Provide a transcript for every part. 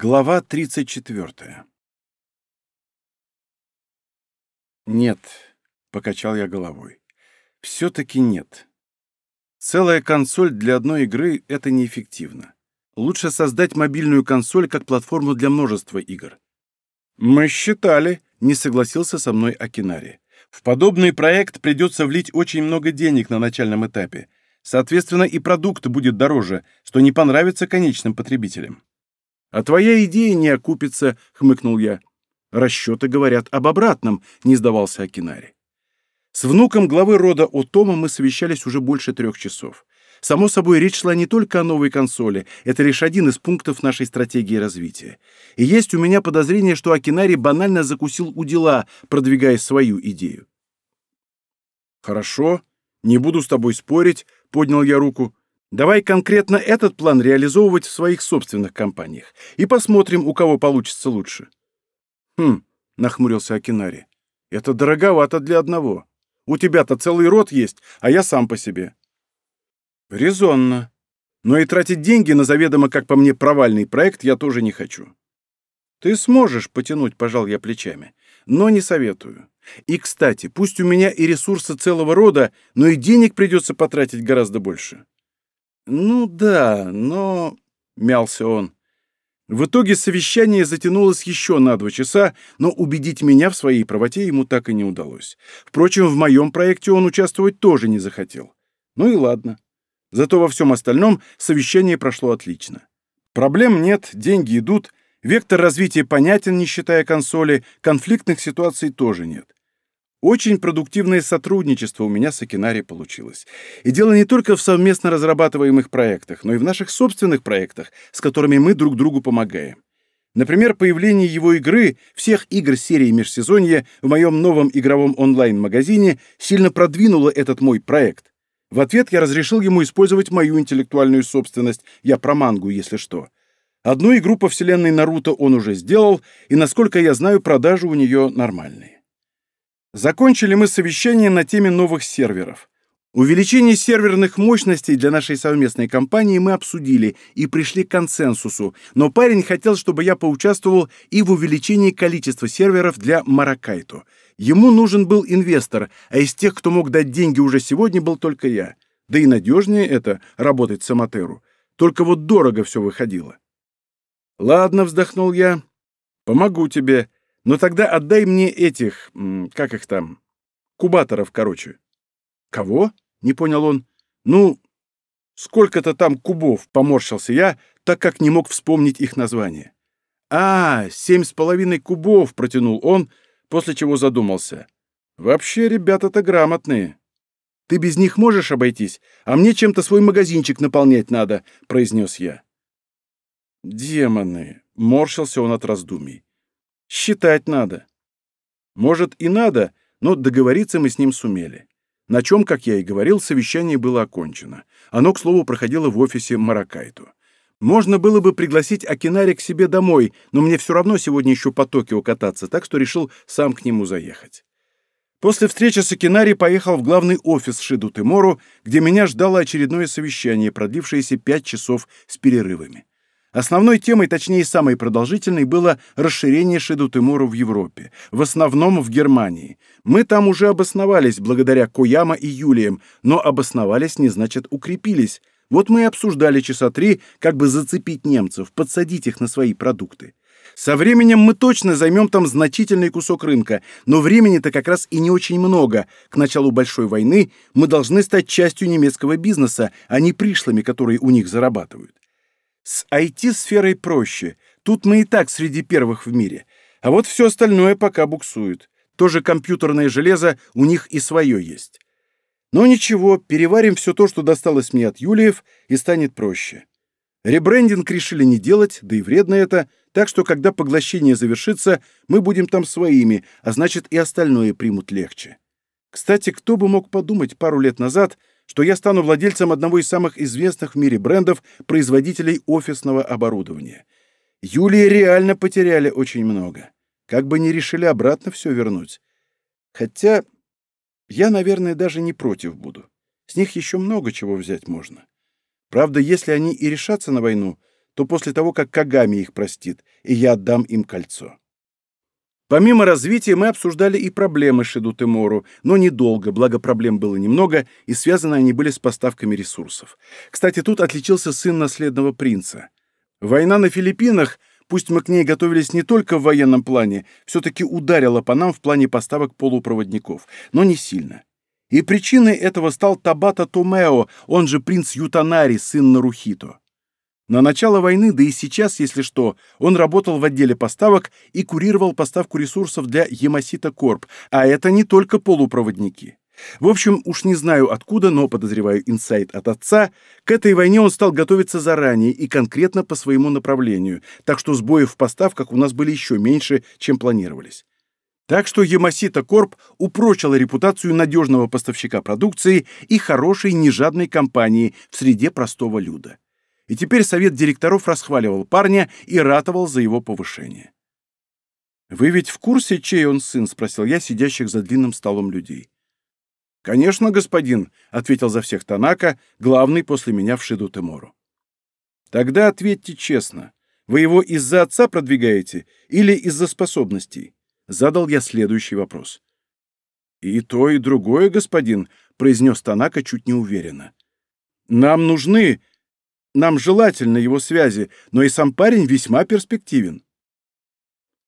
Глава 34. «Нет», — покачал я головой, — «все-таки нет. Целая консоль для одной игры — это неэффективно. Лучше создать мобильную консоль как платформу для множества игр». «Мы считали», — не согласился со мной Акинари. «В подобный проект придется влить очень много денег на начальном этапе. Соответственно, и продукт будет дороже, что не понравится конечным потребителям». «А твоя идея не окупится», — хмыкнул я. «Расчеты говорят об обратном», — не сдавался Акинари. С внуком главы рода Отома мы совещались уже больше трех часов. Само собой, речь шла не только о новой консоли, это лишь один из пунктов нашей стратегии развития. И есть у меня подозрение, что Акинари банально закусил у дела, продвигая свою идею. «Хорошо, не буду с тобой спорить», — поднял я руку. Давай конкретно этот план реализовывать в своих собственных компаниях и посмотрим, у кого получится лучше. Хм, нахмурился Акинари. Это дороговато для одного. У тебя-то целый род есть, а я сам по себе. Резонно. Но и тратить деньги на заведомо, как по мне, провальный проект я тоже не хочу. Ты сможешь потянуть, пожал я плечами, но не советую. И, кстати, пусть у меня и ресурсы целого рода, но и денег придется потратить гораздо больше. «Ну да, но...» — мялся он. В итоге совещание затянулось еще на два часа, но убедить меня в своей правоте ему так и не удалось. Впрочем, в моем проекте он участвовать тоже не захотел. Ну и ладно. Зато во всем остальном совещание прошло отлично. Проблем нет, деньги идут, вектор развития понятен, не считая консоли, конфликтных ситуаций тоже нет. Очень продуктивное сотрудничество у меня с Акинари получилось. И дело не только в совместно разрабатываемых проектах, но и в наших собственных проектах, с которыми мы друг другу помогаем. Например, появление его игры, всех игр серии Межсезонья в моем новом игровом онлайн-магазине сильно продвинуло этот мой проект. В ответ я разрешил ему использовать мою интеллектуальную собственность, я про мангу, если что. Одну игру по вселенной Наруто он уже сделал, и, насколько я знаю, продажи у нее нормальные. Закончили мы совещание на теме новых серверов. Увеличение серверных мощностей для нашей совместной компании мы обсудили и пришли к консенсусу, но парень хотел, чтобы я поучаствовал и в увеличении количества серверов для Маракайто. Ему нужен был инвестор, а из тех, кто мог дать деньги уже сегодня, был только я. Да и надежнее это — работать с Аматеру. Только вот дорого все выходило. «Ладно», — вздохнул я, — «помогу тебе, но тогда отдай мне этих, как их там, кубаторов, короче. Кого? Не понял он. Ну, сколько-то там кубов, поморщился я, так как не мог вспомнить их название. А, семь с половиной кубов, протянул он, после чего задумался. Вообще, ребята-то грамотные. Ты без них можешь обойтись, а мне чем-то свой магазинчик наполнять надо, произнес я. Демоны, морщился он от раздумий. Считать надо. Может, и надо, но договориться мы с ним сумели. На чем, как я и говорил, совещание было окончено. Оно, к слову, проходило в офисе Маракайту. Можно было бы пригласить Акинари к себе домой, но мне все равно сегодня еще по Токио кататься, так что решил сам к нему заехать. После встречи с Акинари поехал в главный офис Шиду Тимору, где меня ждало очередное совещание, продлившееся пять часов с перерывами. Основной темой, точнее самой продолжительной, было расширение Шиду в Европе, в основном в Германии. Мы там уже обосновались благодаря Кояма и Юлиям, но обосновались не значит укрепились. Вот мы и обсуждали часа три, как бы зацепить немцев, подсадить их на свои продукты. Со временем мы точно займем там значительный кусок рынка, но времени-то как раз и не очень много. К началу Большой войны мы должны стать частью немецкого бизнеса, а не пришлыми, которые у них зарабатывают. С IT-сферой проще. Тут мы и так среди первых в мире. А вот все остальное пока буксует. Тоже компьютерное железо у них и свое есть. Но ничего, переварим все то, что досталось мне от Юлиев, и станет проще. Ребрендинг решили не делать, да и вредно это, так что, когда поглощение завершится, мы будем там своими, а значит и остальное примут легче. Кстати, кто бы мог подумать пару лет назад, что я стану владельцем одного из самых известных в мире брендов производителей офисного оборудования. Юлии реально потеряли очень много. Как бы не решили обратно все вернуть. Хотя я, наверное, даже не против буду. С них еще много чего взять можно. Правда, если они и решатся на войну, то после того, как Кагами их простит, и я отдам им кольцо. Помимо развития мы обсуждали и проблемы Шиду Тимору, но недолго, благо проблем было немного, и связаны они были с поставками ресурсов. Кстати, тут отличился сын наследного принца. Война на Филиппинах, пусть мы к ней готовились не только в военном плане, все-таки ударила по нам в плане поставок полупроводников, но не сильно. И причиной этого стал Табата Томео, он же принц Ютанари, сын Нарухито. На начало войны, да и сейчас, если что, он работал в отделе поставок и курировал поставку ресурсов для Ямасита Корп, а это не только полупроводники. В общем, уж не знаю откуда, но подозреваю инсайт от отца, к этой войне он стал готовиться заранее и конкретно по своему направлению, так что сбоев в поставках у нас были еще меньше, чем планировались. Так что Ямасита Корп упрочила репутацию надежного поставщика продукции и хорошей нежадной компании в среде простого люда и теперь совет директоров расхваливал парня и ратовал за его повышение. «Вы ведь в курсе, чей он сын?» — спросил я сидящих за длинным столом людей. «Конечно, господин», — ответил за всех Танака, главный после меня в Шиду Темору. «Тогда ответьте честно, вы его из-за отца продвигаете или из-за способностей?» — задал я следующий вопрос. «И то, и другое, господин», — произнес Танака чуть неуверенно. «Нам нужны нам желательно его связи, но и сам парень весьма перспективен.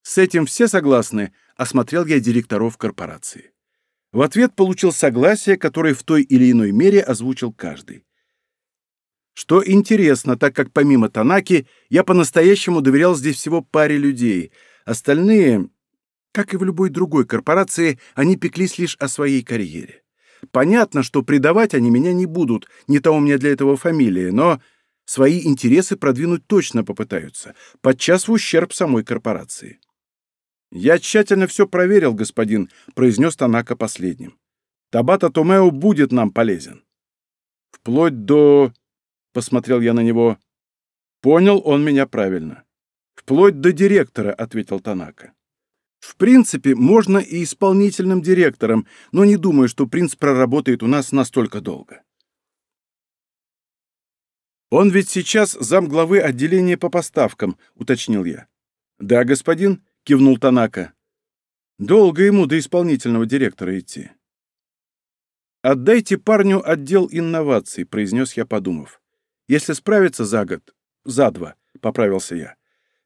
С этим все согласны, осмотрел я директоров корпорации. В ответ получил согласие, которое в той или иной мере озвучил каждый. Что интересно, так как помимо Танаки я по-настоящему доверял здесь всего паре людей. Остальные, как и в любой другой корпорации, они пеклись лишь о своей карьере. Понятно, что предавать они меня не будут, не то у меня для этого фамилия, но свои интересы продвинуть точно попытаются, подчас в ущерб самой корпорации. «Я тщательно все проверил, господин», — произнес Танака последним. «Табата Томео будет нам полезен». «Вплоть до...» — посмотрел я на него. «Понял он меня правильно». «Вплоть до директора», — ответил Танака. «В принципе, можно и исполнительным директором, но не думаю, что принц проработает у нас настолько долго». «Он ведь сейчас зам главы отделения по поставкам», — уточнил я. «Да, господин», — кивнул Танака. «Долго ему до исполнительного директора идти». «Отдайте парню отдел инноваций», — произнес я, подумав. «Если справится за год, за два», — поправился я.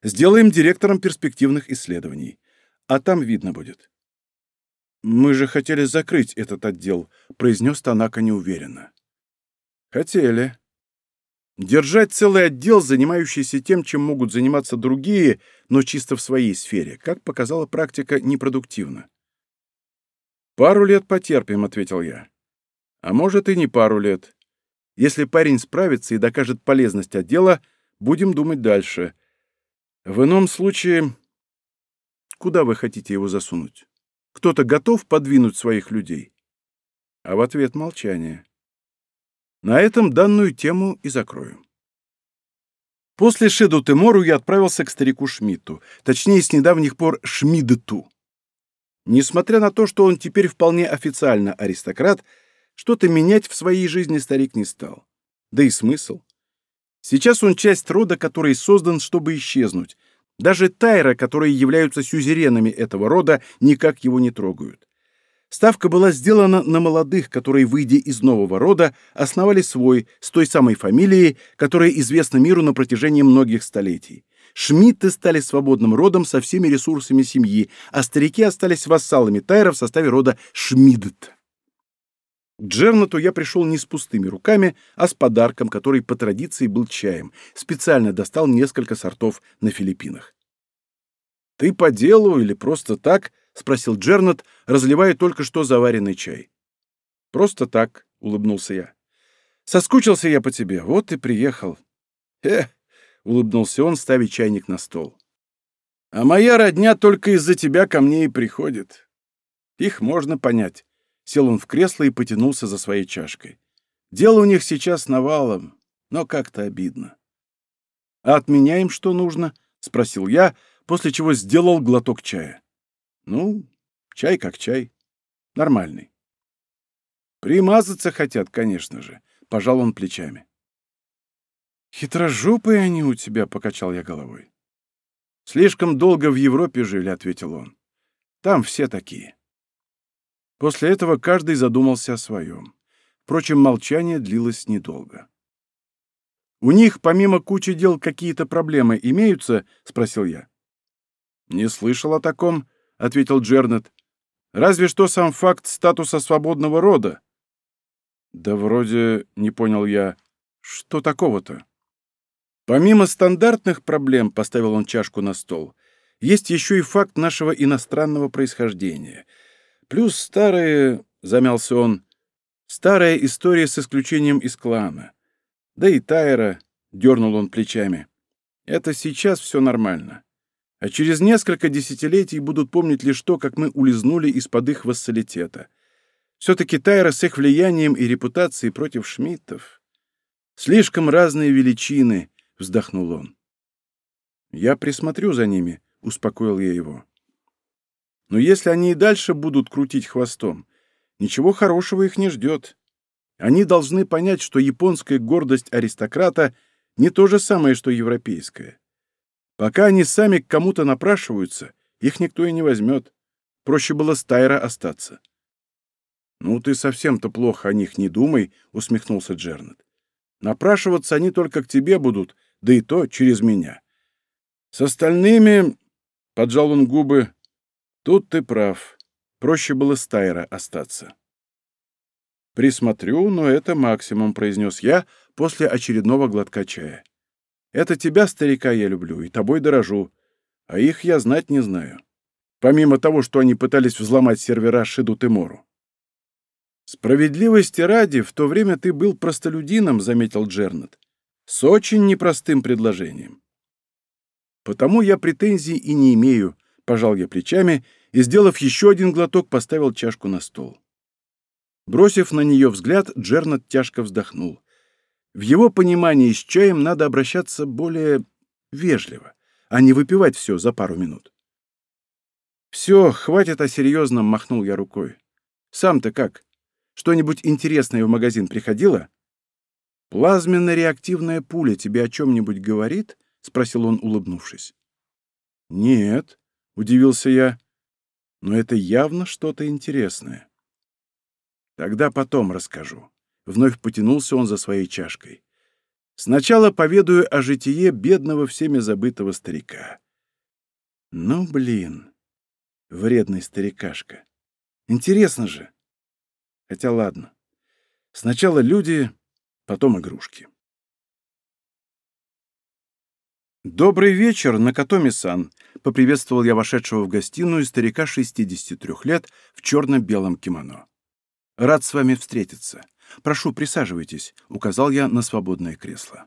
«Сделаем директором перспективных исследований. А там видно будет». «Мы же хотели закрыть этот отдел», — произнес Танака неуверенно. «Хотели», Держать целый отдел, занимающийся тем, чем могут заниматься другие, но чисто в своей сфере, как показала практика, непродуктивно. «Пару лет потерпим», — ответил я. «А может, и не пару лет. Если парень справится и докажет полезность отдела, будем думать дальше. В ином случае... Куда вы хотите его засунуть? Кто-то готов подвинуть своих людей?» А в ответ молчание. На этом данную тему и закроем. После Шеду Темору я отправился к старику Шмидту, точнее, с недавних пор Шмидту. Несмотря на то, что он теперь вполне официально аристократ, что-то менять в своей жизни старик не стал. Да и смысл. Сейчас он часть рода, который создан, чтобы исчезнуть. Даже Тайра, которые являются сюзеренами этого рода, никак его не трогают. Ставка была сделана на молодых, которые, выйдя из нового рода, основали свой, с той самой фамилией, которая известна миру на протяжении многих столетий. Шмидты стали свободным родом со всеми ресурсами семьи, а старики остались вассалами Тайра в составе рода Шмидт. К Джернату я пришел не с пустыми руками, а с подарком, который по традиции был чаем. Специально достал несколько сортов на Филиппинах. «Ты по делу или просто так?» — спросил Джернет, разливая только что заваренный чай. «Просто так», — улыбнулся я. «Соскучился я по тебе, вот и приехал». «Эх», — улыбнулся он, ставя чайник на стол. «А моя родня только из-за тебя ко мне и приходит. Их можно понять». Сел он в кресло и потянулся за своей чашкой. «Дело у них сейчас навалом, но как-то обидно». «А от меня им что нужно?» — спросил я, после чего сделал глоток чая. Ну, чай как чай. Нормальный. Примазаться хотят, конечно же. Пожал он плечами. «Хитрожопые они у тебя», — покачал я головой. «Слишком долго в Европе жили», — ответил он. «Там все такие». После этого каждый задумался о своем. Впрочем, молчание длилось недолго. «У них, помимо кучи дел, какие-то проблемы имеются?» — спросил я. «Не слышал о таком», — ответил Джернет. «Разве что сам факт статуса свободного рода». «Да вроде, не понял я, что такого-то?» Помимо стандартных проблем, поставил он чашку на стол, есть еще и факт нашего иностранного происхождения. Плюс старые, замялся он, старая история с исключением из клана. Да и Тайра, дернул он плечами. Это сейчас все нормально. А через несколько десятилетий будут помнить лишь то, как мы улизнули из-под их вассалитета. Все-таки Тайра с их влиянием и репутацией против Шмидтов. Слишком разные величины —— вздохнул он. «Я присмотрю за ними», — успокоил я его. «Но если они и дальше будут крутить хвостом, ничего хорошего их не ждет. Они должны понять, что японская гордость аристократа не то же самое, что европейская. Пока они сами к кому-то напрашиваются, их никто и не возьмет. Проще было с Тайра остаться». «Ну, ты совсем-то плохо о них не думай», — усмехнулся Джернет. «Напрашиваться они только к тебе будут, да и то через меня. С остальными, — поджал он губы, — тут ты прав. Проще было с Тайра остаться. «Присмотрю, но это максимум», — произнес я после очередного глотка чая. «Это тебя, старика, я люблю, и тобой дорожу, а их я знать не знаю. Помимо того, что они пытались взломать сервера Шиду Тимору». «Справедливости ради, в то время ты был простолюдином», — заметил Джернет с очень непростым предложением. Потому я претензий и не имею, пожал я плечами и, сделав еще один глоток, поставил чашку на стол. Бросив на нее взгляд, Джернат тяжко вздохнул. В его понимании с чаем надо обращаться более вежливо, а не выпивать все за пару минут. «Все, хватит о серьезном», — махнул я рукой. «Сам-то как? Что-нибудь интересное в магазин приходило?» «Плазменно-реактивная пуля тебе о чем-нибудь говорит?» — спросил он, улыбнувшись. «Нет», — удивился я, — «но это явно что-то интересное». «Тогда потом расскажу». Вновь потянулся он за своей чашкой. «Сначала поведаю о житие бедного всеми забытого старика». «Ну, блин, вредный старикашка. Интересно же. Хотя ладно. Сначала люди, потом игрушки. «Добрый вечер, Накатоми-сан!» — поприветствовал я вошедшего в гостиную старика 63 лет в черно-белом кимоно. «Рад с вами встретиться. Прошу, присаживайтесь», — указал я на свободное кресло.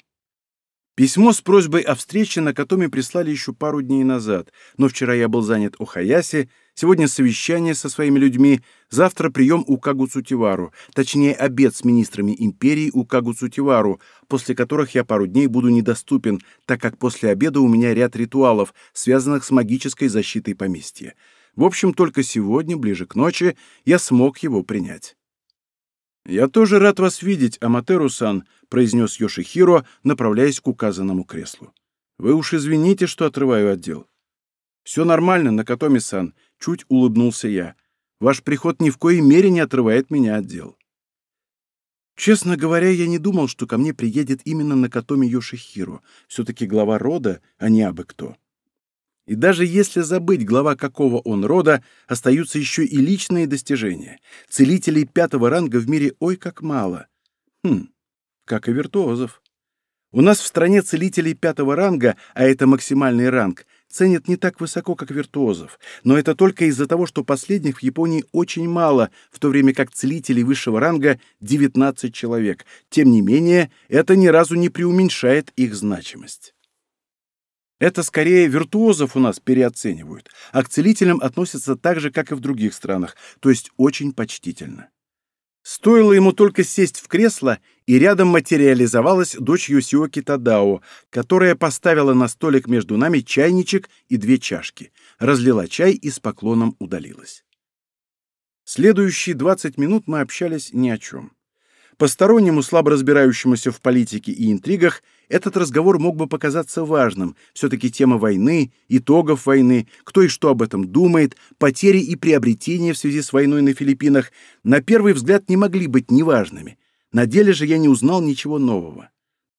Письмо с просьбой о встрече на Накатоми прислали еще пару дней назад, но вчера я был занят у Хаяси, сегодня совещание со своими людьми, завтра прием у Кагуцутивару, точнее обед с министрами империи у Кагуцутивару, после которых я пару дней буду недоступен, так как после обеда у меня ряд ритуалов, связанных с магической защитой поместья. В общем, только сегодня, ближе к ночи, я смог его принять. «Я тоже рад вас видеть, Аматеру-сан», — произнес Йошихиро, направляясь к указанному креслу. «Вы уж извините, что отрываю отдел». «Все нормально, Накатоми-сан», — чуть улыбнулся я. «Ваш приход ни в коей мере не отрывает меня от дел». Честно говоря, я не думал, что ко мне приедет именно Накатоми Йошихиро, все-таки глава рода, а не абы кто. И даже если забыть, глава какого он рода, остаются еще и личные достижения. Целителей пятого ранга в мире ой как мало. Хм, как и виртуозов. У нас в стране целителей пятого ранга, а это максимальный ранг, ценят не так высоко, как виртуозов. Но это только из-за того, что последних в Японии очень мало, в то время как целителей высшего ранга 19 человек. Тем не менее, это ни разу не преуменьшает их значимость. Это скорее виртуозов у нас переоценивают, а к целителям относятся так же, как и в других странах, то есть очень почтительно. Стоило ему только сесть в кресло, и рядом материализовалась дочь Юсиоки Тадао, которая поставила на столик между нами чайничек и две чашки, разлила чай и с поклоном удалилась. Следующие 20 минут мы общались ни о чем. Постороннему, слабо разбирающемуся в политике и интригах, этот разговор мог бы показаться важным. Все-таки тема войны, итогов войны, кто и что об этом думает, потери и приобретения в связи с войной на Филиппинах на первый взгляд не могли быть неважными. На деле же я не узнал ничего нового.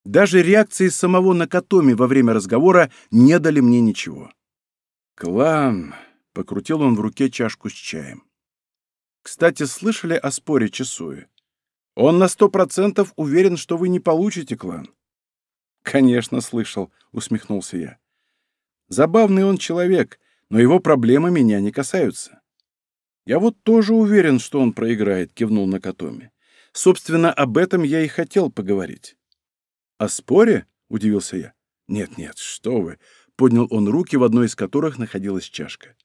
Даже реакции самого Накатоми во время разговора не дали мне ничего. «Клан!» — покрутил он в руке чашку с чаем. «Кстати, слышали о споре Чесуи? Он на сто процентов уверен, что вы не получите клан». «Конечно, слышал», — усмехнулся я. «Забавный он человек, но его проблемы меня не касаются». «Я вот тоже уверен, что он проиграет», — кивнул Накатоми. «Собственно, об этом я и хотел поговорить». «О споре?» — удивился я. «Нет-нет, что вы!» — поднял он руки, в одной из которых находилась чашка.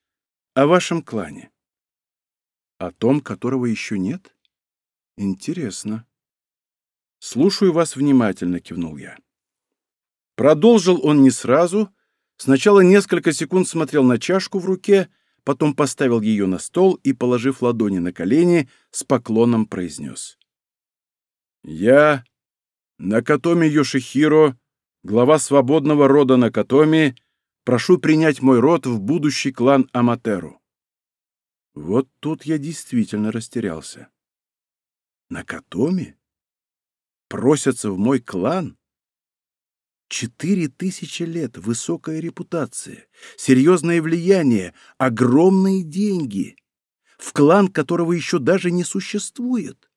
«О вашем клане». «О том, которого еще нет?» «Интересно». «Слушаю вас внимательно», — кивнул я. Продолжил он не сразу. Сначала несколько секунд смотрел на чашку в руке, потом поставил ее на стол и, положив ладони на колени, с поклоном произнес. «Я Накатоми Йошихиро, глава свободного рода Накатоми, прошу принять мой род в будущий клан Аматеру. Вот тут я действительно растерялся. Накатоми? Просятся в мой клан? Четыре тысячи лет, высокая репутация, серьезное влияние, огромные деньги. В клан, которого еще даже не существует.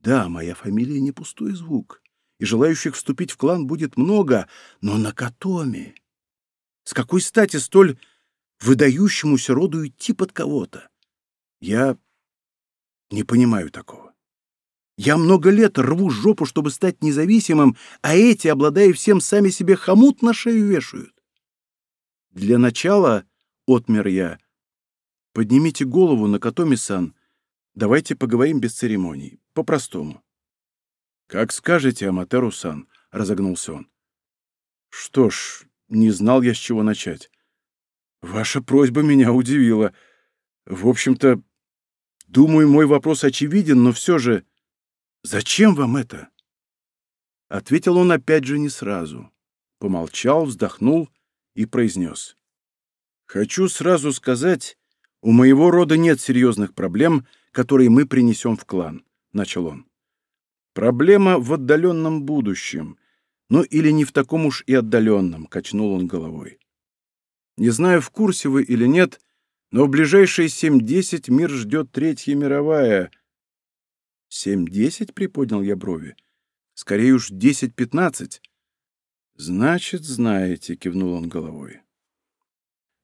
Да, моя фамилия не пустой звук и желающих вступить в клан будет много, но на Катоме... С какой стати столь выдающемуся роду идти под кого-то? Я не понимаю такого. Я много лет рву жопу, чтобы стать независимым, а эти, обладая всем, сами себе хомут на шею вешают. Для начала, — отмер я, — поднимите голову на Катоми-сан, давайте поговорим без церемоний, по-простому. «Как скажете, Аматеру-сан», — разогнулся он. «Что ж, не знал я, с чего начать. Ваша просьба меня удивила. В общем-то, думаю, мой вопрос очевиден, но все же... Зачем вам это?» Ответил он опять же не сразу. Помолчал, вздохнул и произнес. «Хочу сразу сказать, у моего рода нет серьезных проблем, которые мы принесем в клан», — начал он. Проблема в отдаленном будущем. Ну или не в таком уж и отдаленном, качнул он головой. Не знаю, в курсе вы или нет, но в ближайшие семь-десять мир ждет Третья мировая. Семь-десять, приподнял я брови. Скорее уж десять-пятнадцать. Значит, знаете, кивнул он головой.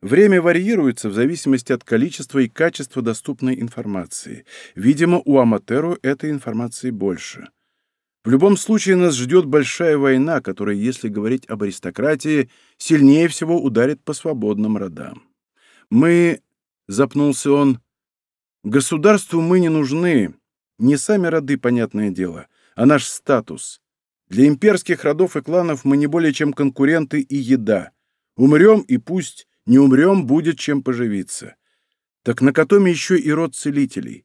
Время варьируется в зависимости от количества и качества доступной информации. Видимо, у Аматеру этой информации больше. В любом случае нас ждет большая война, которая, если говорить об аристократии, сильнее всего ударит по свободным родам. Мы, — запнулся он, — государству мы не нужны, не сами роды, понятное дело, а наш статус. Для имперских родов и кланов мы не более чем конкуренты и еда. Умрем, и пусть не умрем, будет чем поживиться. Так на Катоме еще и род целителей.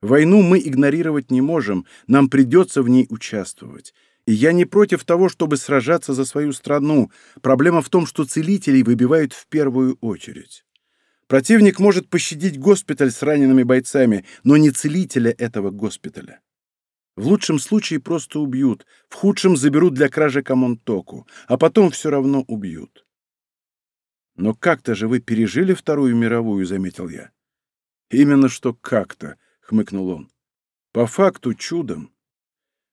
Войну мы игнорировать не можем, нам придется в ней участвовать. И я не против того, чтобы сражаться за свою страну. Проблема в том, что целителей выбивают в первую очередь. Противник может пощадить госпиталь с ранеными бойцами, но не целителя этого госпиталя. В лучшем случае просто убьют, в худшем заберут для кражи Камонтоку, а потом все равно убьют. «Но как-то же вы пережили Вторую мировую», — заметил я. «Именно что как-то», хмыкнул он. По факту чудом.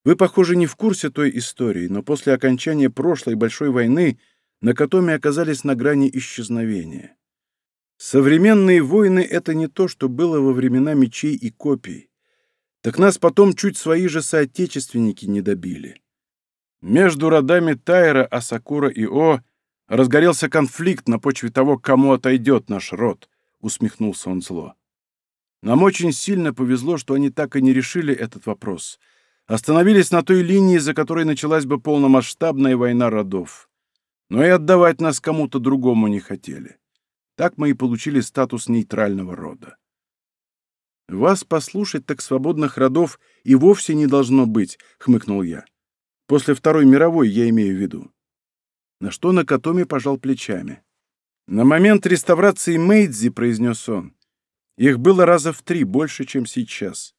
Вы, похоже, не в курсе той истории, но после окончания прошлой большой войны Накатоми оказались на грани исчезновения. Современные войны — это не то, что было во времена мечей и копий. Так нас потом чуть свои же соотечественники не добили. Между родами Тайра, Асакура и О разгорелся конфликт на почве того, кому отойдет наш род, — усмехнулся он зло. Нам очень сильно повезло, что они так и не решили этот вопрос. Остановились на той линии, за которой началась бы полномасштабная война родов. Но и отдавать нас кому-то другому не хотели. Так мы и получили статус нейтрального рода. «Вас послушать так свободных родов и вовсе не должно быть», — хмыкнул я. «После Второй мировой я имею в виду». На что Накатоми пожал плечами. «На момент реставрации Мэйдзи», — произнес он, — «их было раза в три больше, чем сейчас.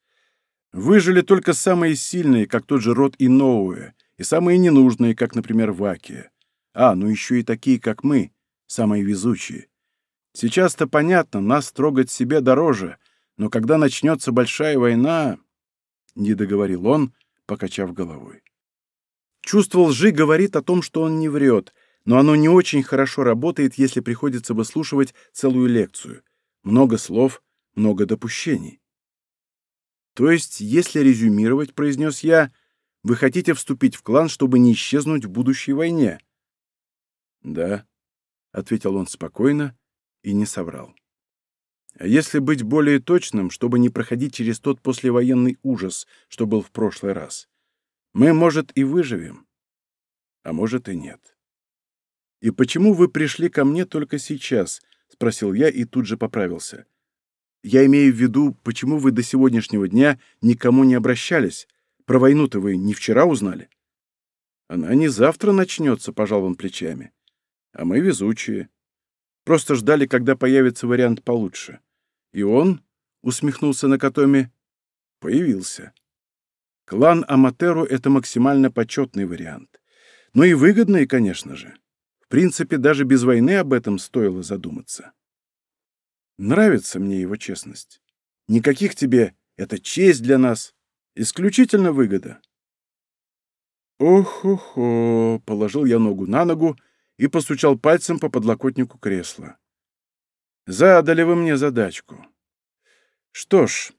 Выжили только самые сильные, как тот же род Иноуэ, и самые ненужные, как, например, Вакия. А, ну еще и такие, как мы, самые везучие. Сейчас-то понятно, нас трогать себе дороже, но когда начнется большая война...» Не договорил он, покачав головой. Чувство лжи говорит о том, что он не врет, но оно не очень хорошо работает, если приходится выслушивать целую лекцию. Много слов, много допущений. То есть, если резюмировать, произнес я, вы хотите вступить в клан, чтобы не исчезнуть в будущей войне? Да, ответил он спокойно и не соврал. А если быть более точным, чтобы не проходить через тот послевоенный ужас, что был в прошлый раз, мы, может, и выживем, а может и нет. «И почему вы пришли ко мне только сейчас?» — спросил я и тут же поправился. «Я имею в виду, почему вы до сегодняшнего дня никому не обращались? Про войну-то вы не вчера узнали?» «Она не завтра начнется», — пожал он плечами. «А мы везучие. Просто ждали, когда появится вариант получше. И он, — усмехнулся Накатоми, — появился. Клан Аматеру — это максимально почетный вариант. Ну и выгодный, конечно же принципе, даже без войны об этом стоило задуматься. Нравится мне его честность. Никаких тебе «это честь для нас», исключительно выгода. «Ох-хо-хо!» — положил я ногу на ногу и постучал пальцем по подлокотнику кресла. «Задали вы мне задачку. Что ж,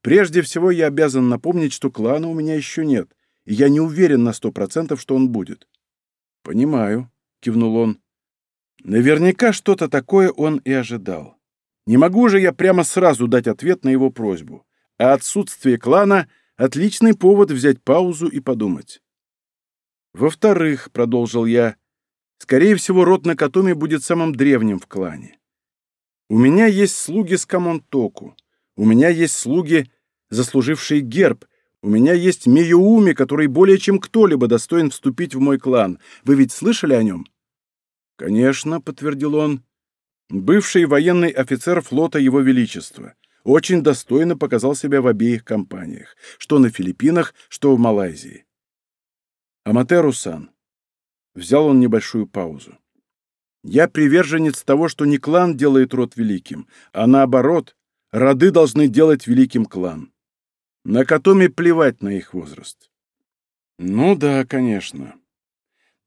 прежде всего я обязан напомнить, что клана у меня еще нет, и я не уверен на сто процентов, что он будет». «Понимаю кивнул он. Наверняка что-то такое он и ожидал. Не могу же я прямо сразу дать ответ на его просьбу, а отсутствие клана — отличный повод взять паузу и подумать. Во-вторых, — продолжил я, — скорее всего, род Накатоми будет самым древним в клане. У меня есть слуги с Камонтоку, у меня есть слуги, заслужившие герб, у меня есть Миюуми, который более чем кто-либо достоин вступить в мой клан. Вы ведь слышали о нем? «Конечно», — подтвердил он, — «бывший военный офицер флота Его Величества. Очень достойно показал себя в обеих компаниях, что на Филиппинах, что в Малайзии». «Аматеру-сан», — взял он небольшую паузу, — «я приверженец того, что не клан делает род великим, а наоборот, роды должны делать великим клан. На Катоме плевать на их возраст». «Ну да, конечно».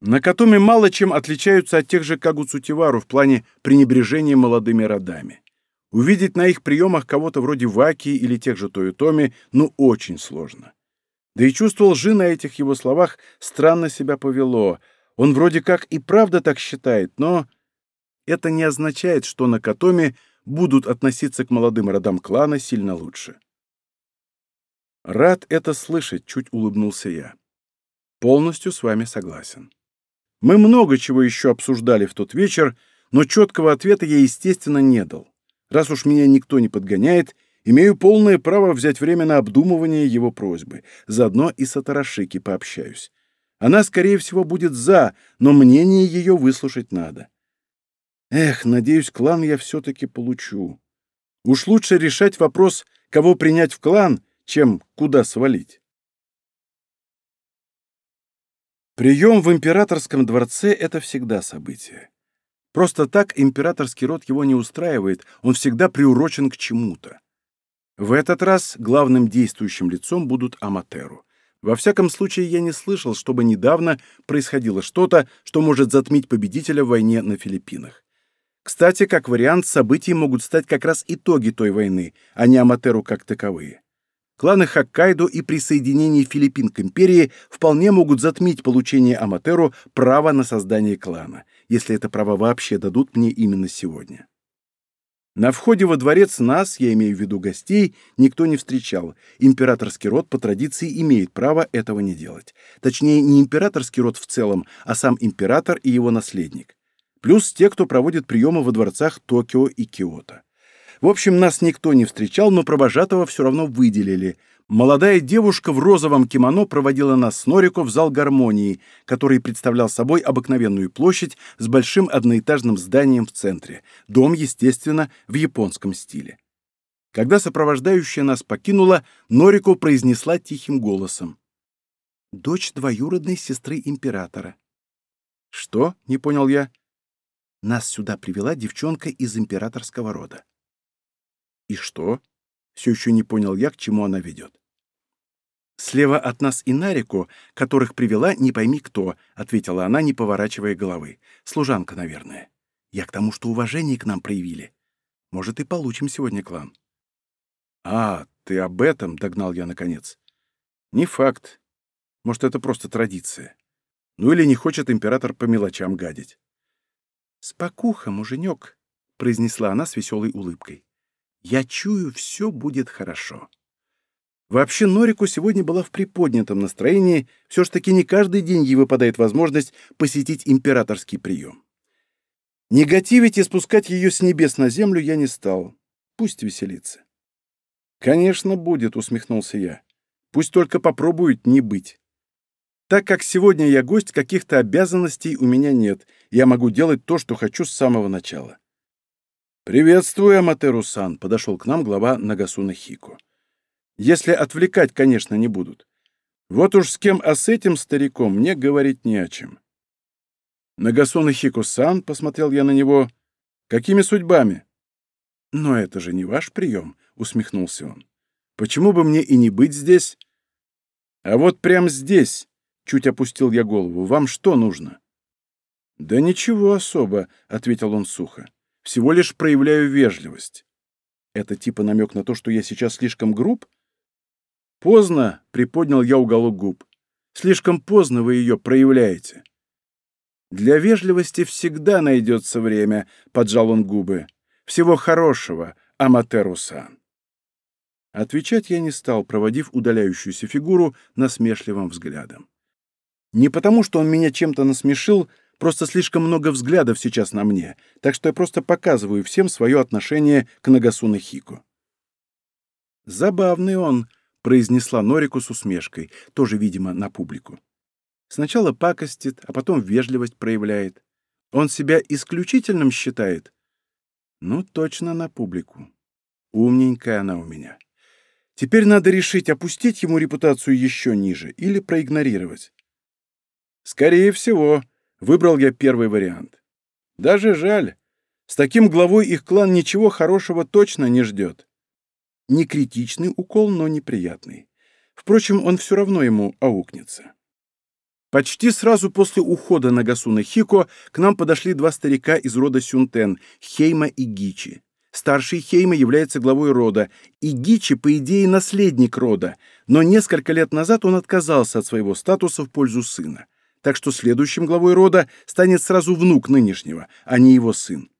Накатоми мало чем отличаются от тех же Кагуцутивару в плане пренебрежения молодыми родами. Увидеть на их приемах кого-то вроде Ваки или тех же Тойотоми ну очень сложно. Да и чувство лжи на этих его словах странно себя повело. Он вроде как и правда так считает, но это не означает, что на Катоме будут относиться к молодым родам клана сильно лучше. «Рад это слышать», — чуть улыбнулся я. «Полностью с вами согласен». Мы много чего еще обсуждали в тот вечер, но четкого ответа я, естественно, не дал. Раз уж меня никто не подгоняет, имею полное право взять время на обдумывание его просьбы. Заодно и с Атарашики пообщаюсь. Она, скорее всего, будет «за», но мнение ее выслушать надо. Эх, надеюсь, клан я все-таки получу. Уж лучше решать вопрос, кого принять в клан, чем куда свалить. Прием в императорском дворце — это всегда событие. Просто так императорский род его не устраивает, он всегда приурочен к чему-то. В этот раз главным действующим лицом будут Аматеру. Во всяком случае, я не слышал, чтобы недавно происходило что-то, что может затмить победителя в войне на Филиппинах. Кстати, как вариант, событий могут стать как раз итоги той войны, а не Аматеру как таковые. Кланы Хоккайдо и присоединение Филиппин к империи вполне могут затмить получение Аматеру права на создание клана, если это право вообще дадут мне именно сегодня. На входе во дворец нас, я имею в виду гостей, никто не встречал. Императорский род по традиции имеет право этого не делать. Точнее, не императорский род в целом, а сам император и его наследник. Плюс те, кто проводит приемы во дворцах Токио и Киото. В общем, нас никто не встречал, но провожатого все равно выделили. Молодая девушка в розовом кимоно проводила нас с Норико в зал гармонии, который представлял собой обыкновенную площадь с большим одноэтажным зданием в центре. Дом, естественно, в японском стиле. Когда сопровождающая нас покинула, Норико произнесла тихим голосом. «Дочь двоюродной сестры императора». «Что?» — не понял я. «Нас сюда привела девчонка из императорского рода». «И что?» — все еще не понял я, к чему она ведет. «Слева от нас и Нарико, которых привела не пойми кто», — ответила она, не поворачивая головы. «Служанка, наверное. Я к тому, что уважение к нам проявили. Может, и получим сегодня клан». «А, ты об этом?» — догнал я наконец. «Не факт. Может, это просто традиция. Ну или не хочет император по мелочам гадить». «Спокуха, муженек», — произнесла она с веселой улыбкой. «Я чую, все будет хорошо». Вообще, Норику сегодня была в приподнятом настроении, все ж таки не каждый день ей выпадает возможность посетить императорский прием. Негативить и спускать ее с небес на землю я не стал. Пусть веселится. «Конечно, будет», — усмехнулся я. «Пусть только попробует не быть. Так как сегодня я гость, каких-то обязанностей у меня нет. Я могу делать то, что хочу с самого начала». «Приветствую, Аматеру-сан», — подошел к нам глава Нагасуна Хико. «Если отвлекать, конечно, не будут. Вот уж с кем, а с этим стариком мне говорить не о чем». «Нагасуна Хико-сан», — посмотрел я на него, — «какими судьбами?» «Но это же не ваш прием», усмехнулся он. Почему бы мне и не быть здесь? А вот прямо здесь, чуть опустил я голову, вам что нужно? Да ничего особо, ответил он сухо. Всего лишь проявляю вежливость. Это типа намек на то, что я сейчас слишком груб? Поздно, приподнял я уголок губ. Слишком поздно вы ее проявляете. Для вежливости всегда найдется время, поджал он губы. Всего хорошего, Аматеру-сан. Отвечать я не стал, проводив удаляющуюся фигуру насмешливым взглядом. Не потому, что он меня чем-то насмешил, просто слишком много взглядов сейчас на мне, так что я просто показываю всем свое отношение к Нагасуна Хику. «Забавный он», — произнесла Норику с усмешкой, тоже, видимо, на публику. Сначала пакостит, а потом вежливость проявляет. Он себя исключительным считает. Ну, точно на публику. Умненькая она у меня. Теперь надо решить, опустить ему репутацию еще ниже или проигнорировать. Скорее всего, выбрал я первый вариант. Даже жаль. С таким главой их клан ничего хорошего точно не ждет. Не критичный укол, но неприятный. Впрочем, он все равно ему аукнется. Почти сразу после ухода Нагасуна Хико к нам подошли два старика из рода Сюнтен, Хейма и Гичи. Старший Хейма является главой рода, и Гичи, по идее, наследник рода, но несколько лет назад он отказался от своего статуса в пользу сына. Так что следующим главой рода станет сразу внук нынешнего, а не его сын.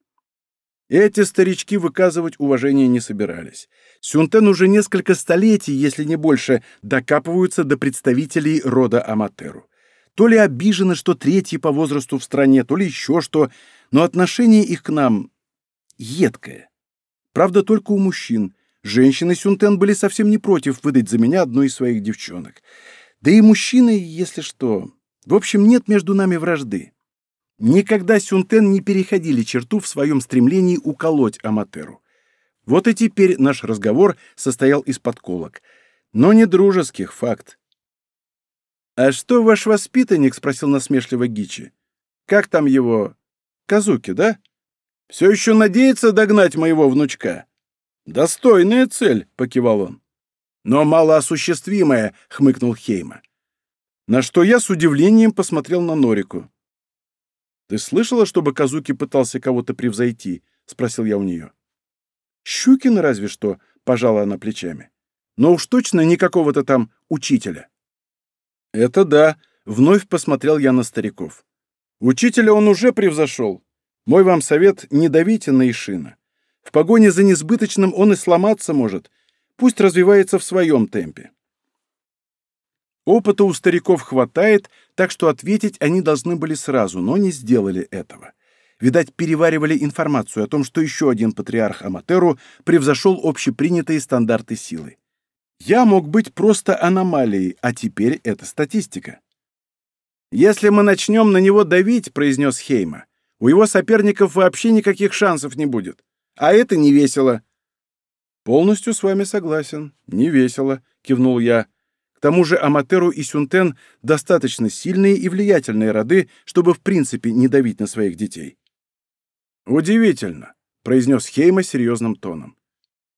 Эти старички выказывать уважение не собирались. Сюнтен уже несколько столетий, если не больше, докапываются до представителей рода Аматеру. То ли обижены, что третьи по возрасту в стране, то ли еще что, но отношение их к нам едкое. Правда, только у мужчин. Женщины Сюнтен были совсем не против выдать за меня одну из своих девчонок. Да и мужчины, если что. В общем, нет между нами вражды. Никогда Сюнтен не переходили черту в своем стремлении уколоть Аматеру. Вот и теперь наш разговор состоял из подколок. Но не дружеских, факт. «А что ваш воспитанник?» — спросил насмешливо Гичи. «Как там его? Казуки, да?» Все еще надеется догнать моего внучка? Достойная цель, покивал он. Но малоосуществимая, хмыкнул Хейма. На что я с удивлением посмотрел на Норику. Ты слышала, чтобы Казуки пытался кого-то превзойти? спросил я у нее. Щукина разве что, пожала она плечами. Но уж точно не какого-то там учителя. Это да, вновь посмотрел я на стариков. Учителя он уже превзошел. Мой вам совет — не давите на Ишина. В погоне за несбыточным он и сломаться может. Пусть развивается в своем темпе. Опыта у стариков хватает, так что ответить они должны были сразу, но не сделали этого. Видать, переваривали информацию о том, что еще один патриарх Аматеру превзошел общепринятые стандарты силы. Я мог быть просто аномалией, а теперь это статистика. «Если мы начнем на него давить», — произнес Хейма, — «у его соперников вообще никаких шансов не будет. А это не весело». «Полностью с вами согласен. Не весело», — кивнул я. К тому же Аматеру и Сюнтен достаточно сильные и влиятельные роды, чтобы в принципе не давить на своих детей. «Удивительно», — произнес Хейма серьезным тоном.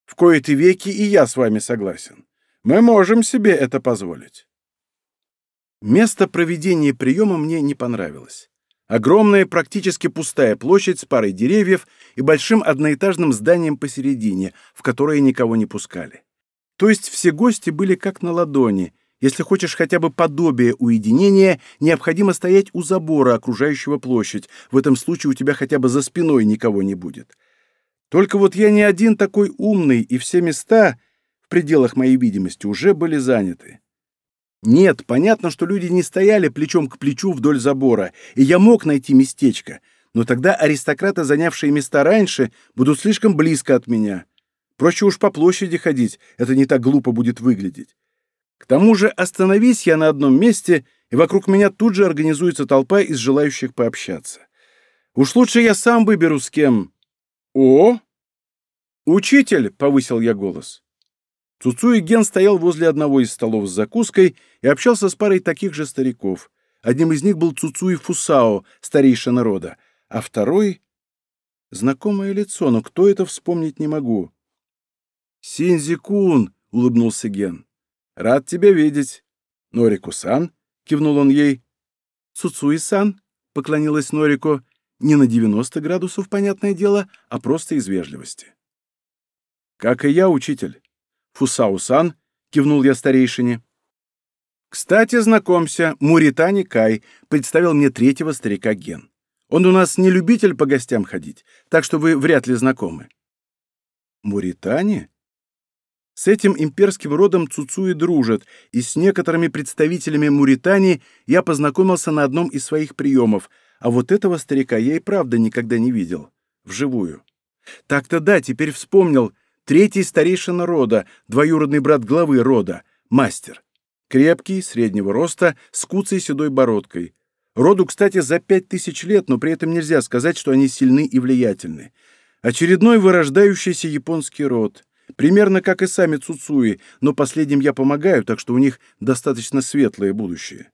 «В кои-то веки и я с вами согласен. Мы можем себе это позволить». Место проведения приема мне не понравилось. Огромная, практически пустая площадь с парой деревьев и большим одноэтажным зданием посередине, в которое никого не пускали. То есть все гости были как на ладони. Если хочешь хотя бы подобие уединения, необходимо стоять у забора, окружающего площадь. В этом случае у тебя хотя бы за спиной никого не будет. Только вот я не один такой умный, и все места в пределах моей видимости уже были заняты. Нет, понятно, что люди не стояли плечом к плечу вдоль забора, и я мог найти местечко, но тогда аристократы, занявшие места раньше, будут слишком близко от меня. Проще уж по площади ходить, это не так глупо будет выглядеть. К тому же остановись я на одном месте, и вокруг меня тут же организуется толпа из желающих пообщаться. Уж лучше я сам выберу с кем. О! Учитель, — повысил я голос. Цуцу и Ген стоял возле одного из столов с закуской и общался с парой таких же стариков. Одним из них был Цуцуи Фусао, старейшина рода, а второй... Знакомое лицо, но кто это вспомнить не могу. «Синзи-кун!» — улыбнулся Ген. «Рад тебя видеть!» «Норику-сан!» — кивнул он ей. «Цуцуи-сан!» — поклонилась Норико. Не на 90 градусов, понятное дело, а просто из вежливости. «Как и я, учитель!» Фусаусан, кивнул я старейшине. Кстати, знакомься, Муритани Кай представил мне третьего старика Ген. Он у нас не любитель по гостям ходить, так что вы вряд ли знакомы. Муритани? С этим имперским родом Цуцуи дружат, и с некоторыми представителями Муритани я познакомился на одном из своих приемов, а вот этого старика я и правда никогда не видел. Вживую. Так-то да, теперь вспомнил, Третий старейшина рода, двоюродный брат главы рода, мастер. Крепкий, среднего роста, с куцей седой бородкой. Роду, кстати, за пять тысяч лет, но при этом нельзя сказать, что они сильны и влиятельны. Очередной вырождающийся японский род. Примерно как и сами Цуцуи, но последним я помогаю, так что у них достаточно светлое будущее.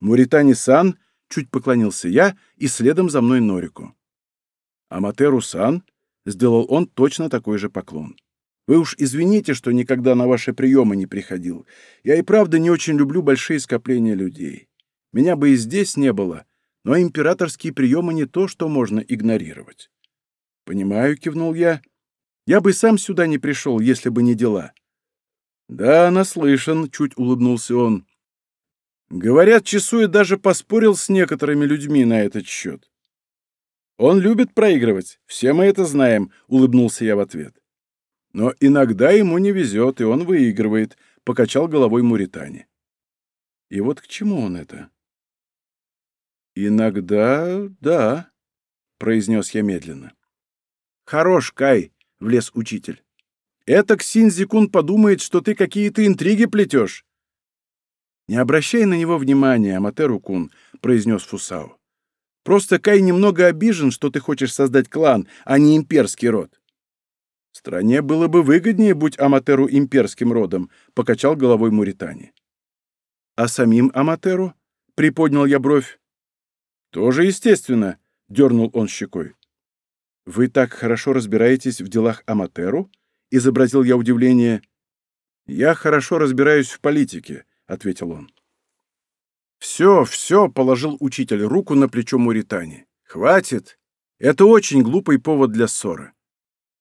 Муритани-сан, чуть поклонился я, и следом за мной Норику. Аматеру-сан, — сделал он точно такой же поклон. «Вы уж извините, что никогда на ваши приемы не приходил. Я и правда не очень люблю большие скопления людей. Меня бы и здесь не было, но императорские приемы не то, что можно игнорировать». «Понимаю», — кивнул я. «Я бы сам сюда не пришел, если бы не дела». «Да, наслышан», — чуть улыбнулся он. «Говорят, Чесуя даже поспорил с некоторыми людьми на этот счет. Он любит проигрывать, все мы это знаем, улыбнулся я в ответ. Но иногда ему не везет, и он выигрывает, покачал головой Муритани. И вот к чему он это? Иногда, да, произнес я медленно. Хорош, Кай, влез учитель. Это Ксинзикун подумает, что ты какие-то интриги плетешь. Не обращай на него внимания, Аматеру-кун, произнес Фусао. Просто Кай немного обижен, что ты хочешь создать клан, а не имперский род. Стране было бы выгоднее, будь Аматеру имперским родом, покачал головой Муритани. А самим Аматеру? Приподнял я бровь. Тоже естественно, дернул он щекой. Вы так хорошо разбираетесь в делах Аматеру? изобразил я удивление. Я хорошо разбираюсь в политике, ответил он. «Все, все», — положил учитель руку на плечо Муритани. «Хватит. Это очень глупый повод для ссоры».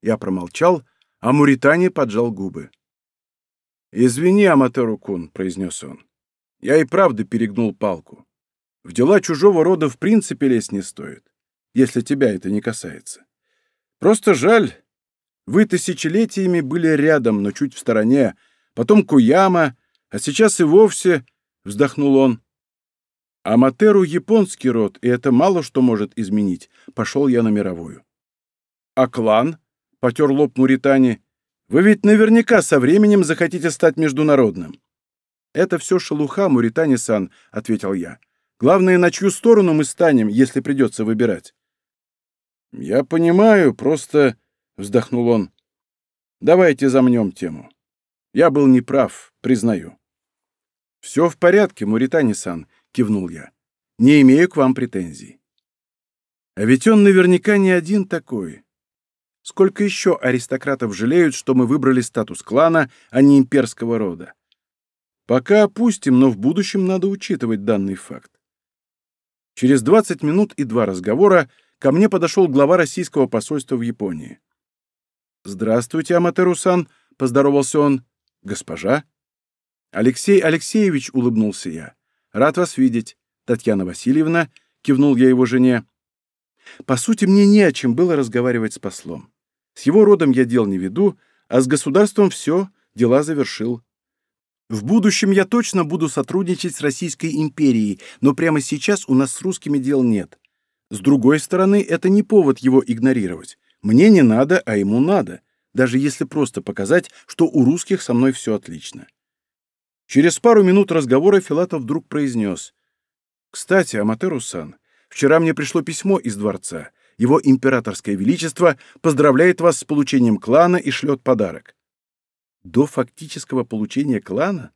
Я промолчал, а Муритани поджал губы. «Извини, Аматеру-кун», — произнес он. «Я и правда перегнул палку. В дела чужого рода в принципе лезть не стоит, если тебя это не касается. Просто жаль. Вы тысячелетиями были рядом, но чуть в стороне, потом Куяма, а сейчас и вовсе...» — вздохнул он. Аматеру — японский род, и это мало что может изменить. Пошел я на мировую. А клан? — потер лоб Муритани. Вы ведь наверняка со временем захотите стать международным. Это все шелуха, Муритани-сан, — ответил я. Главное, на чью сторону мы станем, если придется выбирать. Я понимаю, просто... — вздохнул он. Давайте замнем тему. Я был неправ, признаю. Все в порядке, Муритани-сан, — кивнул я. «Не имею к вам претензий». А ведь он наверняка не один такой. Сколько еще аристократов жалеют, что мы выбрали статус клана, а не имперского рода? Пока опустим, но в будущем надо учитывать данный факт. Через 20 минут и два разговора ко мне подошел глава российского посольства в Японии. «Здравствуйте, Аматеру-сан», — поздоровался он. «Госпожа?» «Алексей Алексеевич», — улыбнулся я. Рад вас видеть, Татьяна Васильевна, кивнул я его жене. По сути, мне не о чем было разговаривать с послом. С его родом я дел не веду, а с государством все, дела завершил. В будущем я точно буду сотрудничать с Российской империей, но прямо сейчас у нас с русскими дел нет. С другой стороны, это не повод его игнорировать. Мне не надо, а ему надо, даже если просто показать, что у русских со мной все отлично. Через пару минут разговора Филатов вдруг произнес. «Кстати, Аматеру-сан, вчера мне пришло письмо из дворца. Его императорское величество поздравляет вас с получением клана и шлет подарок». До фактического получения клана?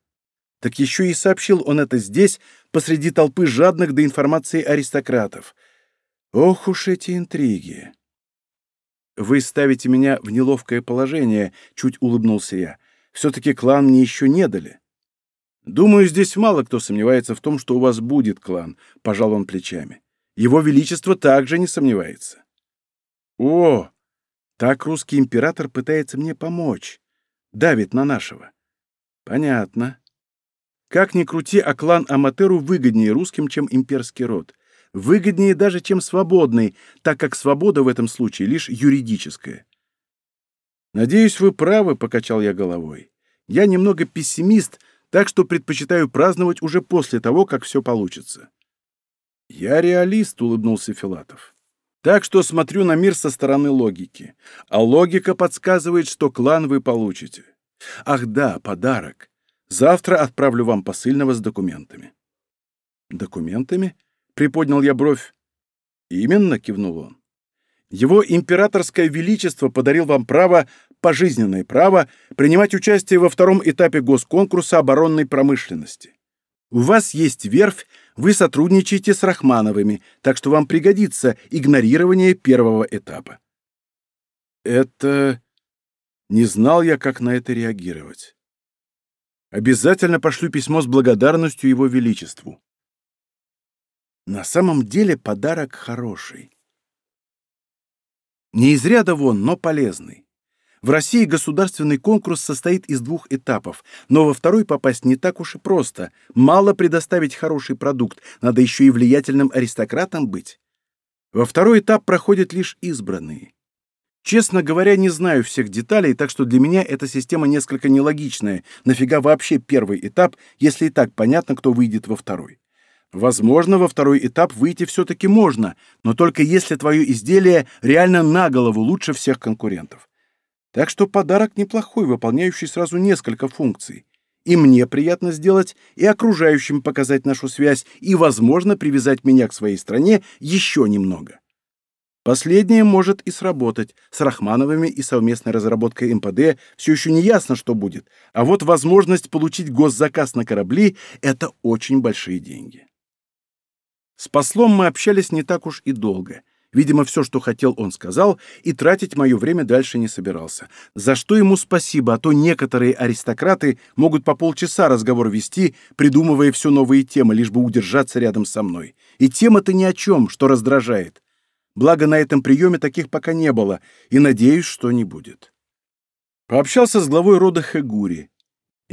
Так еще и сообщил он это здесь, посреди толпы жадных до информации аристократов. Ох уж эти интриги! «Вы ставите меня в неловкое положение», — чуть улыбнулся я. «Все-таки клан мне еще не дали». «Думаю, здесь мало кто сомневается в том, что у вас будет клан», — пожал он плечами. «Его Величество также не сомневается». «О, так русский император пытается мне помочь. Давит на нашего». «Понятно. Как ни крути, а клан Аматеру выгоднее русским, чем имперский род. Выгоднее даже, чем свободный, так как свобода в этом случае лишь юридическая». «Надеюсь, вы правы», — покачал я головой. «Я немного пессимист, — так что предпочитаю праздновать уже после того, как все получится. «Я реалист», — улыбнулся Филатов. «Так что смотрю на мир со стороны логики. А логика подсказывает, что клан вы получите. Ах да, подарок. Завтра отправлю вам посыльного с документами». «Документами?» — приподнял я бровь. «Именно», — кивнул он. «Его императорское величество подарил вам право пожизненное право принимать участие во втором этапе госконкурса оборонной промышленности. У вас есть верфь, вы сотрудничаете с Рахмановыми, так что вам пригодится игнорирование первого этапа. Это... Не знал я, как на это реагировать. Обязательно пошлю письмо с благодарностью Его Величеству. На самом деле подарок хороший. Не из ряда вон, но полезный. В России государственный конкурс состоит из двух этапов, но во второй попасть не так уж и просто. Мало предоставить хороший продукт, надо еще и влиятельным аристократом быть. Во второй этап проходят лишь избранные. Честно говоря, не знаю всех деталей, так что для меня эта система несколько нелогичная. Нафига вообще первый этап, если и так понятно, кто выйдет во второй? Возможно, во второй этап выйти все-таки можно, но только если твое изделие реально на голову лучше всех конкурентов. Так что подарок неплохой, выполняющий сразу несколько функций. И мне приятно сделать, и окружающим показать нашу связь, и, возможно, привязать меня к своей стране еще немного. Последнее может и сработать. С Рахмановыми и совместной разработкой МПД все еще не ясно, что будет. А вот возможность получить госзаказ на корабли — это очень большие деньги. С послом мы общались не так уж и долго — Видимо, все, что хотел, он сказал, и тратить мое время дальше не собирался. За что ему спасибо, а то некоторые аристократы могут по полчаса разговор вести, придумывая все новые темы, лишь бы удержаться рядом со мной. И тема-то ни о чем, что раздражает. Благо, на этом приеме таких пока не было, и надеюсь, что не будет. Пообщался с главой рода Хэгури.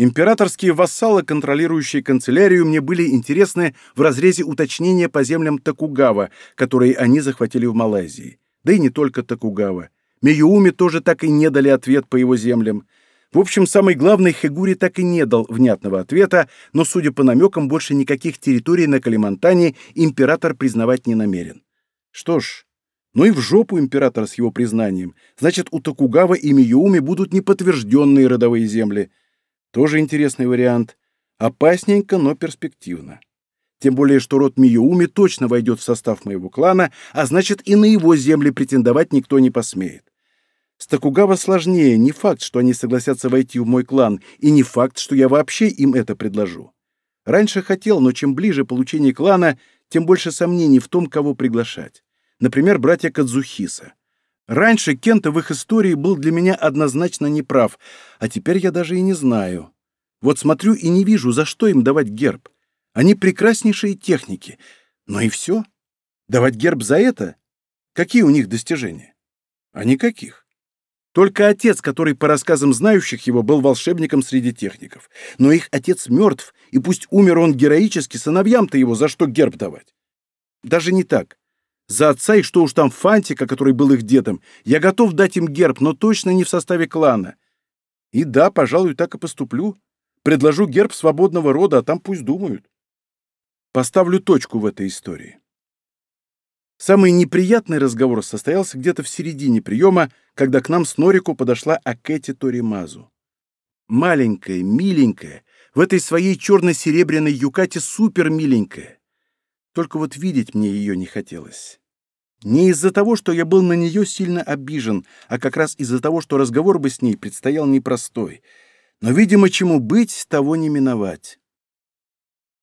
Императорские вассалы, контролирующие канцелярию, мне были интересны в разрезе уточнения по землям Токугава, которые они захватили в Малайзии. Да и не только Токугава. Миюуми тоже так и не дали ответ по его землям. В общем, самый главный Хегури так и не дал внятного ответа, но, судя по намекам, больше никаких территорий на Калимантане император признавать не намерен. Что ж, ну и в жопу императора с его признанием. Значит, у Токугава и Миюуми будут неподтвержденные родовые земли. Тоже интересный вариант. Опасненько, но перспективно. Тем более, что род Миюуми точно войдет в состав моего клана, а значит, и на его земли претендовать никто не посмеет. С Токугава сложнее, не факт, что они согласятся войти в мой клан, и не факт, что я вообще им это предложу. Раньше хотел, но чем ближе получение клана, тем больше сомнений в том, кого приглашать. Например, братья Кадзухиса. Раньше Кента в их истории был для меня однозначно неправ, а теперь я даже и не знаю. Вот смотрю и не вижу, за что им давать герб. Они прекраснейшие техники. Но и все. Давать герб за это? Какие у них достижения? А никаких. Только отец, который, по рассказам знающих его, был волшебником среди техников. Но их отец мертв, и пусть умер он героически, сыновьям-то его за что герб давать? Даже не так. За отца и что уж там Фантика, который был их дедом, я готов дать им герб, но точно не в составе клана. И да, пожалуй, так и поступлю. Предложу герб свободного рода, а там пусть думают. Поставлю точку в этой истории. Самый неприятный разговор состоялся где-то в середине приема, когда к нам с Норику подошла Акэти Торимазу. Маленькая, миленькая, в этой своей черно-серебряной юкате супер миленькая. Только вот видеть мне ее не хотелось. Не из-за того, что я был на нее сильно обижен, а как раз из-за того, что разговор бы с ней предстоял непростой. Но, видимо, чему быть, того не миновать.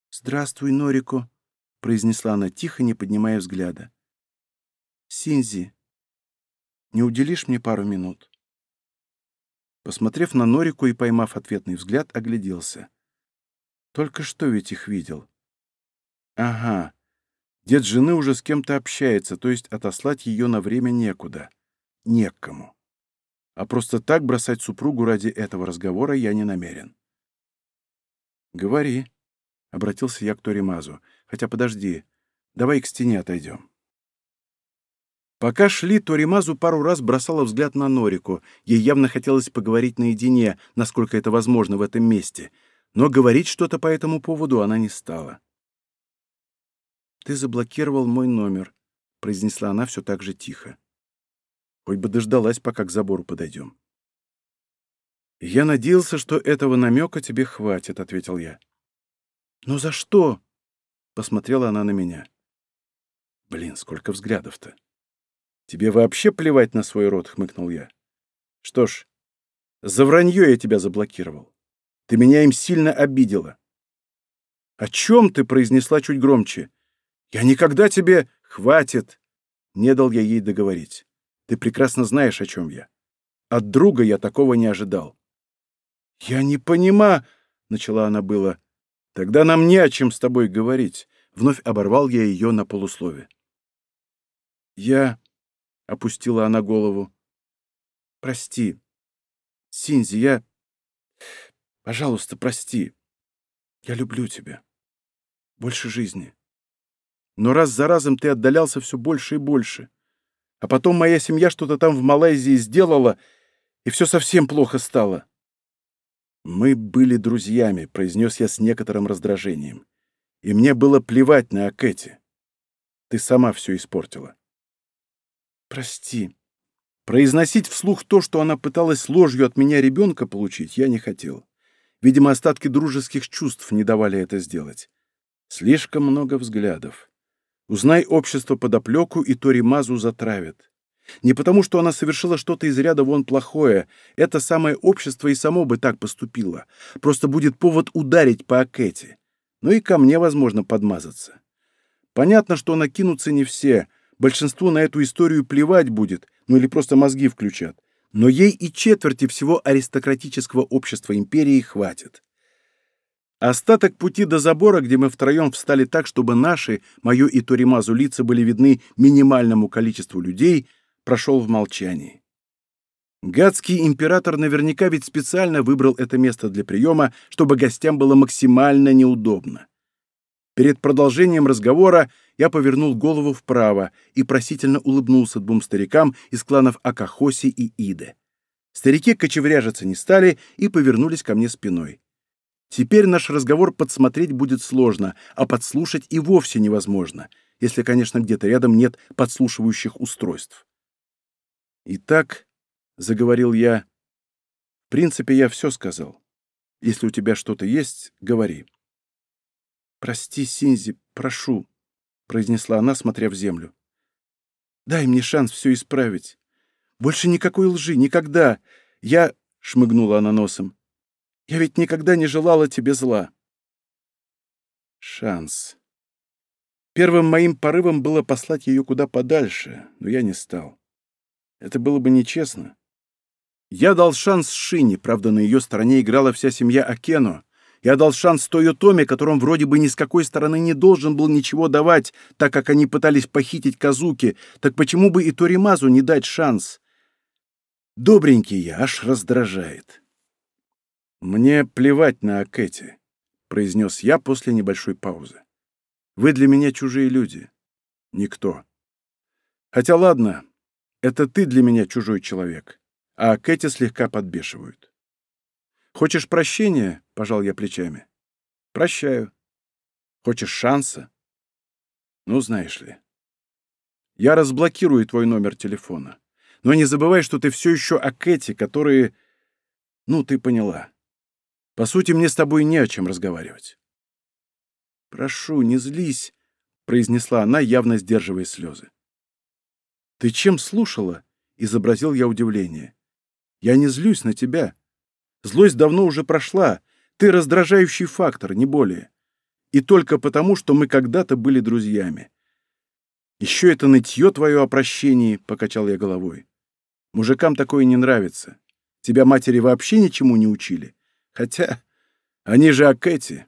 «Здравствуй, Норико», — произнесла она тихо, не поднимая взгляда. Синзи, не уделишь мне пару минут?» Посмотрев на Норику и поймав ответный взгляд, огляделся. Только что ведь их видел. Ага, дед жены уже с кем-то общается, то есть отослать ее на время некуда. Некому. А просто так бросать супругу ради этого разговора я не намерен. «Говори», — обратился я к Торимазу. «Хотя подожди, давай к стене отойдем». Пока шли, Торимазу пару раз бросала взгляд на Норику. Ей явно хотелось поговорить наедине, насколько это возможно в этом месте. Но говорить что-то по этому поводу она не стала. «Ты заблокировал мой номер», — произнесла она все так же тихо. Хоть бы дождалась, пока к забору подойдем. «Я надеялся, что этого намека тебе хватит», — ответил я. «Но за что?» — посмотрела она на меня. «Блин, сколько взглядов-то!» «Тебе вообще плевать на свой род?» — хмыкнул я. «Что ж, за вранье я тебя заблокировал. Ты меня им сильно обидела». «О чем ты?» — произнесла чуть громче. «Я никогда тебе...» «Хватит!» — не дал я ей договорить. «Ты прекрасно знаешь, о чем я. От друга я такого не ожидал». «Я не понимаю...» — начала она было. «Тогда нам не о чем с тобой говорить». Вновь оборвал я ее на полуслове. «Я...» — опустила она голову. «Прости. Синзи, я... Пожалуйста, прости. Я люблю тебя. Больше жизни. Но раз за разом ты отдалялся все больше и больше. А потом моя семья что-то там в Малайзии сделала, и все совсем плохо стало». «Мы были друзьями», — произнес я с некоторым раздражением. «И мне было плевать на Акэти. Ты сама все испортила». «Прости». Произносить вслух то, что она пыталась ложью от меня ребенка получить, я не хотел. Видимо, остатки дружеских чувств не давали это сделать. Слишком много взглядов. Узнай общество подоплеку, и Торимазу затравят. Не потому, что она совершила что-то из ряда вон плохое. Это самое общество и само бы так поступило. Просто будет повод ударить по Акете. Ну и ко мне, возможно, подмазаться. Понятно, что накинутся не все, Большинству на эту историю плевать будет, ну или просто мозги включат. Но ей и четверти всего аристократического общества империи хватит. Остаток пути до забора, где мы втроем встали так, чтобы наши, мое и Торимазу лица были видны минимальному количеству людей, прошел в молчании. Гадский император наверняка ведь специально выбрал это место для приема, чтобы гостям было максимально неудобно. Перед продолжением разговора я повернул голову вправо и просительно улыбнулся двум старикам из кланов Акахоси и Иде. Старики кочевряжиться не стали и повернулись ко мне спиной. Теперь наш разговор подсмотреть будет сложно, а подслушать и вовсе невозможно, если, конечно, где-то рядом нет подслушивающих устройств. «Итак», — заговорил я, — «в принципе, я все сказал. Если у тебя что-то есть, говори». «Прости, Синзи, прошу», — произнесла она, смотря в землю. «Дай мне шанс все исправить. Больше никакой лжи, никогда. Я...» — шмыгнула она носом. «Я ведь никогда не желала тебе зла». Шанс. Первым моим порывом было послать ее куда подальше, но я не стал. Это было бы нечестно. Я дал шанс Шине, правда, на ее стороне играла вся семья Акено. Я дал шанс Тойотоме, которому вроде бы ни с какой стороны не должен был ничего давать, так как они пытались похитить Казуки. Так почему бы и Торимазу не дать шанс? Добренький я, аж раздражает. «Мне плевать на Акэти», — произнес я после небольшой паузы. «Вы для меня чужие люди. Никто. Хотя ладно, это ты для меня чужой человек, а Акэти слегка подбешивают. Хочешь прощения?» — пожал я плечами. «Прощаю. Хочешь шанса?» «Ну, знаешь ли. Я разблокирую твой номер телефона. Но не забывай, что ты все еще о Кэти, которые... Ну, ты поняла. По сути, мне с тобой не о чем разговаривать. «Прошу, не злись», — произнесла она, явно сдерживая слезы. «Ты чем слушала?» — изобразил я удивление. «Я не злюсь на тебя. Злость давно уже прошла. Ты раздражающий фактор, не более. И только потому, что мы когда-то были друзьями. Еще это нытье твое о прощении, — покачал я головой. Мужикам такое не нравится. Тебя матери вообще ничему не учили. Хотя они же о Кэти.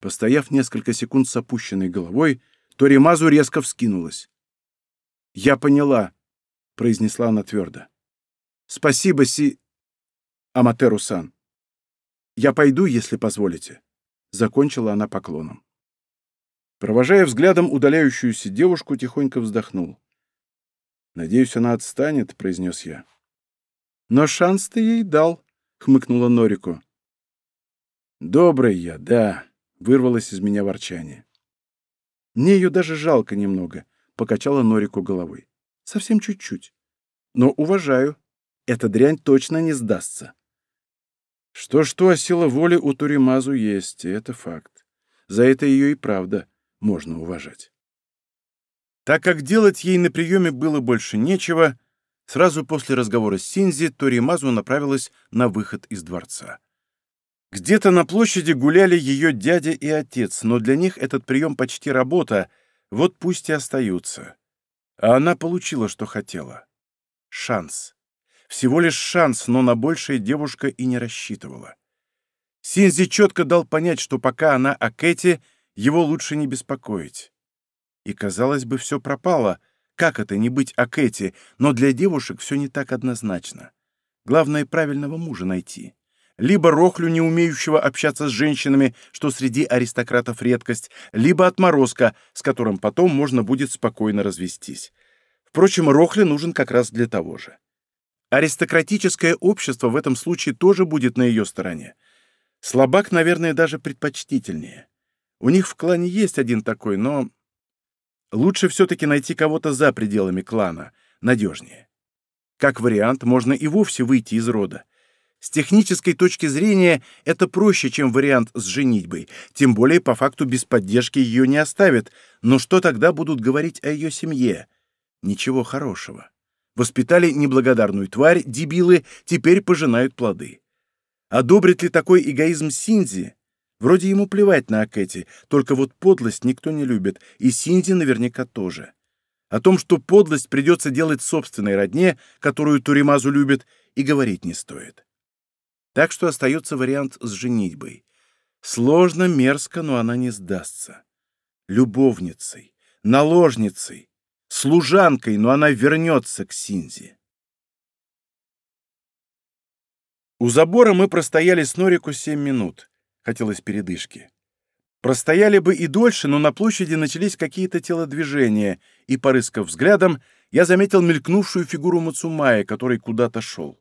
Постояв несколько секунд с опущенной головой, Торимазу резко вскинулась. «Я поняла», — произнесла она твердо. «Спасибо, Си... Аматеру-сан. Я пойду, если позволите», — закончила она поклоном. Провожая взглядом удаляющуюся девушку, тихонько вздохнул. «Надеюсь, она отстанет», — произнес я. «Но шанс ты ей дал», — хмыкнула Норику. «Добрый я, да», — вырвалось из меня ворчание. «Мне ее даже жалко немного», — покачала Норику головой. «Совсем чуть-чуть. Но уважаю. Эта дрянь точно не сдастся». Что-что, а сила воли у Туримазу есть, это факт. За это ее и правда можно уважать. Так как делать ей на приеме было больше нечего, сразу после разговора с Синзи Торимазу направилась на выход из дворца. Где-то на площади гуляли ее дядя и отец, но для них этот прием почти работа, вот пусть и остаются. А она получила, что хотела. Шанс. Всего лишь шанс, но на большее девушка и не рассчитывала. Синзи четко дал понять, что пока она о Кэти, его лучше не беспокоить. И, казалось бы, все пропало. Как это не быть о Кэти? Но для девушек все не так однозначно. Главное, правильного мужа найти. Либо рохлю, не умеющего общаться с женщинами, что среди аристократов редкость, либо отморозка, с которым потом можно будет спокойно развестись. Впрочем, рохля нужен как раз для того же. Аристократическое общество в этом случае тоже будет на ее стороне. Слабак, наверное, даже предпочтительнее. У них в клане есть один такой, но лучше все-таки найти кого-то за пределами клана, надежнее. Как вариант, можно и вовсе выйти из рода. С технической точки зрения это проще, чем вариант с женитьбой, тем более по факту без поддержки ее не оставят, но что тогда будут говорить о ее семье? Ничего хорошего. Воспитали неблагодарную тварь, дебилы, теперь пожинают плоды. Одобрит ли такой эгоизм Синзи? Вроде ему плевать на Акэти, только вот подлость никто не любит, и Синди наверняка тоже. О том, что подлость придется делать собственной родне, которую Туримазу любит, и говорить не стоит. Так что остается вариант с женитьбой. Сложно, мерзко, но она не сдастся. Любовницей, наложницей, служанкой, но она вернется к Синзи. У забора мы простояли с Норику семь минут. Хотелось передышки. Простояли бы и дольше, но на площади начались какие-то телодвижения, и, порыскав взглядом, я заметил мелькнувшую фигуру Мацумая, который куда-то шел.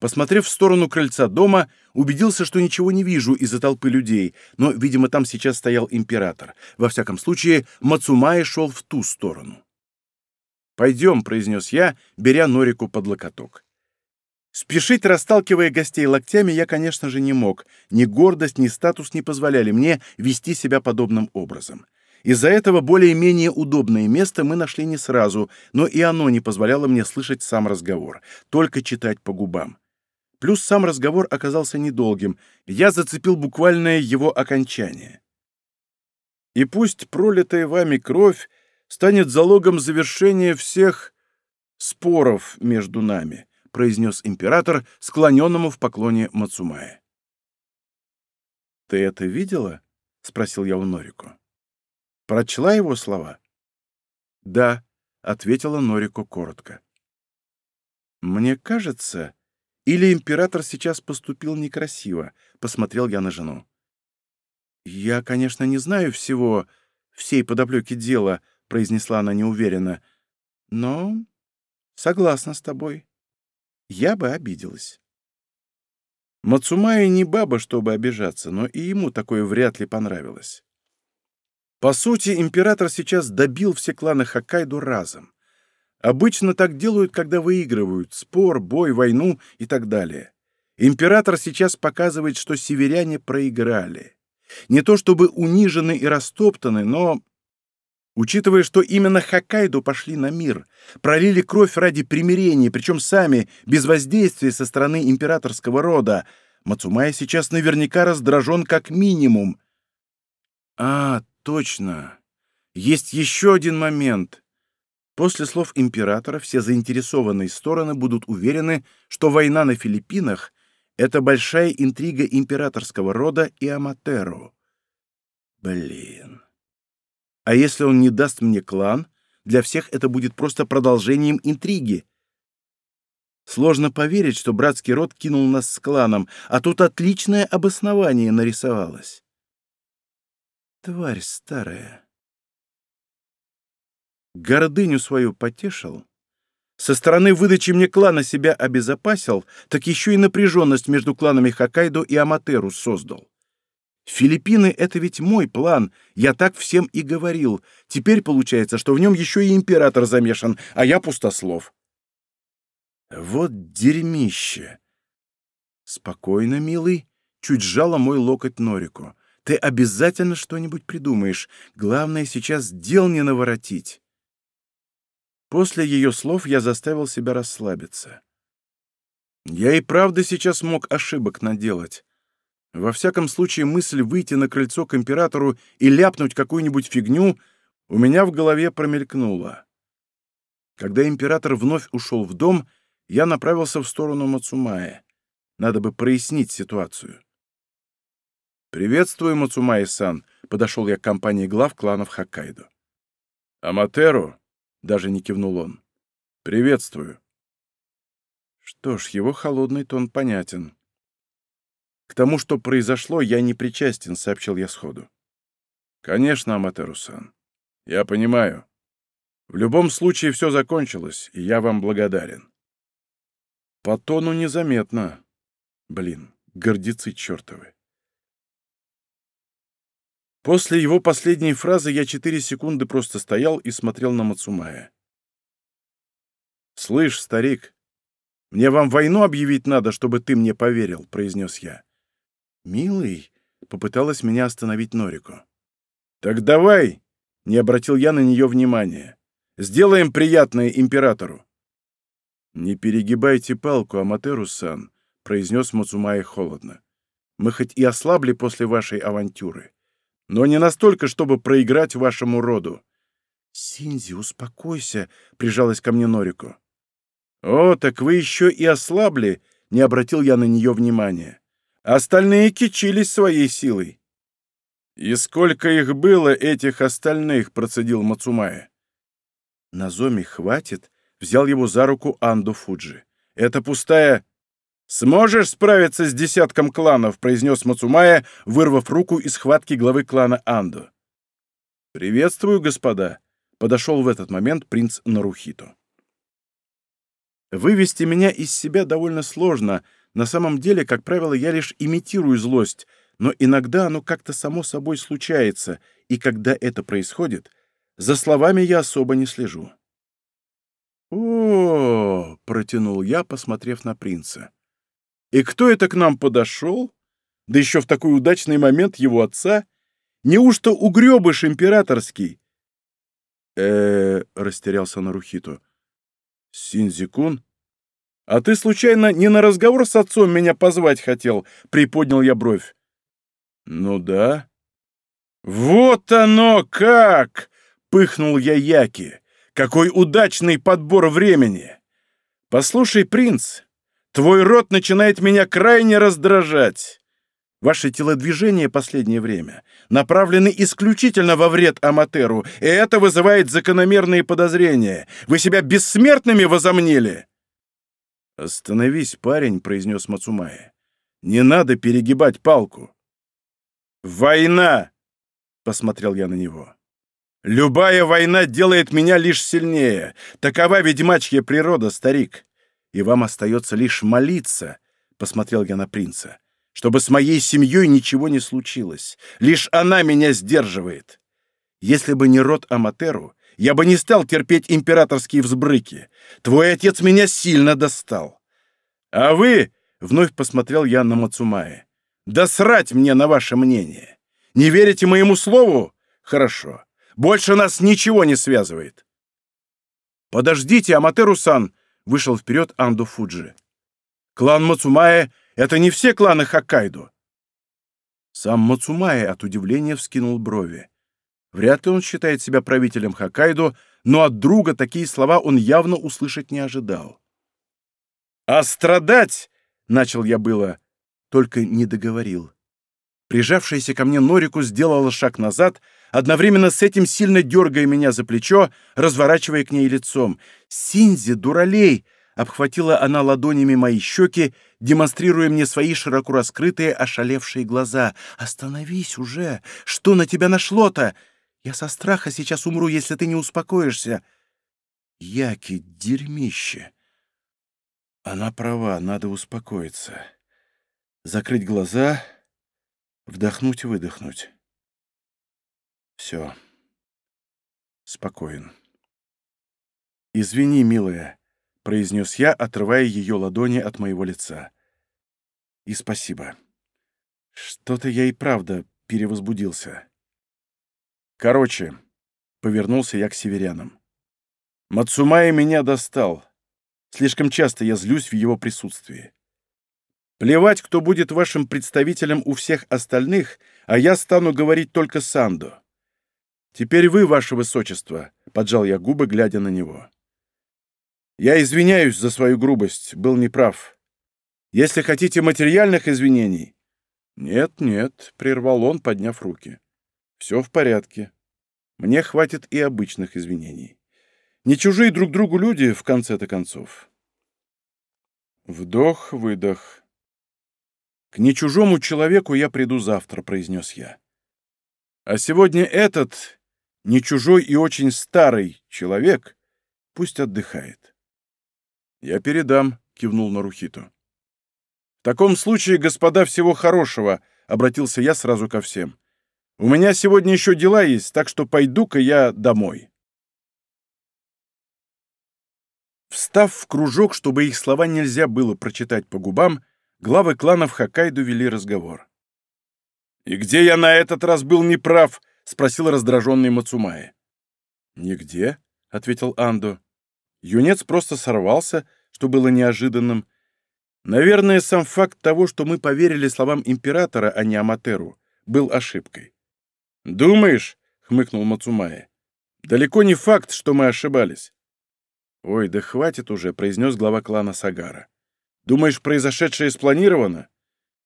Посмотрев в сторону крыльца дома, убедился, что ничего не вижу из-за толпы людей, но, видимо, там сейчас стоял император. Во всяком случае, Мацумай шел в ту сторону. «Пойдем», — произнес я, беря Норику под локоток. Спешить, расталкивая гостей локтями, я, конечно же, не мог. Ни гордость, ни статус не позволяли мне вести себя подобным образом. Из-за этого более-менее удобное место мы нашли не сразу, но и оно не позволяло мне слышать сам разговор, только читать по губам. Плюс сам разговор оказался недолгим, я зацепил буквальное его окончание. И пусть пролитая вами кровь станет залогом завершения всех споров между нами, произнес император, склоненному в поклоне Мацумае. «Ты это видела?» — спросил я у Норико. «Прочла его слова?» «Да», — ответила Норико коротко. «Мне кажется, или император сейчас поступил некрасиво», — посмотрел я на жену. «Я, конечно, не знаю всего, всей подоплеки дела», — произнесла она неуверенно, — «но согласна с тобой». Я бы обиделась. Мацумай не баба, чтобы обижаться, но и ему такое вряд ли понравилось. По сути, император сейчас добил все кланы Хоккайдо разом. Обычно так делают, когда выигрывают спор, бой, войну и так далее. Император сейчас показывает, что северяне проиграли. Не то чтобы унижены и растоптаны, но Учитывая, что именно Хоккайдо пошли на мир, пролили кровь ради примирения, причем сами, без воздействия со стороны императорского рода, Мацумай сейчас наверняка раздражен как минимум. А, точно. Есть еще один момент. После слов императора все заинтересованные стороны будут уверены, что война на Филиппинах — это большая интрига императорского рода и Аматеру. Блин. А если он не даст мне клан, для всех это будет просто продолжением интриги. Сложно поверить, что братский род кинул нас с кланом, а тут отличное обоснование нарисовалось. Тварь старая. Гордыню свою потешил. Со стороны выдачи мне клана себя обезопасил, так еще и напряженность между кланами Хоккайдо и Аматеру создал. Филиппины — это ведь мой план, я так всем и говорил. Теперь получается, что в нем еще и император замешан, а я пустослов. Вот дерьмище. Спокойно, милый, чуть сжала мой локоть Норику. Ты обязательно что-нибудь придумаешь. Главное сейчас дел не наворотить. После ее слов я заставил себя расслабиться. Я и правда сейчас мог ошибок наделать. Во всяком случае, мысль выйти на крыльцо к императору и ляпнуть какую-нибудь фигню у меня в голове промелькнула. Когда император вновь ушел в дом, я направился в сторону Мацумая. Надо бы прояснить ситуацию. «Приветствую, Мацумай-сан», — подошел я к компании глав кланов Хоккайдо. «Аматеру?» — даже не кивнул он. «Приветствую». Что ж, его холодный тон понятен. К тому, что произошло, я не причастен, сообщил я сходу. Конечно, Аматеру-сан. Я понимаю. В любом случае все закончилось, и я вам благодарен. По тону незаметно. Блин, гордецы чертовы. После его последней фразы я четыре секунды просто стоял и смотрел на Мацумая. «Слышь, старик, мне вам войну объявить надо, чтобы ты мне поверил», — произнес я. «Милый», — попыталась меня остановить Норико. «Так давай!» — не обратил я на нее внимания. «Сделаем приятное императору!» «Не перегибайте палку, Аматеру-сан», — произнес Мацумай холодно. «Мы хоть и ослабли после вашей авантюры, но не настолько, чтобы проиграть вашему роду». «Синзи, успокойся», — прижалась ко мне Норико. «О, так вы еще и ослабли», — не обратил я на нее внимания. Остальные кичились своей силой. «И сколько их было, этих остальных?» — процедил Мацумая. «Назоми хватит», — взял его за руку Анду Фуджи. «Это пустая...» «Сможешь справиться с десятком кланов?» — произнес Мацумая, вырвав руку из схватки главы клана Андо. «Приветствую, господа!» — подошел в этот момент принц Нарухито. Вывести меня из себя довольно сложно. На самом деле, как правило, я лишь имитирую злость, но иногда оно как-то само собой случается, и когда это происходит, за словами я особо не слежу. «О, — протянул я, посмотрев на принца. «И кто это к нам подошел? Да еще в такой удачный момент его отца? Неужто угребыш императорский?» э растерялся Нарухито. «Синзикун? А ты, случайно, не на разговор с отцом меня позвать хотел?» — приподнял я бровь. «Ну да». «Вот оно как!» — пыхнул я Яки. «Какой удачный подбор времени! Послушай, принц, твой рот начинает меня крайне раздражать. Ваши телодвижения последнее время направлены исключительно во вред Аматеру, и это вызывает закономерные подозрения. Вы себя бессмертными возомнили?» «Остановись, парень», — произнес Мацумая. «Не надо перегибать палку». «Война!» — посмотрел я на него. «Любая война делает меня лишь сильнее. Такова ведьмачья природа, старик. И вам остается лишь молиться», — посмотрел я на принца чтобы с моей семьей ничего не случилось. Лишь она меня сдерживает. Если бы не род Аматеру, я бы не стал терпеть императорские взбрыки. Твой отец меня сильно достал. А вы, — вновь посмотрел я на Мацумае, — да срать мне на ваше мнение. Не верите моему слову? Хорошо. Больше нас ничего не связывает. Подождите, Аматеру-сан, — вышел вперед Анду Фуджи. Клан Мацумае — это не все кланы Хоккайдо. Сам Мацумая от удивления вскинул брови. Вряд ли он считает себя правителем Хоккайдо, но от друга такие слова он явно услышать не ожидал. «А страдать!» — начал я было, только не договорил. Прижавшаяся ко мне Норику сделала шаг назад, одновременно с этим сильно дергая меня за плечо, разворачивая к ней лицом. «Синзи, дуралей!» Обхватила она ладонями мои щеки, демонстрируя мне свои широко раскрытые, ошалевшие глаза. «Остановись уже! Что на тебя нашло-то? Я со страха сейчас умру, если ты не успокоишься!» Яки, дерьмище! Она права, надо успокоиться. Закрыть глаза, вдохнуть-выдохнуть. Все. Спокоен. «Извини, милая», — произнес я, отрывая ее ладони от моего лица. «И спасибо. Что-то я и правда перевозбудился. Короче, повернулся я к северянам. Мацумай меня достал. Слишком часто я злюсь в его присутствии. Плевать, кто будет вашим представителем у всех остальных, а я стану говорить только Санду. Теперь вы, ваше высочество, — поджал я губы, глядя на него. Я извиняюсь за свою грубость, был неправ. Если хотите материальных извинений... Нет, нет, прервал он, подняв руки. Все в порядке. Мне хватит и обычных извинений. Не чужие друг другу люди, в конце-то концов. Вдох-выдох. «К нечужому человеку я приду завтра», — произнес я. «А сегодня этот, не чужой и очень старый человек, пусть отдыхает». «Я передам», — кивнул Нарухито. «В таком случае, господа, всего хорошего», — обратился я сразу ко всем. «У меня сегодня еще дела есть, так что пойду-ка я домой». Встав в кружок, чтобы их слова нельзя было прочитать по губам, главы кланов Хоккайдо вели разговор. «И где я на этот раз был неправ?» — спросил раздраженный Мацумаe. «Нигде», — ответил Андо. Юнец просто сорвался, что было неожиданным. Наверное, сам факт того, что мы поверили словам императора, а не Аматеру, был ошибкой. «Думаешь?» — хмыкнул Мацумая. «Далеко не факт, что мы ошибались». «Ой, да хватит уже», — произнес глава клана Сагара. «Думаешь, произошедшее спланировано?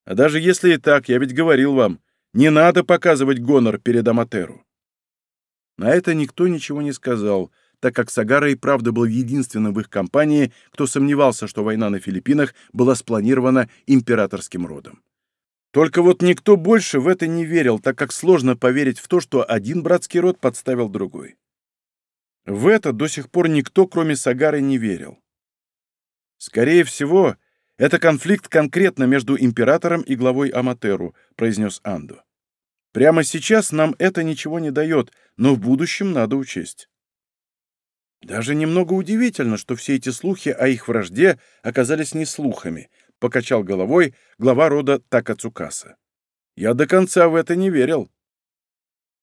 А даже если и так, я ведь говорил вам, не надо показывать гонор перед Аматеру». На это никто ничего не сказал, так как Сагара и правда был единственным в их компании, кто сомневался, что война на Филиппинах была спланирована императорским родом. Только вот никто больше в это не верил, так как сложно поверить в то, что один братский род подставил другой. В это до сих пор никто, кроме Сагары, не верил. Скорее всего, это конфликт конкретно между императором и главой Аматеру, произнес Анду. Прямо сейчас нам это ничего не дает, но в будущем надо учесть. Даже немного удивительно, что все эти слухи о их вражде оказались не слухами, покачал головой глава рода Такацукаса. Я до конца в это не верил.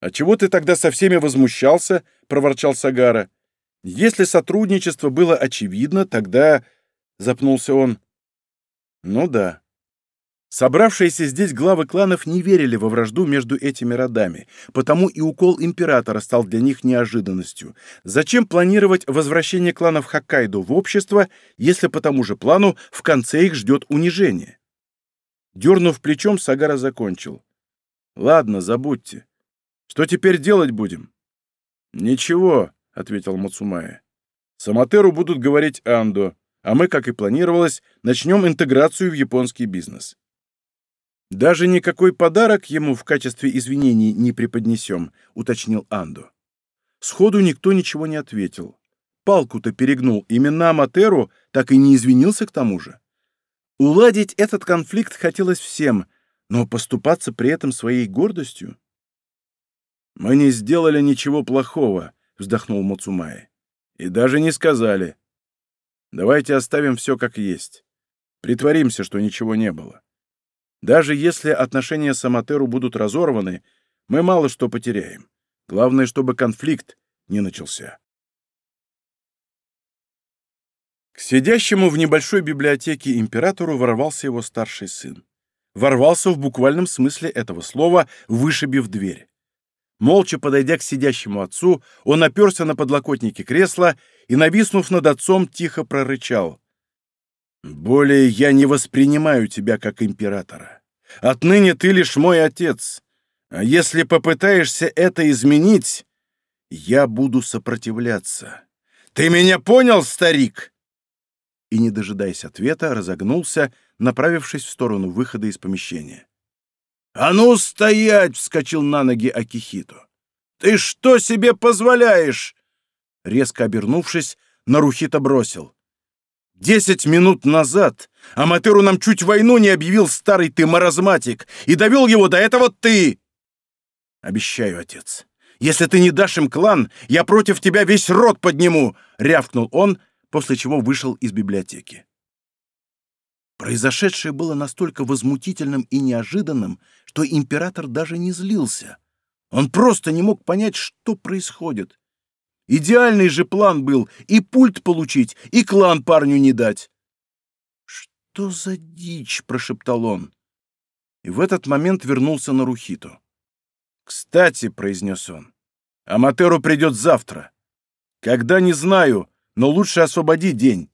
«А чего ты тогда со всеми возмущался?» — проворчал Сагара. «Если сотрудничество было очевидно, тогда...» — запнулся он. «Ну да. Собравшиеся здесь главы кланов не верили во вражду между этими родами, потому и укол императора стал для них неожиданностью. Зачем планировать возвращение кланов Хоккайдо в общество, если по тому же плану в конце их ждет унижение? Дернув плечом, Сагара закончил. «Ладно, забудьте. Что теперь делать будем?» «Ничего», — ответил Мацумая. «Самотеру будут говорить Андо, а мы, как и планировалось, начнем интеграцию в японский бизнес». «Даже никакой подарок ему в качестве извинений не преподнесем», — уточнил Андо. Сходу никто ничего не ответил. Палку-то перегнул именно Аматеру, так и не извинился к тому же. Уладить этот конфликт хотелось всем, но поступаться при этом своей гордостью? «Мы не сделали ничего плохого», — вздохнул Мацумай. «И даже не сказали. Давайте оставим все как есть. Притворимся, что ничего не было. Даже если отношения с Аматеру будут разорваны, мы мало что потеряем. Главное, чтобы конфликт не начался. К сидящему в небольшой библиотеке императору ворвался его старший сын. Ворвался в буквальном смысле этого слова, вышибив дверь. Молча подойдя к сидящему отцу, он оперся на подлокотники кресла и, нависнув над отцом, тихо прорычал. Более я не воспринимаю тебя как императора. Отныне ты лишь мой отец. А если попытаешься это изменить, я буду сопротивляться. Ты меня понял, старик?» И, не дожидаясь ответа, разогнулся, направившись в сторону выхода из помещения. «А ну, стоять!» — вскочил на ноги Акихито. «Ты что себе позволяешь?» Резко обернувшись, Нарухито бросил. Десять минут назад Аматеру нам чуть войну не объявил старый ты маразматик, и довел его до этого ты. Обещаю, отец, если ты не дашь им клан, я против тебя весь рот подниму, рявкнул он, после чего вышел из библиотеки. Произошедшее было настолько возмутительным и неожиданным, что император даже не злился. Он просто не мог понять, что происходит. Идеальный же план был и пульт получить, и клан парню не дать. «Что за дичь?» — прошептал он. И в этот момент вернулся на Рухиту. «Кстати», — произнес он, — «Аматеру придет завтра. Когда, не знаю, но лучше освободи день.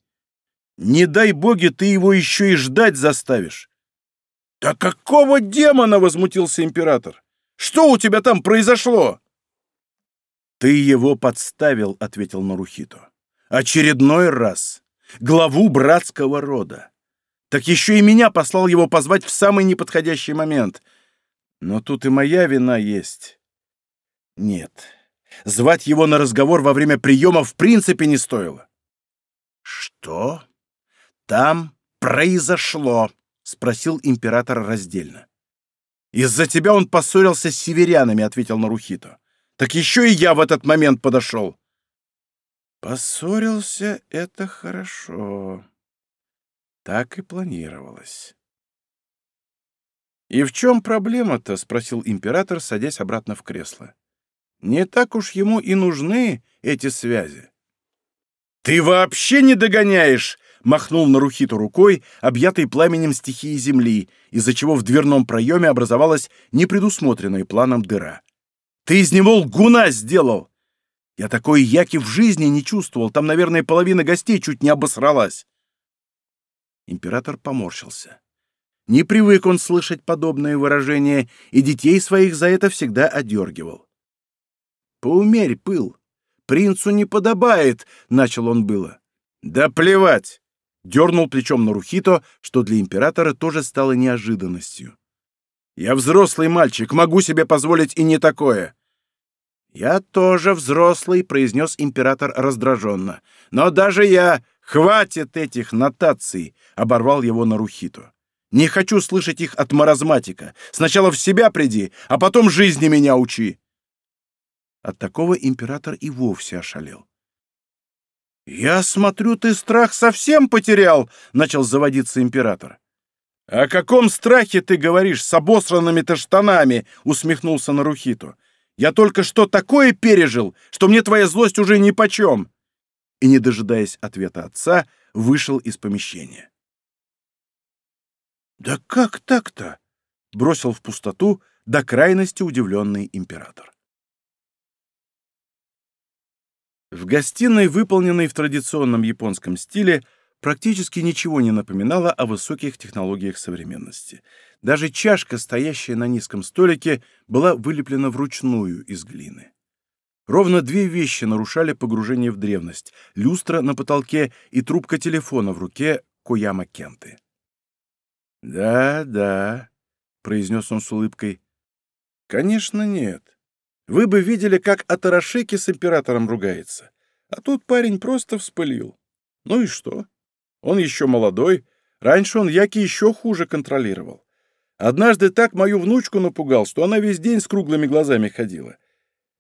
Не дай боги, ты его еще и ждать заставишь». «Да какого демона?» — возмутился император. «Что у тебя там произошло?» «Ты его подставил», — ответил Нарухито. «Очередной раз. Главу братского рода. Так еще и меня послал его позвать в самый неподходящий момент. Но тут и моя вина есть. Нет, звать его на разговор во время приема в принципе не стоило». «Что там произошло?» — спросил император раздельно. «Из-за тебя он поссорился с северянами», — ответил Нарухито. Так еще и я в этот момент подошел. Поссорился — это хорошо. Так и планировалось. «И в чем проблема-то?» — спросил император, садясь обратно в кресло. «Не так уж ему и нужны эти связи». «Ты вообще не догоняешь!» — махнул на Рухиту рукой, объятой пламенем стихии земли, из-за чего в дверном проеме образовалась непредусмотренная планом дыра. Ты из него лгуна сделал! Я такой яки в жизни не чувствовал. Там, наверное, половина гостей чуть не обосралась. Император поморщился. Не привык он слышать подобные выражения, и детей своих за это всегда одергивал. «Поумерь пыл. Принцу не подобает!» — начал он было. «Да плевать!» — дернул плечом Нарухито, что для императора тоже стало неожиданностью. «Я взрослый мальчик, могу себе позволить и не такое!» «Я тоже взрослый», — произнес император раздраженно. «Но даже я... Хватит этих нотаций!» — оборвал его Нарухито. «Не хочу слышать их от маразматика. Сначала в себя приди, а потом жизни меня учи!» От такого император и вовсе ошалел. «Я смотрю, ты страх совсем потерял!» — начал заводиться император. «О каком страхе ты говоришь с обосранными-то штанами?» — усмехнулся Нарухито. «Я только что такое пережил, что мне твоя злость уже нипочем!» И, не дожидаясь ответа отца, вышел из помещения. «Да как так-то?» — бросил в пустоту до крайности удивленный император. В гостиной, выполненной в традиционном японском стиле, практически ничего не напоминало о высоких технологиях современности. Даже чашка, стоящая на низком столике, была вылеплена вручную из глины. Ровно две вещи нарушали погружение в древность — люстра на потолке и трубка телефона в руке Кояма Кенты. «Да, да», — произнес он с улыбкой. «Конечно, нет. Вы бы видели, как Атарашеки с императором ругается. А тут парень просто вспылил. Ну и что? Он еще молодой. Раньше он Яки еще хуже контролировал. Однажды так мою внучку напугал, что она весь день с круглыми глазами ходила.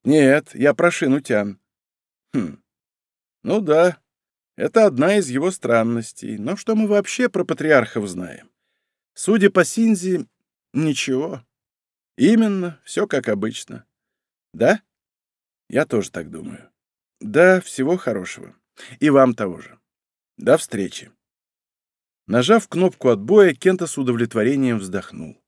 Нет, я про Шинутян. Хм. Ну да, это одна из его странностей. Но что мы вообще про патриархов знаем? Судя по Синзи, ничего. Именно, все как обычно. Да? Я тоже так думаю. Да, всего хорошего. И вам того же. До встречи. Нажав кнопку отбоя, Кента с удовлетворением вздохнул.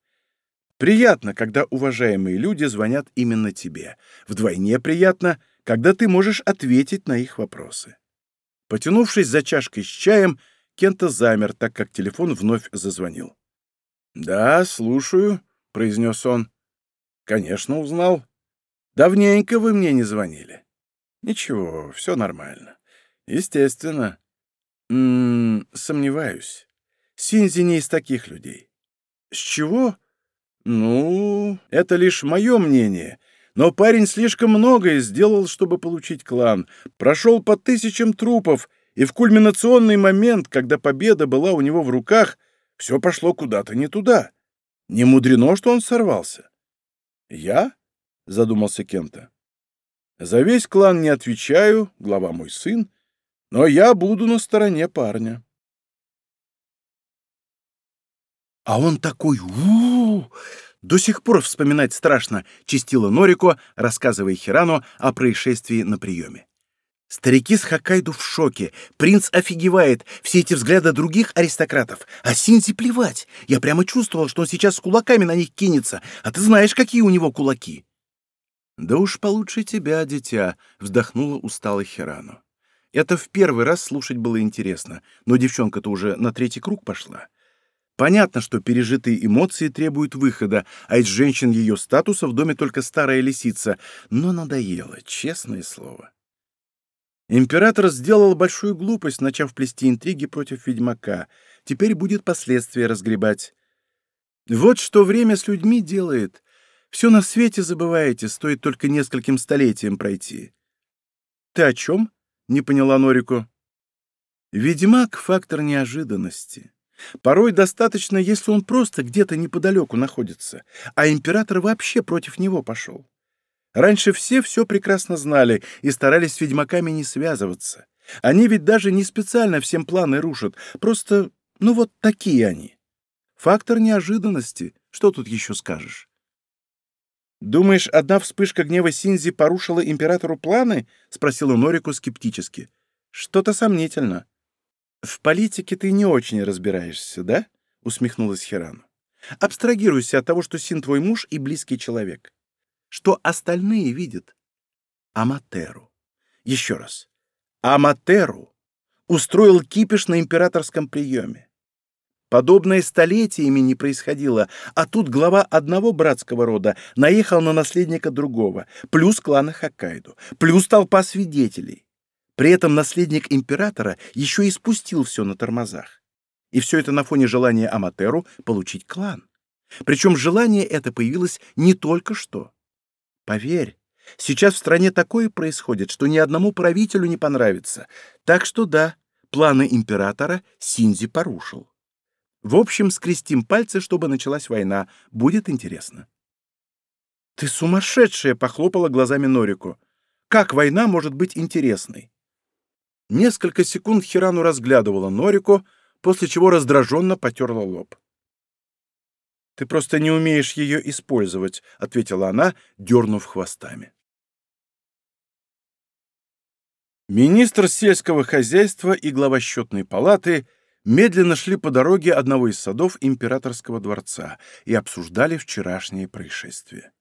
Приятно, когда уважаемые люди звонят именно тебе. Вдвойне приятно, когда ты можешь ответить на их вопросы. Потянувшись за чашкой с чаем, Кента замер, так как телефон вновь зазвонил. «Да, слушаю», — произнес он. «Конечно, узнал. Давненько вы мне не звонили. Ничего, все нормально. Естественно. М -м, сомневаюсь. Синзи не из таких людей. С чего? Ну, это лишь мое мнение. Но парень слишком многое сделал, чтобы получить клан. Прошел по тысячам трупов, и в кульминационный момент, когда победа была у него в руках, все пошло куда-то не туда. Не мудрено, что он сорвался. Я? — задумался Кента. «За весь клан не отвечаю, глава мой сын, но я буду на стороне парня». «А он такой у, -у, -у До сих пор вспоминать страшно», — чистила Норико, рассказывая Хирану о происшествии на приеме. Старики с Хоккайдо в шоке. Принц офигевает. Все эти взгляды других аристократов. А Синзи плевать. Я прямо чувствовал, что он сейчас с кулаками на них кинется. А ты знаешь, какие у него кулаки. «Да уж получше тебя, дитя», — вздохнула усталый Хирану. Это в первый раз слушать было интересно, но девчонка-то уже на третий круг пошла. Понятно, что пережитые эмоции требуют выхода, а из женщин ее статуса в доме только старая лисица, но надоело, честное слово. Император сделал большую глупость, начав плести интриги против ведьмака. Теперь будет последствия разгребать. Вот что время с людьми делает. Все на свете забываете, стоит только нескольким столетиям пройти. Ты о чем? Не поняла Норику. Ведьмак — фактор неожиданности. Порой достаточно, если он просто где-то неподалеку находится, а император вообще против него пошел. Раньше все все прекрасно знали и старались с ведьмаками не связываться. Они ведь даже не специально всем планы рушат, просто, ну вот такие они. Фактор неожиданности, что тут еще скажешь? «Думаешь, одна вспышка гнева Синзи порушила императору планы?» — спросила Норику скептически. «Что-то сомнительно». «В политике ты не очень разбираешься, да?» — усмехнулась Хиран. «Абстрагируйся от того, что Син твой муж и близкий человек. Что остальные видят? Аматеру. Еще раз. Аматеру устроил кипиш на императорском приеме. Подобное столетиями не происходило, а тут глава одного братского рода наехал на наследника другого, плюс клана Хоккайдо, плюс толпа свидетелей. При этом наследник императора еще и спустил все на тормозах. И все это на фоне желания Аматеру получить клан. Причем желание это появилось не только что. Поверь, сейчас в стране такое происходит, что ни одному правителю не понравится. Так что да, планы императора Синзи порушил. В общем, скрестим пальцы, чтобы началась война. Будет интересно. «Ты сумасшедшая!» — похлопала глазами Норику. «Как война может быть интересной?» Несколько секунд Хирану разглядывала Норику, после чего раздраженно потерла лоб. «Ты просто не умеешь ее использовать», — ответила она, дернув хвостами. Министр сельского хозяйства и глава счетной палаты медленно шли по дороге одного из садов императорского дворца и обсуждали вчерашнее происшествие.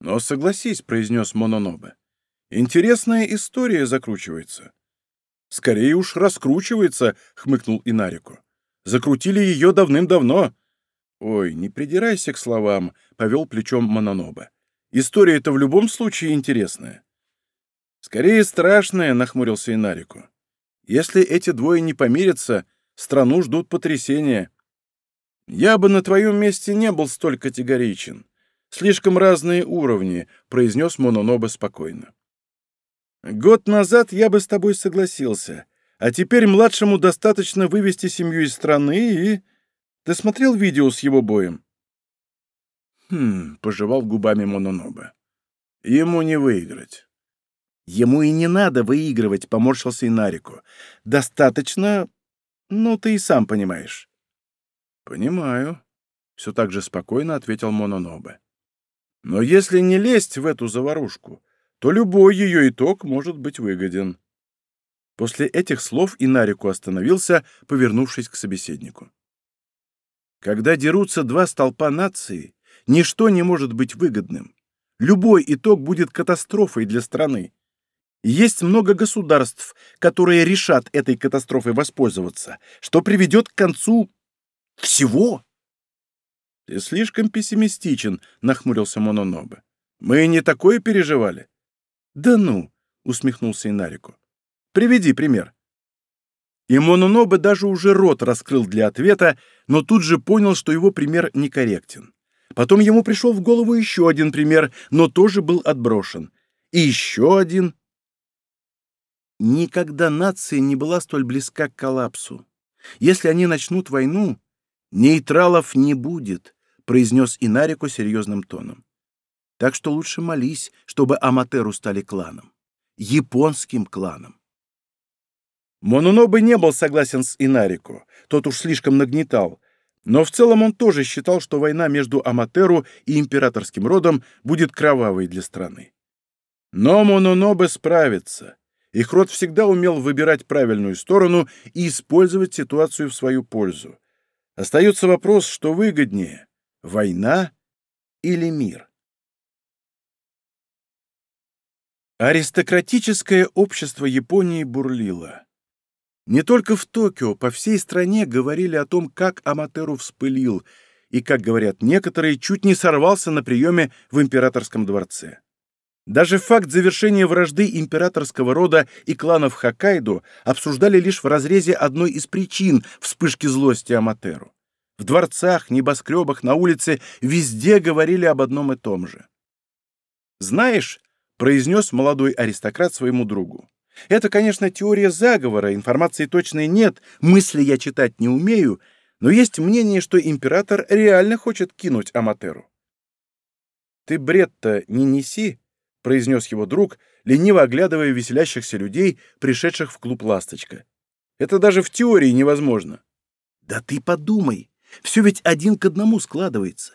«Но согласись», — произнес Мононобе, — «интересная история закручивается». «Скорее уж раскручивается», — хмыкнул Инарику. «Закрутили ее давным-давно». «Ой, не придирайся к словам», — повел плечом Мононобе. «История-то в любом случае интересная». «Скорее страшная», — нахмурился Инарику. Если эти двое не помирятся, страну ждут потрясения. Я бы на твоем месте не был столь категоричен. Слишком разные уровни, произнес Мононоба спокойно. Год назад я бы с тобой согласился, а теперь младшему достаточно вывести семью из страны и... Ты смотрел видео с его боем? Хм, пожевал губами Мононоба. Ему не выиграть. Ему и не надо выигрывать, поморщился Инарику. Достаточно, ну, ты и сам понимаешь. Понимаю, все так же спокойно ответил Мононобе. Но если не лезть в эту заварушку, то любой ее итог может быть выгоден. После этих слов Инарику остановился, повернувшись к собеседнику. Когда дерутся два столпа нации, ничто не может быть выгодным. Любой итог будет катастрофой для страны. Есть много государств, которые решат этой катастрофой воспользоваться, что приведет к концу всего. Ты слишком пессимистичен, нахмурился Мононобе. Мы не такое переживали. Да ну, усмехнулся Инарику. Приведи пример. И Мононобе даже уже рот раскрыл для ответа, но тут же понял, что его пример некорректен. Потом ему пришел в голову еще один пример, но тоже был отброшен. И еще один, Никогда нация не была столь близка к коллапсу. Если они начнут войну, нейтралов не будет, произнес Инарико серьезным тоном. Так что лучше молись, чтобы Аматеру стали кланом. Японским кланом. Мононобе не был согласен с Инарико, тот уж слишком нагнетал, но в целом он тоже считал, что война между Аматеру и императорским родом будет кровавой для страны. Но Мононобе справится. Их род всегда умел выбирать правильную сторону и использовать ситуацию в свою пользу. Остается вопрос, что выгоднее – война или мир? Аристократическое общество Японии бурлило. Не только в Токио, по всей стране говорили о том, как Аматеру вспылил и, как говорят некоторые, чуть не сорвался на приеме в императорском дворце. Даже факт завершения вражды императорского рода и кланов Хоккайдо обсуждали лишь в разрезе одной из причин вспышки злости Аматеру. В дворцах, небоскребах, на улице везде говорили об одном и том же. «Знаешь», — произнес молодой аристократ своему другу, «это, конечно, теория заговора, информации точной нет, мысли я читать не умею, но есть мнение, что император реально хочет кинуть Аматеру». «Ты бред-то не неси», произнес его друг, лениво оглядывая веселящихся людей, пришедших в клуб «Ласточка». «Это даже в теории невозможно». «Да ты подумай, все ведь один к одному складывается.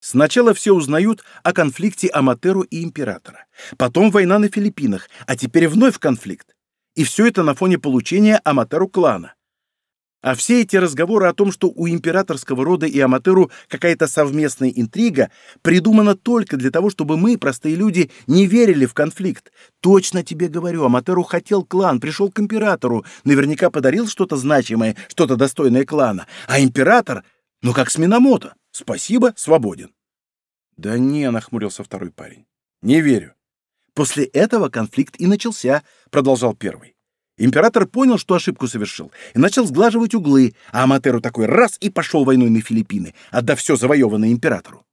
Сначала все узнают о конфликте Аматеру и Императора, потом война на Филиппинах, а теперь вновь конфликт. И все это на фоне получения Аматеру клана. А все эти разговоры о том, что у императорского рода и Аматеру какая-то совместная интрига, придумана только для того, чтобы мы, простые люди, не верили в конфликт. Точно тебе говорю, Аматеру хотел клан, пришел к императору, наверняка подарил что-то значимое, что-то достойное клана. А император, ну как с Минамото, спасибо, свободен. Да не, нахмурился второй парень. Не верю. После этого конфликт и начался, продолжал первый. Император понял, что ошибку совершил, и начал сглаживать углы, а Аматеру такой раз и пошел войной на Филиппины, отдав все завоеванное императору.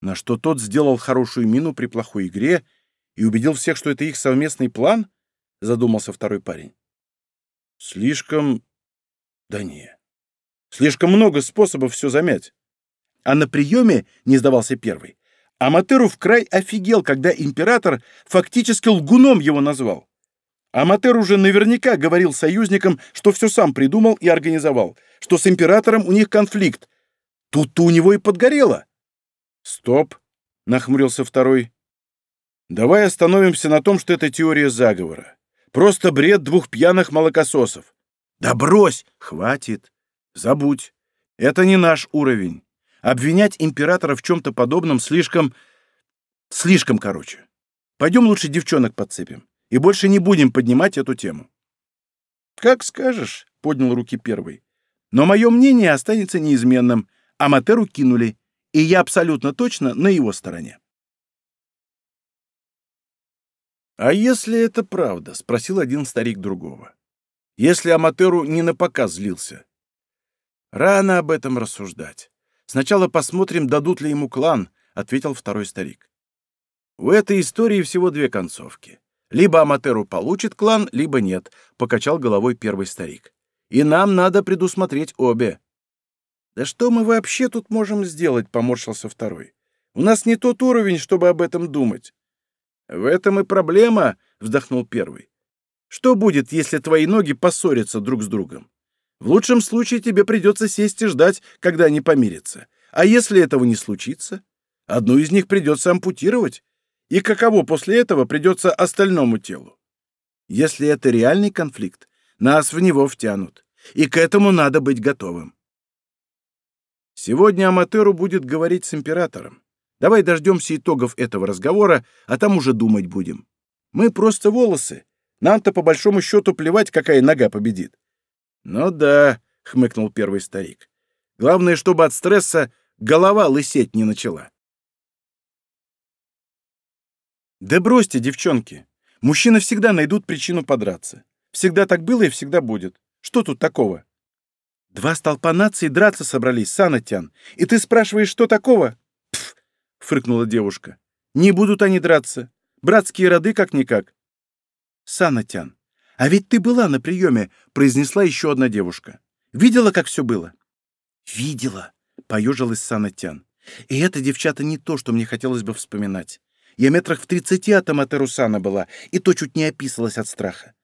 На что тот сделал хорошую мину при плохой игре и убедил всех, что это их совместный план? Задумался второй парень. Слишком... Да не. Слишком много способов все замять. А на приеме, не сдавался первый, Аматеру в край офигел, когда император фактически лгуном его назвал. Аматер уже наверняка говорил союзникам, что все сам придумал и организовал, что с императором у них конфликт. Тут-то у него и подгорело. «Стоп!» — нахмурился второй. «Давай остановимся на том, что это теория заговора. Просто бред двух пьяных молокососов». «Да брось! Хватит! Забудь! Это не наш уровень. Обвинять императора в чем-то подобном слишком... слишком короче. Пойдем лучше девчонок подцепим и больше не будем поднимать эту тему. «Как скажешь», — поднял руки первый. «Но мое мнение останется неизменным. Аматеру кинули, и я абсолютно точно на его стороне». «А если это правда?» — спросил один старик другого. «Если Аматеру не на показ злился?» «Рано об этом рассуждать. Сначала посмотрим, дадут ли ему клан», — ответил второй старик. «У этой истории всего две концовки. Либо Аматеру получит клан, либо нет, — покачал головой первый старик. И нам надо предусмотреть обе. Да что мы вообще тут можем сделать, — поморщился второй. У нас не тот уровень, чтобы об этом думать. В этом и проблема, — вздохнул первый. Что будет, если твои ноги поссорятся друг с другом? В лучшем случае тебе придется сесть и ждать, когда они помирятся. А если этого не случится? Одну из них придется ампутировать, и каково после этого придется остальному телу? Если это реальный конфликт, нас в него втянут, и к этому надо быть готовым. Сегодня Аматеру будет говорить с императором. Давай дождемся итогов этого разговора, а там уже думать будем. Мы просто волосы. Нам-то по большому счету плевать, какая нога победит. Ну да, хмыкнул первый старик. Главное, чтобы от стресса голова лысеть не начала. Да бросьте, девчонки. Мужчины всегда найдут причину подраться. Всегда так было и всегда будет. Что тут такого? Два столпа нации драться собрались, Санатян. И ты спрашиваешь, что такого? Пф, фыркнула девушка. Не будут они драться. Братские роды как-никак. Санатян, а ведь ты была на приеме, произнесла еще одна девушка. Видела, как все было? Видела, поежилась Санатян. И это, девчата, не то, что мне хотелось бы вспоминать. Я метрах в тридцати от Аматерусана была, и то чуть не описалась от страха.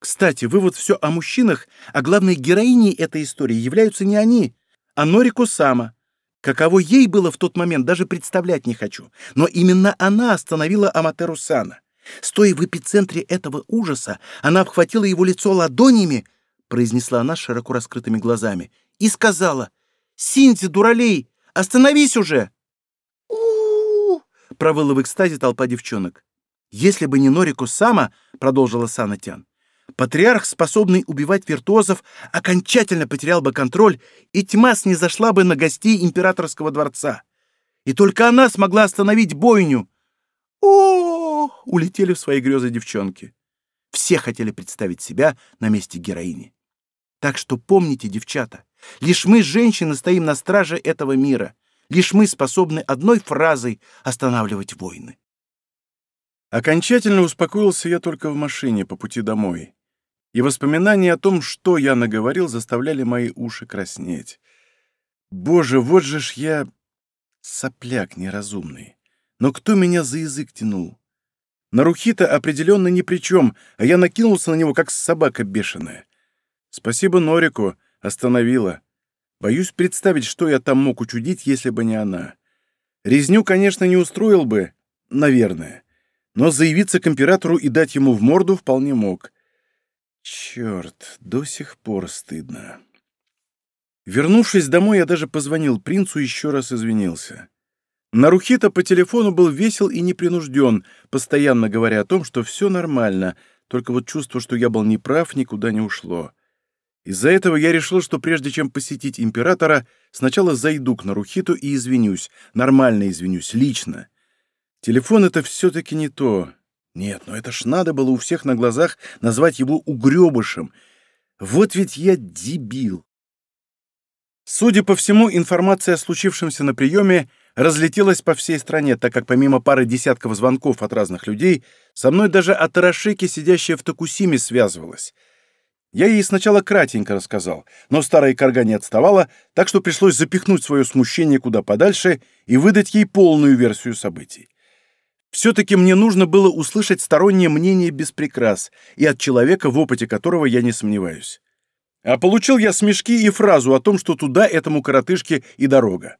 Кстати, вывод все о мужчинах, а главной героиней этой истории являются не они, а Норико Сама. Каково ей было в тот момент, даже представлять не хочу. Но именно она остановила Аматеру Сана. Стоя в эпицентре этого ужаса, она обхватила его лицо ладонями, произнесла она широко раскрытыми глазами, и сказала, «Синзи, дуралей, остановись уже!» Провыла в экстазе толпа девчонок. «Если бы не Норику Сама», — продолжила Санатян, «патриарх, способный убивать виртуозов, окончательно потерял бы контроль, и тьма снизошла бы на гостей императорского дворца. И только она смогла остановить бойню. О, -о, -о, улетели в свои грезы девчонки. Все хотели представить себя на месте героини. Так что помните, девчата, лишь мы, женщины, стоим на страже этого мира. Лишь мы способны одной фразой останавливать войны. Окончательно успокоился я только в машине по пути домой. И воспоминания о том, что я наговорил, заставляли мои уши краснеть. Боже, вот же ж я сопляк неразумный. Но кто меня за язык тянул? Нарухита определенно ни при чем, а я накинулся на него, как собака бешеная. Спасибо Норику, остановила. Боюсь представить, что я там мог учудить, если бы не она. Резню, конечно, не устроил бы, наверное, но заявиться к императору и дать ему в морду вполне мог. Черт, до сих пор стыдно. Вернувшись домой, я даже позвонил принцу и еще раз извинился. Нарухита по телефону был весел и непринужден, постоянно говоря о том, что все нормально, только вот чувство, что я был неправ, никуда не ушло. Из-за этого я решил, что прежде чем посетить императора, сначала зайду к Нарухиту и извинюсь, нормально извинюсь, лично. Телефон — это все-таки не то. Нет, но это ж надо было у всех на глазах назвать его угребышем. Вот ведь я дебил. Судя по всему, информация о случившемся на приеме разлетелась по всей стране, так как помимо пары десятков звонков от разных людей, со мной даже Атарашики, сидящая в Токусиме, связывалась. Я ей сначала кратенько рассказал, но старая корга не отставала, так что пришлось запихнуть свое смущение куда подальше и выдать ей полную версию событий. Все-таки мне нужно было услышать стороннее мнение без прикрас и от человека, в опыте которого я не сомневаюсь. А получил я смешки и фразу о том, что туда этому коротышке и дорога.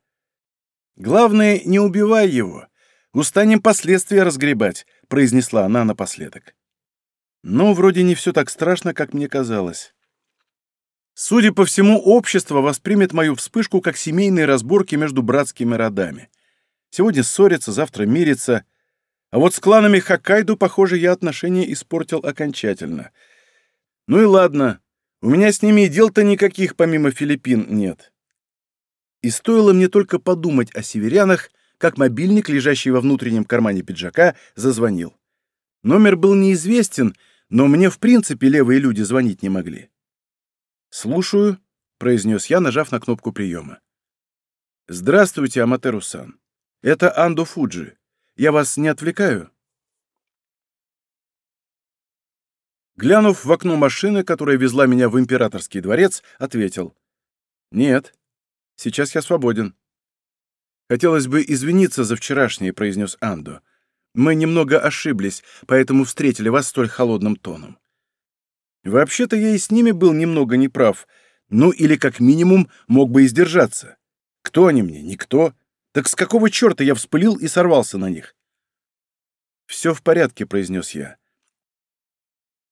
Главное, не убивай его. Устанем последствия разгребать, произнесла она напоследок. Но вроде не все так страшно, как мне казалось. Судя по всему, общество воспримет мою вспышку как семейные разборки между братскими родами. Сегодня ссорятся, завтра мирятся. А вот с кланами Хоккайдо, похоже, я отношения испортил окончательно. Ну и ладно, у меня с ними и дел-то никаких, помимо Филиппин, нет. И стоило мне только подумать о северянах, как мобильник, лежащий во внутреннем кармане пиджака, зазвонил. Номер был неизвестен, но мне в принципе левые люди звонить не могли. «Слушаю», — произнес я, нажав на кнопку приема. «Здравствуйте, Аматеру-сан. Это Андо Фуджи. Я вас не отвлекаю?» Глянув в окно машины, которая везла меня в императорский дворец, ответил. «Нет, сейчас я свободен». «Хотелось бы извиниться за вчерашнее», — произнес Андо. «Мы немного ошиблись, поэтому встретили вас столь холодным тоном». «Вообще-то я и с ними был немного неправ, ну или как минимум мог бы и сдержаться. Кто они мне? Никто. Так с какого черта я вспылил и сорвался на них?» «Все в порядке», — произнес я.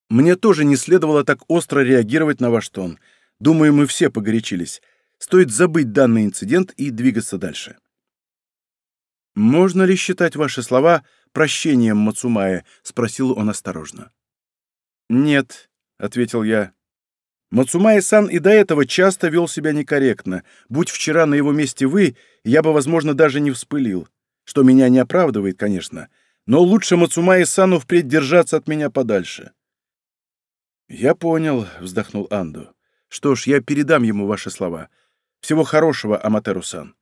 Мне тоже не следовало так остро реагировать на ваш тон. Думаю, мы все погорячились. Стоит забыть данный инцидент и двигаться дальше. «Можно ли считать ваши слова прощением Мацумая?» — спросил он осторожно. «Нет», — ответил я. Мацумай-сан и до этого часто вел себя некорректно. Будь вчера на его месте вы, я бы, возможно, даже не вспылил. Что меня не оправдывает, конечно. Но лучше Мацумай-сану впредь держаться от меня подальше. «Я понял», — вздохнул Анду. «Что ж, я передам ему ваши слова. Всего хорошего, Аматеру-сан».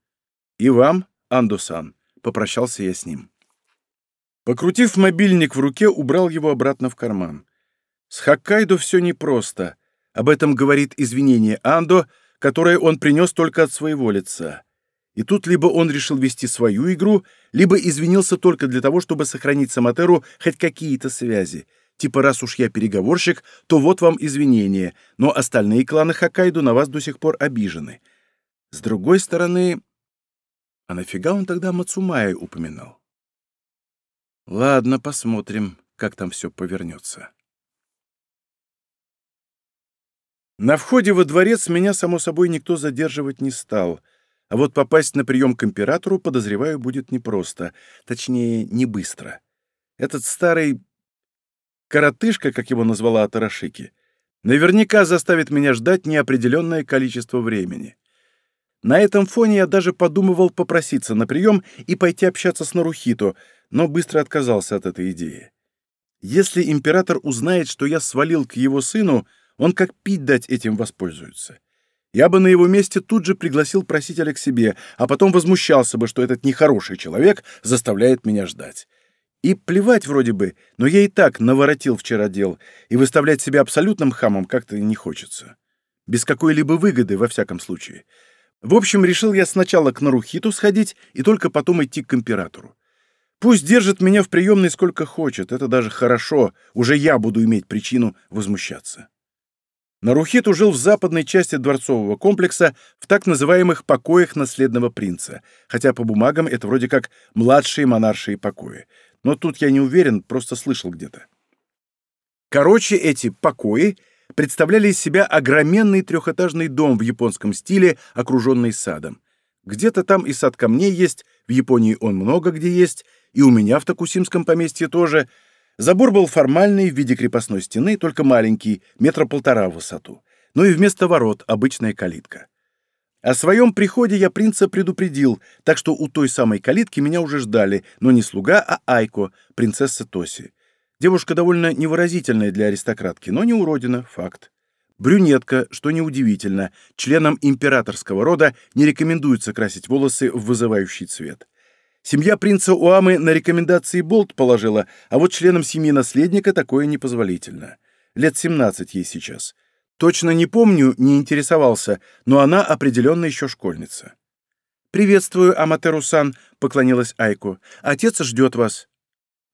«И вам, Анду-сан», — попрощался я с ним. Покрутив мобильник в руке, убрал его обратно в карман. С Хоккайдо все непросто. Об этом говорит извинение Андо, которое он принес только от своего лица. И тут либо он решил вести свою игру, либо извинился только для того, чтобы сохранить с Аматеру хоть какие-то связи — Типа, раз уж я переговорщик, то вот вам извинения, но остальные кланы Хоккайдо на вас до сих пор обижены. С другой стороны... А нафига он тогда Мацумая упоминал? Ладно, посмотрим, как там все повернется. На входе во дворец меня, само собой, никто задерживать не стал, а вот попасть на прием к императору, подозреваю, будет непросто, точнее, не быстро. Этот старый коротышка, как его назвала Атарашики, наверняка заставит меня ждать неопределенное количество времени. На этом фоне я даже подумывал попроситься на прием и пойти общаться с Нарухито, но быстро отказался от этой идеи. Если император узнает, что я свалил к его сыну, он как пить дать этим воспользуется. Я бы на его месте тут же пригласил просителя к себе, а потом возмущался бы, что этот нехороший человек заставляет меня ждать. И плевать вроде бы, но я и так наворотил вчера дел, и выставлять себя абсолютным хамом как-то не хочется. Без какой-либо выгоды, во всяком случае. В общем, решил я сначала к Нарухиту сходить и только потом идти к императору. Пусть держит меня в приемной сколько хочет, это даже хорошо, уже я буду иметь причину возмущаться. Нарухиту жил в западной части дворцового комплекса в так называемых покоях наследного принца, хотя по бумагам это вроде как младшие монаршие покои но тут я не уверен, просто слышал где-то. Короче, эти покои представляли из себя огроменный трехэтажный дом в японском стиле, окруженный садом. Где-то там и сад камней есть, в Японии он много где есть, и у меня в Токусимском поместье тоже. Забор был формальный, в виде крепостной стены, только маленький, метра полтора в высоту. Ну и вместо ворот обычная калитка. О своем приходе я принца предупредил, так что у той самой калитки меня уже ждали, но не слуга, а Айко, принцесса Тоси. Девушка довольно невыразительная для аристократки, но не уродина, факт. Брюнетка, что неудивительно, членам императорского рода не рекомендуется красить волосы в вызывающий цвет. Семья принца Уамы на рекомендации болт положила, а вот членам семьи наследника такое непозволительно. Лет 17 ей сейчас. Точно не помню, не интересовался, но она определенно еще школьница. «Приветствую, Аматеру-сан», — поклонилась Айко. «Отец ждет вас».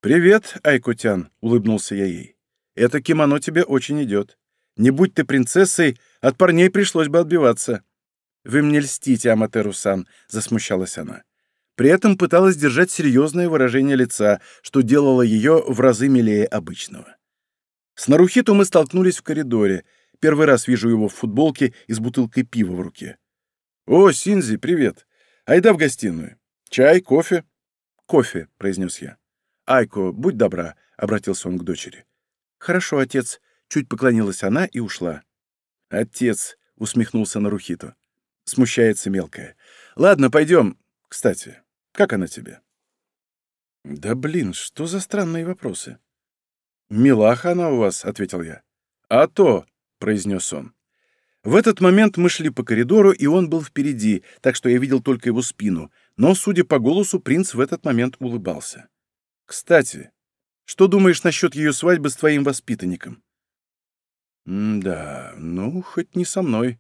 «Привет, Айкутян», — улыбнулся я ей. «Это кимоно тебе очень идет. Не будь ты принцессой, от парней пришлось бы отбиваться». «Вы мне льстите, Аматеру-сан», — засмущалась она. При этом пыталась держать серьезное выражение лица, что делало ее в разы милее обычного. С Нарухито мы столкнулись в коридоре. Первый раз вижу его в футболке и с бутылкой пива в руке. «О, Синзи, привет! Айда в гостиную. Чай, кофе?» «Кофе», — произнес я. «Айко, будь добра», — обратился он к дочери. «Хорошо, отец», — чуть поклонилась она и ушла. «Отец», — усмехнулся Нарухито. Смущается мелкая. «Ладно, пойдем. Кстати, как она тебе?» «Да блин, что за странные вопросы?» «Милаха она у вас», — ответил я. «А то», — произнес он. В этот момент мы шли по коридору, и он был впереди, так что я видел только его спину, но, судя по голосу, принц в этот момент улыбался. Кстати, что думаешь насчет ее свадьбы с твоим воспитанником? «Да, ну, хоть не со мной».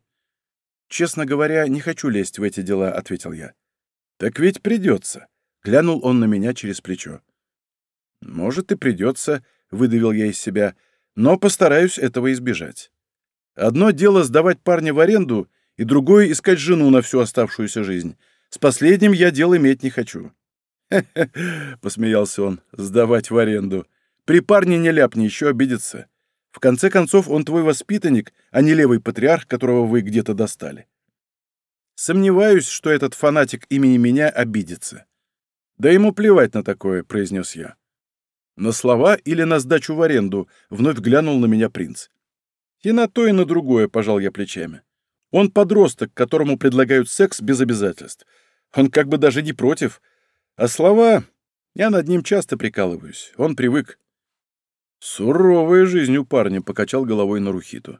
«Честно говоря, не хочу лезть в эти дела», — ответил я. «Так ведь придется», — глянул он на меня через плечо. «Может, и придется», — выдавил я из себя, «но постараюсь этого избежать. Одно дело сдавать парня в аренду, и другое — искать жену на всю оставшуюся жизнь. С последним я дел иметь не хочу». посмеялся он, — «сдавать в аренду. При парне не ляпни, еще обидится. В конце концов, он твой воспитанник, а не левый патриарх, которого вы где-то достали. Сомневаюсь, что этот фанатик имени меня обидится. Да ему плевать на такое, — произнес я. На слова или на сдачу в аренду, — вновь глянул на меня принц. И на то, и на другое, — пожал я плечами. Он подросток, которому предлагают секс без обязательств. Он как бы даже не против, — а слова... Я над ним часто прикалываюсь. Он привык. Суровая жизнь у парня, — покачал головой Нарухиту.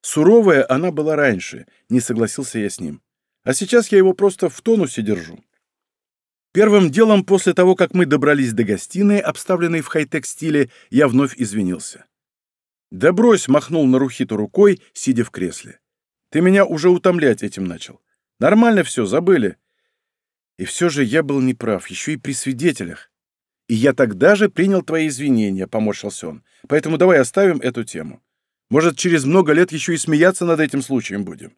Суровая она была раньше, не согласился я с ним. А сейчас я его просто в тонусе держу. Первым делом, после того, как мы добрались до гостиной, обставленной в хай-тек стиле, я вновь извинился. «Да брось!» — махнул Нарухиту рукой, сидя в кресле. «Ты меня уже утомлять этим начал. Нормально все, забыли. И все же я был неправ, еще и при свидетелях. И я тогда же принял твои извинения, — поморщился он. Поэтому давай оставим эту тему. Может, через много лет еще и смеяться над этим случаем будем.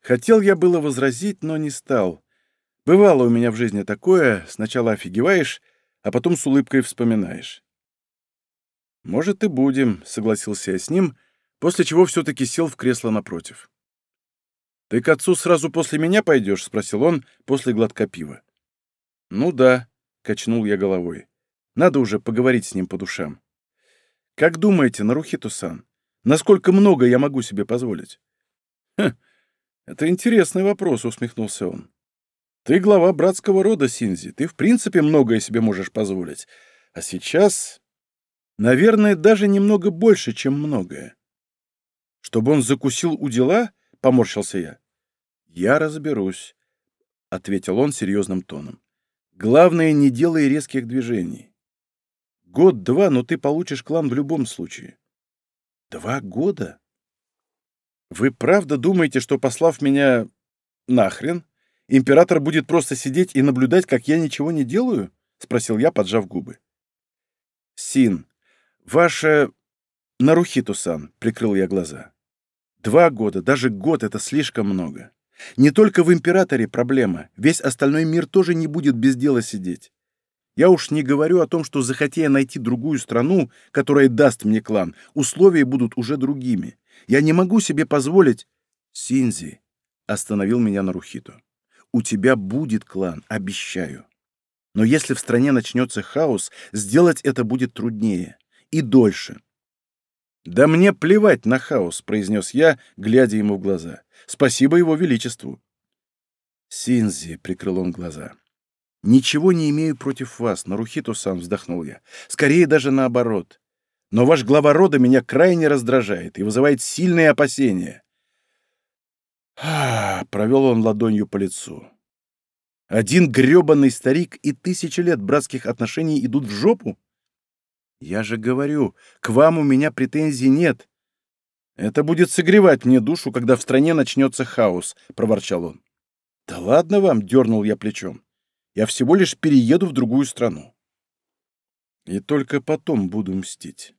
Хотел я было возразить, но не стал. Бывало у меня в жизни такое, сначала офигеваешь, а потом с улыбкой вспоминаешь. «Может, и будем», — согласился я с ним, после чего все-таки сел в кресло напротив. «Ты к отцу сразу после меня пойдешь?» — спросил он после глотка пива. «Ну да», — качнул я головой. «Надо уже поговорить с ним по душам». «Как думаете, Нарухито-сан, насколько много я могу себе позволить?» «Хм, это интересный вопрос», — усмехнулся он. «Ты глава братского рода, Синзи. Ты в принципе многое себе можешь позволить. А сейчас, наверное, даже немного больше, чем многое. Чтобы он закусил у дела, — поморщился я. «Я разберусь», — ответил он серьезным тоном. «Главное, не делай резких движений. Год-два, но ты получишь клан в любом случае». «Два года?» «Вы правда думаете, что, послав меня нахрен, император будет просто сидеть и наблюдать, как я ничего не делаю?» — спросил я, поджав губы. «Син, ваша... Нарухиту-сан», — прикрыл я глаза. Два года, даже год — это слишком много. Не только в императоре проблема, весь остальной мир тоже не будет без дела сидеть. Я уж не говорю о том, что, захотя найти другую страну, которая даст мне клан, условия будут уже другими. Я не могу себе позволить... Синзи, — остановил меня Нарухито. У тебя будет клан, обещаю. Но если в стране начнется хаос, сделать это будет труднее и дольше. «Да мне плевать на хаос», — произнес я, глядя ему в глаза. «Спасибо его величеству». «Синзи», — прикрыл он глаза. «Ничего не имею против вас, Нарухито-сан», — вздохнул я. «Скорее даже наоборот. Но ваш глава рода меня крайне раздражает и вызывает сильные опасения». «Ах!» — провел он ладонью по лицу. «Один грёбаный старик и тысячи лет братских отношений идут в жопу? Я же говорю, к вам у меня претензий нет. Это будет согревать мне душу, когда в стране начнется хаос», — проворчал он. «Да ладно вам», — дернул я плечом. «Я всего лишь перееду в другую страну». И только потом буду мстить.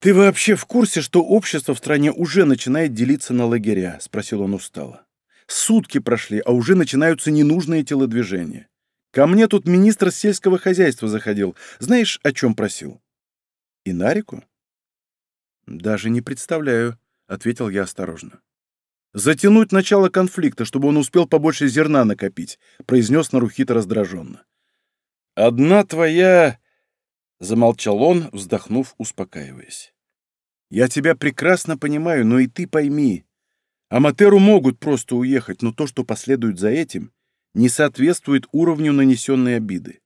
«Ты вообще в курсе, что общество в стране уже начинает делиться на лагеря?» — спросил он устало. «Сутки прошли, а уже начинаются ненужные телодвижения. Ко мне тут министр сельского хозяйства заходил. Знаешь, о чем просил?» «И Нарику?» «Даже не представляю», — ответил я осторожно. «Затянуть начало конфликта, чтобы он успел побольше зерна накопить», — произнес Нарухита раздраженно. «Одна твоя...» — замолчал он, вздохнув, успокаиваясь. «Я тебя прекрасно понимаю, но и ты пойми. Аматеру могут просто уехать, но то, что последует за этим, не соответствует уровню нанесенной обиды.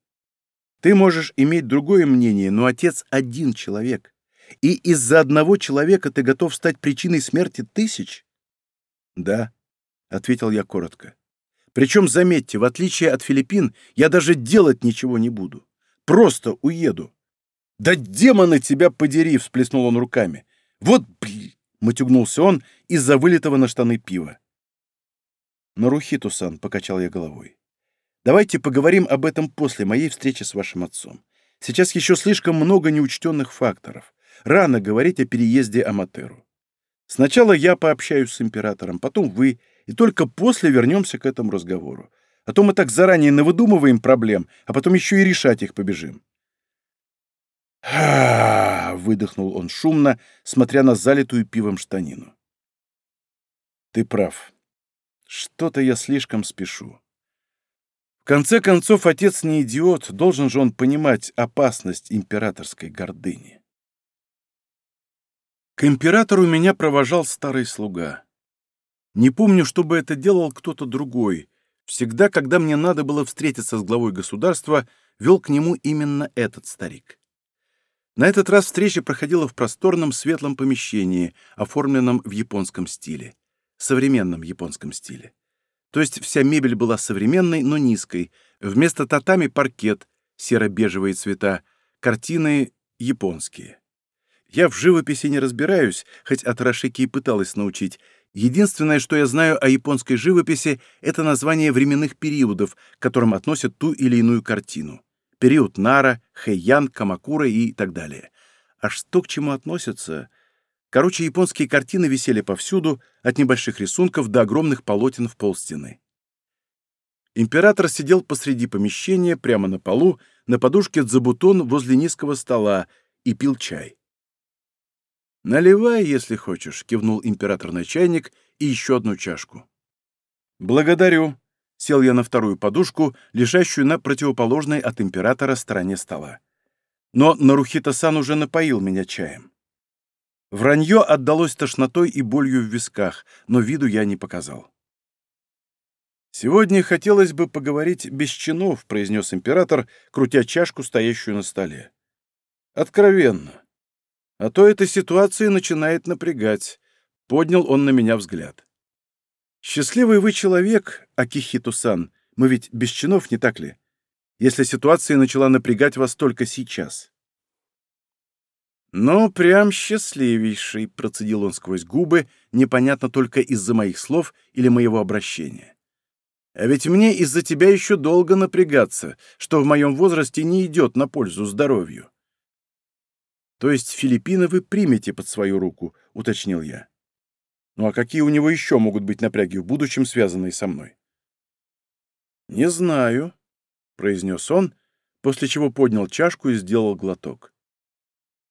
Ты можешь иметь другое мнение, но отец один человек, и из-за одного человека ты готов стать причиной смерти тысяч?» «Да», — ответил я коротко. «Причем, заметьте, в отличие от Филиппин, я даже делать ничего не буду. Просто уеду». «Да демоны тебя подери!» — всплеснул он руками. «Вот, блин!» — матюгнулся он из-за вылитого на штаны пива. «Нарухиту-сан», — покачал я головой. «Давайте поговорим об этом после моей встречи с вашим отцом. Сейчас еще слишком много неучтенных факторов. Рано говорить о переезде Аматеру. Сначала я пообщаюсь с императором, потом вы, и только после вернемся к этому разговору. А то мы так заранее навыдумываем проблем, а потом еще и решать их побежим. «Ха!» — выдохнул он шумно, смотря на залитую пивом штанину. «Ты прав. Что-то я слишком спешу. В конце концов, отец не идиот, должен же он понимать опасность императорской гордыни». К императору меня провожал старый слуга. Не помню, чтобы это делал кто-то другой. Всегда, когда мне надо было встретиться с главой государства, вел к нему именно этот старик. На этот раз встреча проходила в просторном светлом помещении, оформленном в японском стиле. Современном японском стиле. То есть вся мебель была современной, но низкой. Вместо татами паркет, серо-бежевые цвета, картины японские. Я в живописи не разбираюсь, хоть Атарашики и пыталась научить. Единственное, что я знаю о японской живописи, это название временных периодов, к которым относят ту или иную картину. Период Нара, Хэйян, Камакура и так далее. А что к чему относятся? Короче, японские картины висели повсюду, от небольших рисунков до огромных полотен в полстены. Император сидел посреди помещения, прямо на полу, на подушке дзабутон возле низкого стола и пил чай. «Наливай, если хочешь», — кивнул император на чайник и еще одну чашку. «Благодарю», — сел я на вторую подушку, лежащую на противоположной от императора стороне стола. Но Нарухита-сан уже напоил меня чаем. Вранье отдалось тошнотой и болью в висках, но виду я не показал. «Сегодня хотелось бы поговорить без чинов», — произнес император, крутя чашку, стоящую на столе. «Откровенно. А то эта ситуация начинает напрягать. Поднял он на меня взгляд. Счастливый вы человек, Акихиту-сан. Мы ведь без чинов, не так ли? Если ситуация начала напрягать вас только сейчас. «Ну, прям счастливейший», — процедил он сквозь губы, непонятно только из-за моих слов или моего обращения. «А ведь мне из-за тебя еще долго напрягаться, что в моем возрасте не идет на пользу здоровью». То есть Филиппины вы примете под свою руку, уточнил я. Ну а какие у него еще могут быть напряги в будущем, связанные со мной? Не знаю. произнес он, после чего поднял чашку и сделал глоток.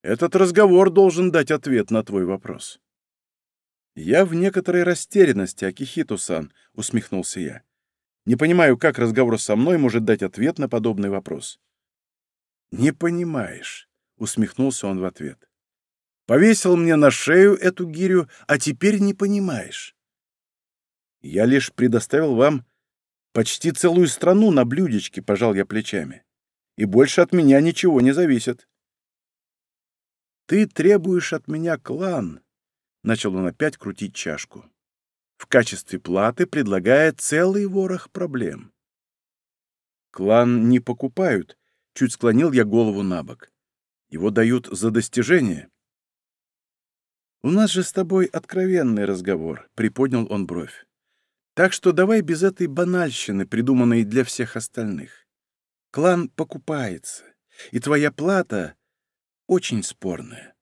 «Этот разговор должен дать ответ на твой вопрос». «Я в некоторой растерянности, Акихиту-сан», — усмехнулся я. «Не понимаю, как разговор со мной может дать ответ на подобный вопрос». «Не понимаешь», — усмехнулся он в ответ. «Повесил мне на шею эту гирю, а теперь не понимаешь». «Я лишь предоставил вам почти целую страну на блюдечке», — пожал я плечами. «И больше от меня ничего не зависит». «Ты требуешь от меня клан», — начал он опять крутить чашку. «В качестве платы предлагая целый ворох проблем». «Клан не покупают», — чуть склонил я голову на бок. «Его дают за достижение». «У нас же с тобой откровенный разговор», — приподнял он бровь. Так что давай без этой банальщины, придуманной для всех остальных. Клан покупается, и твоя плата очень спорная.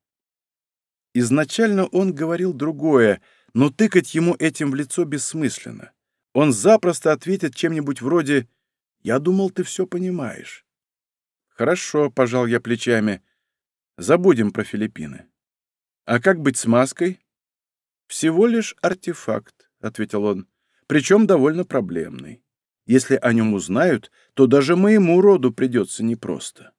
Изначально он говорил другое, но тыкать ему этим в лицо бессмысленно. Он запросто ответит чем-нибудь вроде «Я думал, ты все понимаешь». «Хорошо», — пожал я плечами. «Забудем про Филиппины». «А как быть с маской?» «Всего лишь артефакт», — ответил он причем довольно проблемный. Если о нем узнают, то даже моему роду придется непросто.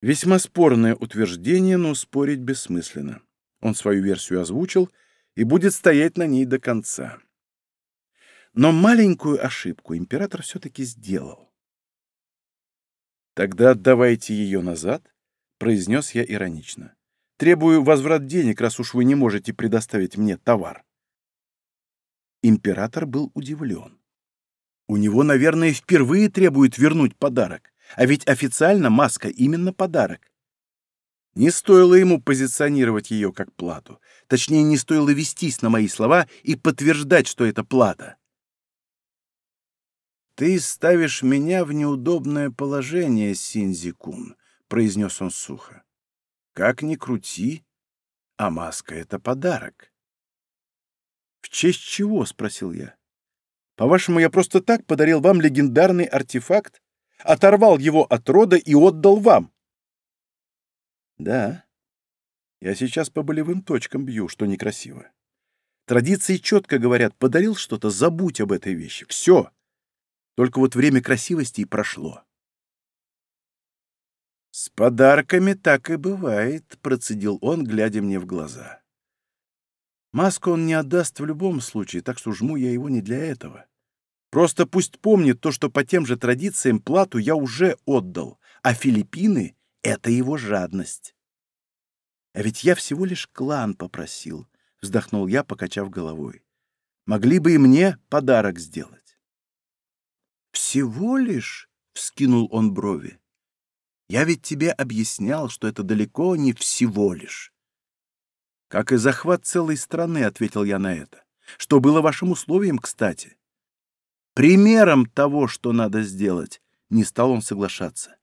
Весьма спорное утверждение, но спорить бессмысленно. Он свою версию озвучил и будет стоять на ней до конца. Но маленькую ошибку император все-таки сделал. «Тогда отдавайте ее назад», — произнес я иронично. «Требую возврат денег, раз уж вы не можете предоставить мне товар». Император был удивлен. У него, наверное, впервые требует вернуть подарок, а ведь официально маска именно подарок. Не стоило ему позиционировать ее как плату. Точнее, не стоило вестись на мои слова и подтверждать, что это плата. «Ты ставишь меня в неудобное положение, Синзикун», — произнес он сухо. «Как ни крути, а маска — это подарок». «В честь чего?» — спросил я. «По-вашему, я просто так подарил вам легендарный артефакт, оторвал его от рода и отдал вам?» «Да. Я сейчас по болевым точкам бью, что некрасиво. Традиции четко говорят, подарил что-то, забудь об этой вещи. Все. Только вот время красивости и прошло». «С подарками так и бывает», — процедил он, глядя мне в глаза. Маску он не отдаст в любом случае, так что жму я его не для этого. Просто пусть помнит то, что по тем же традициям плату я уже отдал, а Филиппины — это его жадность. А ведь я всего лишь клан попросил, — вздохнул я, покачав головой. Могли бы и мне подарок сделать. «Всего лишь?» — вскинул он брови. «Я ведь тебе объяснял, что это далеко не всего лишь. «Как и захват целой страны», — ответил я на это. «Что было вашим условием, кстати?» «Примером того, что надо сделать», — не стал он соглашаться.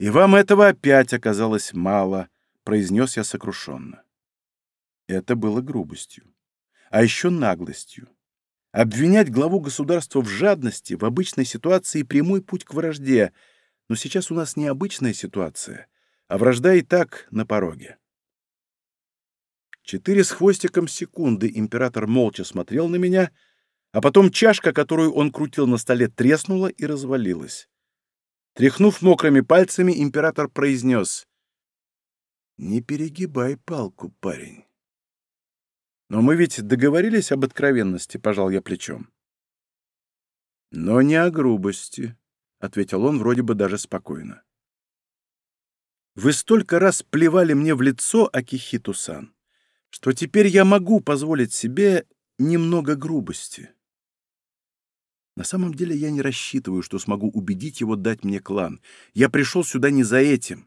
«И вам этого опять оказалось мало», — произнес я сокрушенно. Это было грубостью. А еще наглостью. Обвинять главу государства в жадности в обычной ситуации прямой путь к вражде, но сейчас у нас не обычная ситуация, а вражда и так на пороге. Четыре с хвостиком секунды император молча смотрел на меня, а потом чашка, которую он крутил на столе, треснула и развалилась. Тряхнув мокрыми пальцами, император произнес «Не перегибай палку, парень». «Но мы ведь договорились об откровенности», — пожал я плечом. «Но не о грубости», — ответил он вроде бы даже спокойно. «Вы столько раз плевали мне в лицо, Акихиту-сан, что теперь я могу позволить себе немного грубости. На самом деле я не рассчитываю, что смогу убедить его дать мне клан. Я пришел сюда не за этим.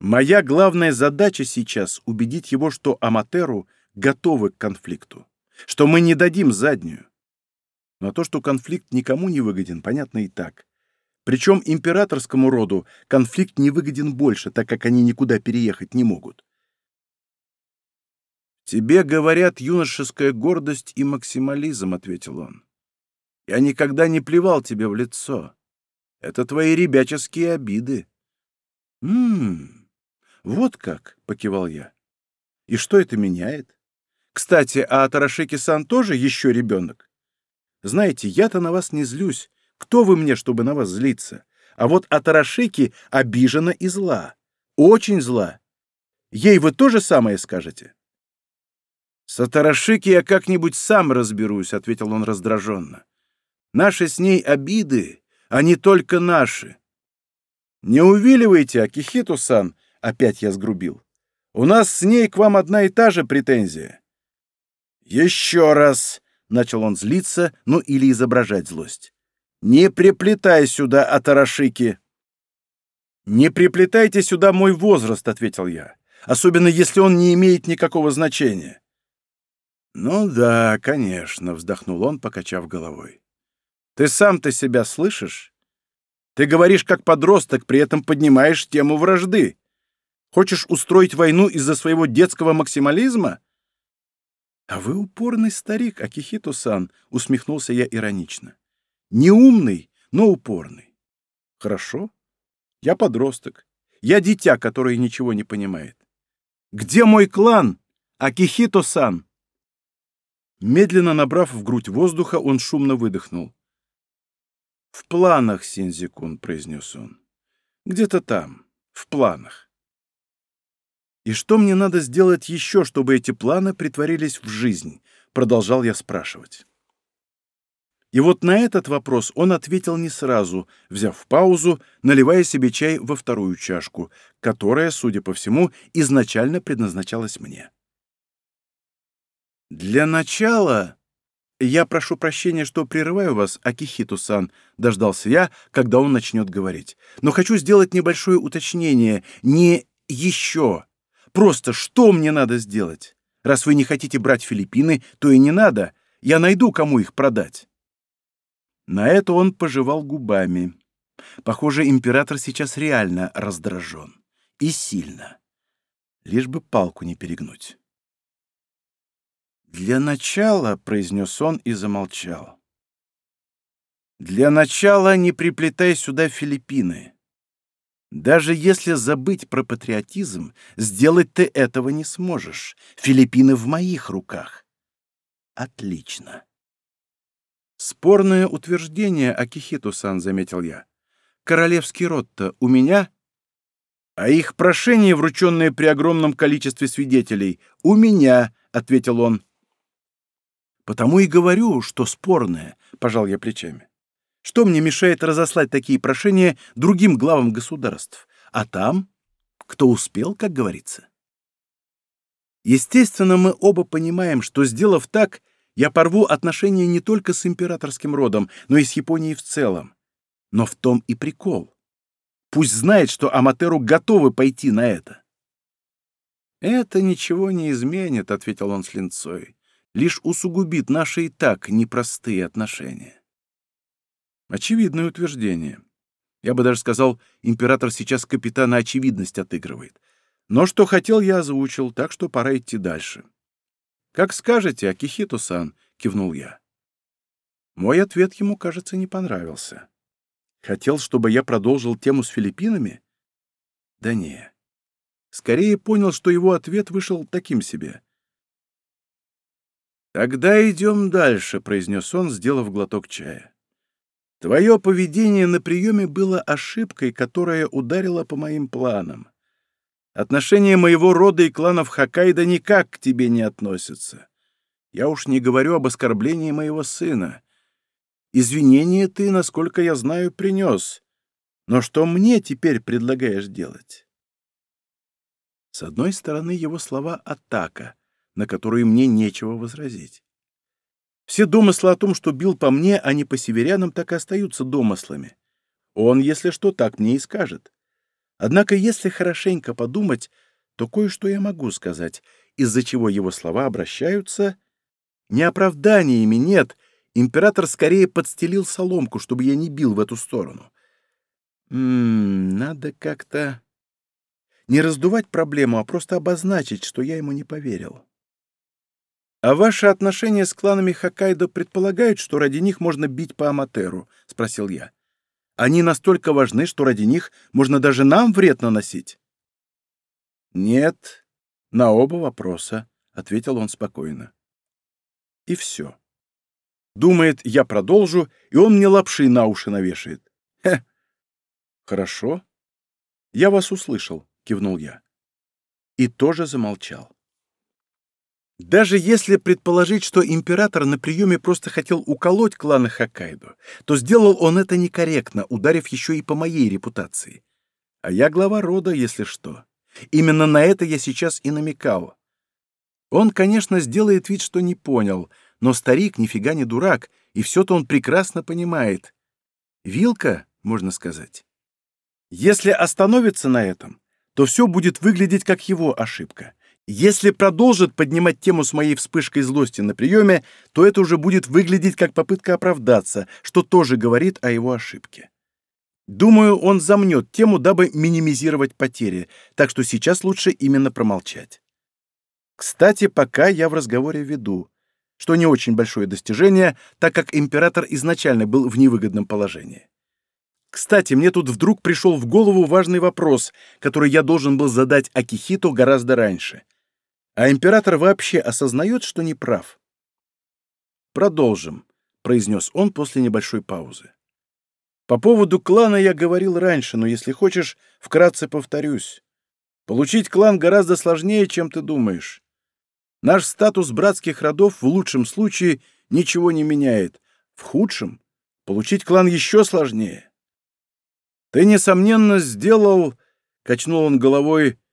Моя главная задача сейчас — убедить его, что Аматеру готовы к конфликту, что мы не дадим заднюю. Но то, что конфликт никому не выгоден, понятно и так. Причем императорскому роду конфликт не выгоден больше, так как они никуда переехать не могут. «Тебе говорят юношеская гордость и максимализм», — ответил он. Я никогда не плевал тебе в лицо. Это твои ребяческие обиды. Ммм, вот как, — покивал я. И что это меняет? Кстати, а Тарашеки-сан тоже еще ребенок? Знаете, я-то на вас не злюсь. Кто вы мне, чтобы на вас злиться? А вот Атарашики обижена и зла. Очень зла. Ей вы то же самое скажете? С Атарашики я как-нибудь сам разберусь, — ответил он раздраженно. Наши с ней обиды, они только наши. Не увиливайте, Акихиту-сан, — опять я сгрубил. У нас с ней к вам одна и та же претензия. Еще раз, — начал он злиться, ну или изображать злость. Не приплетай сюда, Атарашики. Не приплетайте сюда мой возраст, — ответил я, особенно если он не имеет никакого значения. «Ну да, конечно», — вздохнул он, покачав головой. Ты сам-то себя слышишь? Ты говоришь как подросток, при этом поднимаешь тему вражды. Хочешь устроить войну из-за своего детского максимализма? А вы упорный старик, Акихито-сан, усмехнулся я иронично. Не умный, но упорный. Хорошо. Я подросток. Я дитя, которое ничего не понимает. Где мой клан, Акихито-сан? Медленно набрав в грудь воздуха, он шумно выдохнул. «В планах, Синзикун», — произнес он. «Где-то там, в планах». «И что мне надо сделать еще, чтобы эти планы притворились в жизнь?» — продолжал я спрашивать. И вот на этот вопрос он ответил не сразу, взяв паузу, наливая себе чай во вторую чашку, которая, судя по всему, изначально предназначалась мне. «Для начала», «Я прошу прощения, что прерываю вас, Акихиту-сан», — дождался я, когда он начнет говорить. «Но хочу сделать небольшое уточнение. Не еще. Просто что мне надо сделать? Раз вы не хотите брать Филиппины, то и не надо. Я найду, кому их продать». На это он пожевал губами. Похоже, император сейчас реально раздражен. И сильно. Лишь бы палку не перегнуть. «Для начала», — произнес он и замолчал. «Для начала не приплетай сюда Филиппины. Даже если забыть про патриотизм, сделать ты этого не сможешь. Филиппины в моих руках». «Отлично». «Спорное утверждение, Акихиту-сан», — заметил я. «Королевский род-то у меня?» «А их прошение, врученное при огромном количестве свидетелей, у меня», — ответил он. Потому и говорю, что спорное, — пожал я плечами. Что мне мешает разослать такие прошения другим главам государств? А там, кто успел, как говорится. Естественно, мы оба понимаем, что, сделав так, я порву отношения не только с императорским родом, но и с Японией в целом. Но в том и прикол. Пусть знает, что Аматеру готовы пойти на это. «Это ничего не изменит», — ответил он с линцой лишь усугубит наши и так непростые отношения. Очевидное утверждение. Я бы даже сказал, император сейчас капитана очевидность отыгрывает. Но что хотел, я озвучил, так что пора идти дальше. «Как скажете, Акихито-сан», — кивнул я. Мой ответ ему, кажется, не понравился. Хотел, чтобы я продолжил тему с Филиппинами? Да не. Скорее понял, что его ответ вышел таким себе. «Тогда идем дальше», — произнес он, сделав глоток чая. «Твое поведение на приеме было ошибкой, которая ударила по моим планам. Отношения моего рода и кланов Хоккайдо никак к тебе не относятся. Я уж не говорю об оскорблении моего сына. Извинения ты, насколько я знаю, принес. Но что мне теперь предлагаешь делать?» С одной стороны, его слова — атака — на которую мне нечего возразить. Все домыслы о том, что бил по мне, а не по северянам, так и остаются домыслами. Он, если что, так мне и скажет. Однако, если хорошенько подумать, то кое-что я могу сказать, из-за чего его слова обращаются... Не оправданиями, нет. Император скорее подстелил соломку, чтобы я не бил в эту сторону. Ммм, надо как-то... Не раздувать проблему, а просто обозначить, что я ему не поверил. «А ваши отношения с кланами Хоккайдо предполагают, что ради них можно бить по Аматеру?» — спросил я. «Они настолько важны, что ради них можно даже нам вред наносить?» «Нет, на оба вопроса», — ответил он спокойно. И все. Думает, я продолжу, и он мне лапши на уши навешает. Хе. Хорошо. Я вас услышал, кивнул я. И тоже замолчал. Даже если предположить, что император на приеме просто хотел уколоть кланы Хоккайдо, то сделал он это некорректно, ударив еще и по моей репутации. А я глава рода, если что. Именно на это я сейчас и намекал. Он, конечно, сделает вид, что не понял, но старик нифига не дурак, и все-то он прекрасно понимает. Вилка, можно сказать. Если остановится на этом, то все будет выглядеть как его ошибка. Если продолжит поднимать тему с моей вспышкой злости на приеме, то это уже будет выглядеть как попытка оправдаться, что тоже говорит о его ошибке. Думаю, он замнет тему, дабы минимизировать потери, так что сейчас лучше именно промолчать. Кстати, пока я в разговоре веду, что не очень большое достижение, так как император изначально был в невыгодном положении. Кстати, мне тут вдруг пришел в голову важный вопрос, который я должен был задать Акихито гораздо раньше. А император вообще осознает, что не прав? «Продолжим», — произнес он после небольшой паузы. «По поводу клана я говорил раньше, но если хочешь, вкратце повторюсь. Получить клан гораздо сложнее, чем ты думаешь. Наш статус братских родов в лучшем случае ничего не меняет. В худшем получить клан еще сложнее. Ты, несомненно, сделал, — качнул он головой, —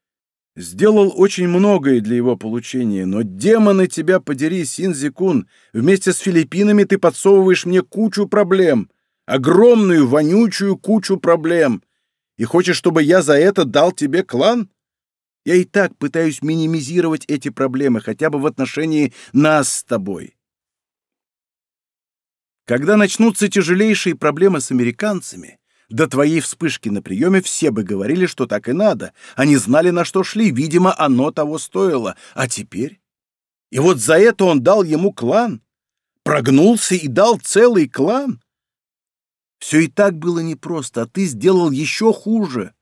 сделал очень многое для его получения, но, демоны тебя подери, Синзикун, вместе с Филиппинами ты подсовываешь мне кучу проблем, огромную, вонючую кучу проблем, и хочешь, чтобы я за это дал тебе клан? Я и так пытаюсь минимизировать эти проблемы, хотя бы в отношении нас с тобой. Когда начнутся тяжелейшие проблемы с американцами, до твоей вспышки на приеме все бы говорили, что так и надо. Они знали, на что шли. Видимо, оно того стоило. А теперь? И вот за это он дал ему клан. Прогнулся и дал целый клан. Все и так было непросто, а ты сделал еще хуже.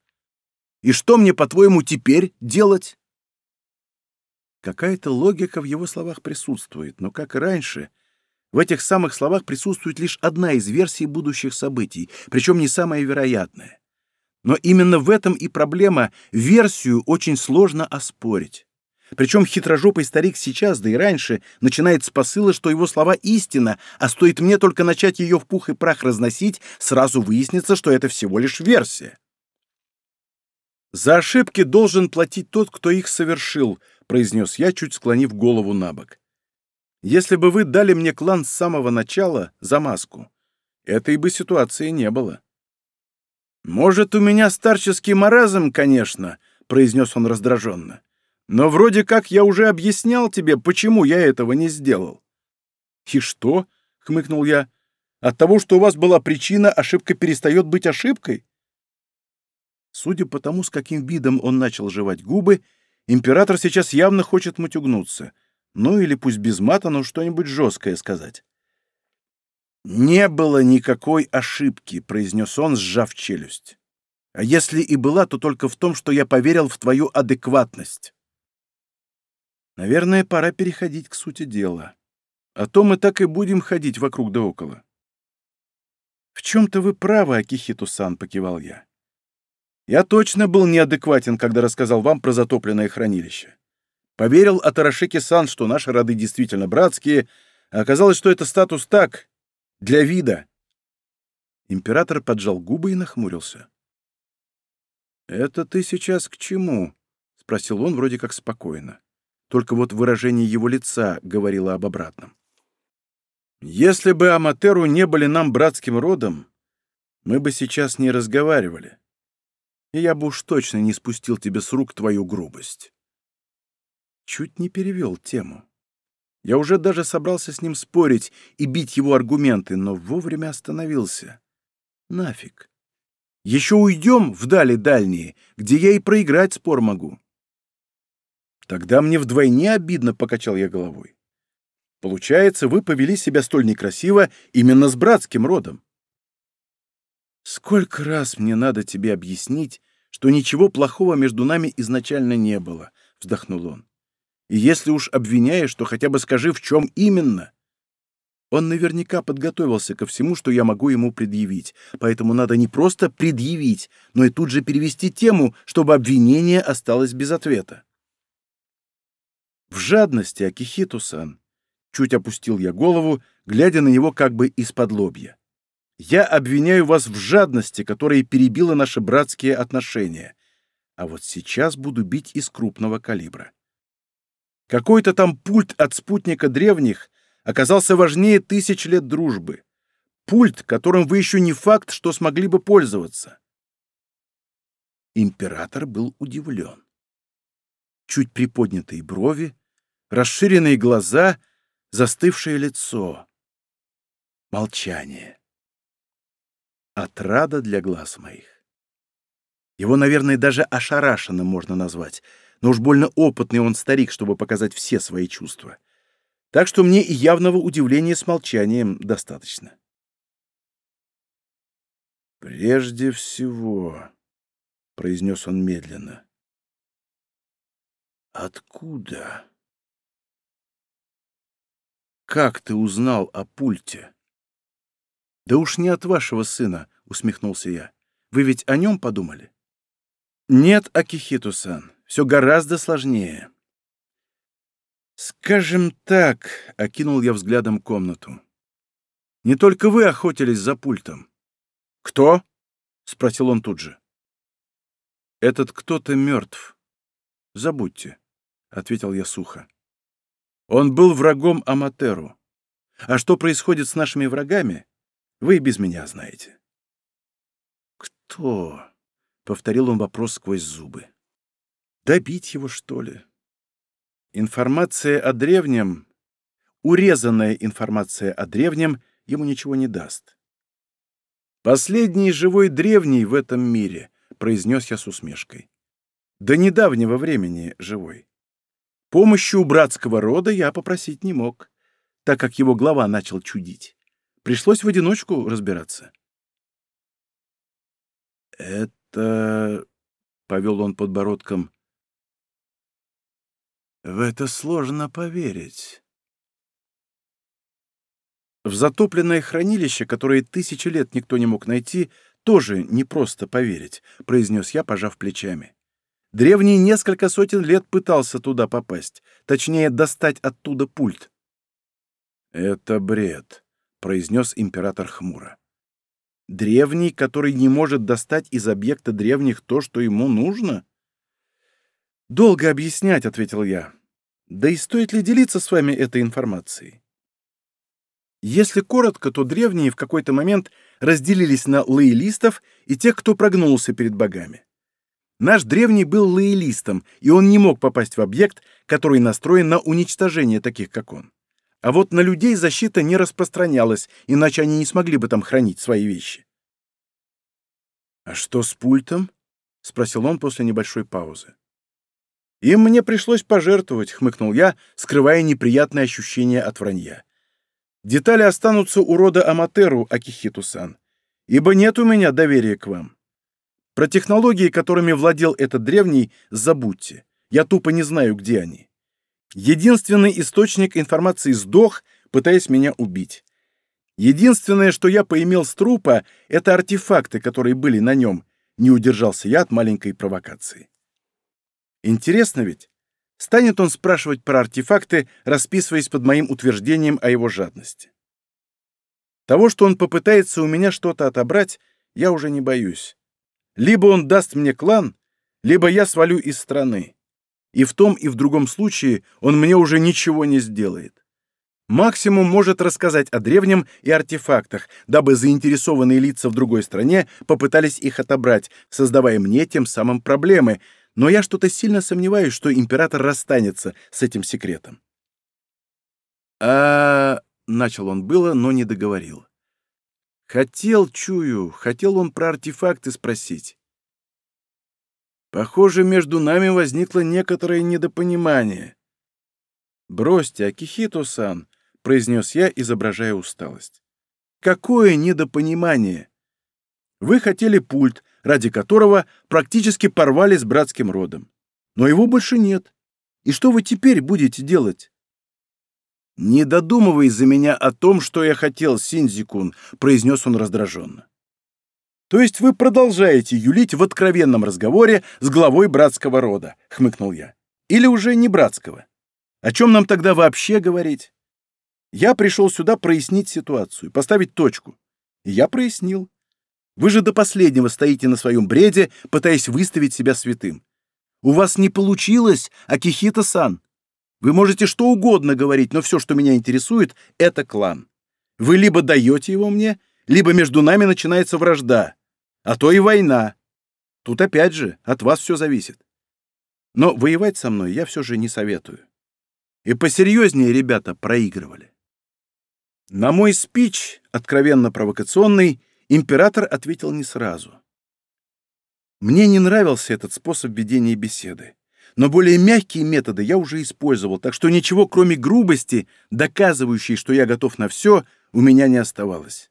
И что мне, по-твоему, теперь делать? Какая-то логика в его словах присутствует, но, как раньше, — в этих самых словах присутствует лишь одна из версий будущих событий, причем не самая вероятная. Но именно в этом и проблема, версию очень сложно оспорить. Причем хитрожопый старик сейчас, да и раньше, начинает с посыла, что его слова истина, а стоит мне только начать ее в пух и прах разносить, сразу выяснится, что это всего лишь версия. «За ошибки должен платить тот, кто их совершил», — произнес я, чуть склонив голову на бок. Если бы вы дали мне клан с самого начала за маску, этой бы ситуации не было. «Может, у меня старческий маразм, конечно», — произнес он раздраженно. «Но вроде как я уже объяснял тебе, почему я этого не сделал». «И что?» — хмыкнул я. «От того, что у вас была причина, ошибка перестает быть ошибкой?» Судя по тому, с каким видом он начал жевать губы, император сейчас явно хочет мутюгнуться — ну или пусть без мата, но что-нибудь жесткое сказать. «Не было никакой ошибки», — произнес он, сжав челюсть. «А если и была, то только в том, что я поверил в твою адекватность». Наверное, пора переходить к сути дела. А то мы так и будем ходить вокруг да около. «В чем-то вы правы, Акихиту-сан», — покивал я. «Я точно был неадекватен, когда рассказал вам про затопленное хранилище. Поверил Атарашики-сан, что наши роды действительно братские, а оказалось, что это статус так, для вида. Император поджал губы и нахмурился. «Это ты сейчас к чему?» — спросил он вроде как спокойно. Только вот выражение его лица говорило об обратном. «Если бы Аматеру не были нам братским родом, мы бы сейчас не разговаривали, и я бы уж точно не спустил тебе с рук твою грубость». Чуть не перевел тему. Я уже даже собрался с ним спорить и бить его аргументы, но вовремя остановился. Нафиг. Еще уйдем вдали дальние, где я и проиграть спор могу. Тогда мне вдвойне обидно, — покачал я головой. Получается, вы повели себя столь некрасиво именно с братским родом. Сколько раз мне надо тебе объяснить, что ничего плохого между нами изначально не было, вздохнул он. И если уж обвиняешь, то хотя бы скажи, в чем именно. Он наверняка подготовился ко всему, что я могу ему предъявить, поэтому надо не просто предъявить, но и тут же перевести тему, чтобы обвинение осталось без ответа. В жадности Акихиту-сан чуть опустил я голову, глядя на него как бы из-под лобья. Я обвиняю вас в жадности, которая перебила наши братские отношения. А вот сейчас буду бить из крупного калибра. Какой-то там пульт от спутника древних оказался важнее тысяч лет дружбы. Пульт, которым вы еще не факт, что смогли бы пользоваться. Император был удивлен. Чуть приподнятые брови, расширенные глаза, застывшее лицо. Молчание. Отрада для глаз моих. Его, наверное, даже ошарашенным можно назвать, но уж больно опытный он старик, чтобы показать все свои чувства. Так что мне и явного удивления с молчанием достаточно. «Прежде всего», — произнес он медленно, — «откуда? Как ты узнал о пульте?» «Да уж не от вашего сына», — усмехнулся я. «Вы ведь о нем подумали?» «Нет, Акихиту-сан, все гораздо сложнее». «Скажем так», — окинул я взглядом комнату. «Не только вы охотились за пультом». «Кто?» — спросил он тут же. «Этот кто-то мертв. Забудьте», — ответил я сухо. «Он был врагом Аматеру. А что происходит с нашими врагами, вы и без меня знаете». «Кто?» — повторил он вопрос сквозь зубы. «Добить его, что ли?» Информация о древнем, урезанная информация о древнем ему ничего не даст. «Последний живой древний в этом мире», — произнес я с усмешкой. «До недавнего времени живой. Помощи у братского рода я попросить не мог, так как его глава начал чудить. Пришлось в одиночку разбираться». «Это...» — повел он подбородком. В это сложно поверить. В затопленное хранилище, которое тысячи лет никто не мог найти, тоже не просто поверить, произнес я, пожав плечами. Древний несколько сотен лет пытался туда попасть, точнее, достать оттуда пульт. «Это бред», — произнес император хмуро. «Древний, который не может достать из объекта древних то, что ему нужно?» «Долго объяснять», — ответил я. «Да и стоит ли делиться с вами этой информацией?» Если коротко, то древние в какой-то момент разделились на лоялистов и тех, кто прогнулся перед богами. Наш древний был лоялистом, и он не мог попасть в объект, который настроен на уничтожение таких, как он. А вот на людей защита не распространялась, иначе они не смогли бы там хранить свои вещи. «А что с пультом?» — спросил он после небольшой паузы. «Им мне пришлось пожертвовать», — хмыкнул я, скрывая неприятное ощущение от вранья. «Детали останутся у рода Аматеру, Акихиту-сан, ибо нет у меня доверия к вам. Про технологии, которыми владел этот древний, забудьте. Я тупо не знаю, где они. Единственный источник информации сдох, пытаясь меня убить. Единственное, что я поимел с трупа, это артефакты, которые были на нем. Не удержался я от маленькой провокации. Интересно ведь? Станет он спрашивать про артефакты, расписываясь под моим утверждением о его жадности. Того, что он попытается у меня что-то отобрать, я уже не боюсь. Либо он даст мне клан, либо я свалю из страны. И в том и в другом случае он мне уже ничего не сделает. Максимум может рассказать о древнем и артефактах, дабы заинтересованные лица в другой стране попытались их отобрать, создавая мне тем самым проблемы, но я что-то сильно сомневаюсь, что император расстанется с этим секретом. А, начал он было, но не договорил. Хотел, чую, хотел он про артефакты спросить. Похоже, между нами возникло некоторое недопонимание. Бросьте, Акихито-сан, произнес я, изображая усталость. «Какое недопонимание! Вы хотели пульт, ради которого практически порвали с братским родом. Но его больше нет. И что вы теперь будете делать?» «Не додумывай за меня о том, что я хотел, Синзикун», — произнес он раздраженно. «То есть вы продолжаете юлить в откровенном разговоре с главой братского рода», — хмыкнул я. «Или уже не братского? О чем нам тогда вообще говорить? Я пришел сюда прояснить ситуацию, поставить точку. И я прояснил. Вы же до последнего стоите на своем бреде, пытаясь выставить себя святым. У вас не получилось, Акихита-сан. Вы можете что угодно говорить, но все, что меня интересует, — это клан. Вы либо даете его мне, либо между нами начинается вражда, а то и война. Тут опять же от вас все зависит. Но воевать со мной я все же не советую. И посерьезнее ребята проигрывали. На мой спич, откровенно провокационный, император ответил не сразу. Мне не нравился этот способ ведения беседы но более мягкие методы я уже использовал, так что ничего, кроме грубости, доказывающей, что я готов на все, у меня не оставалось.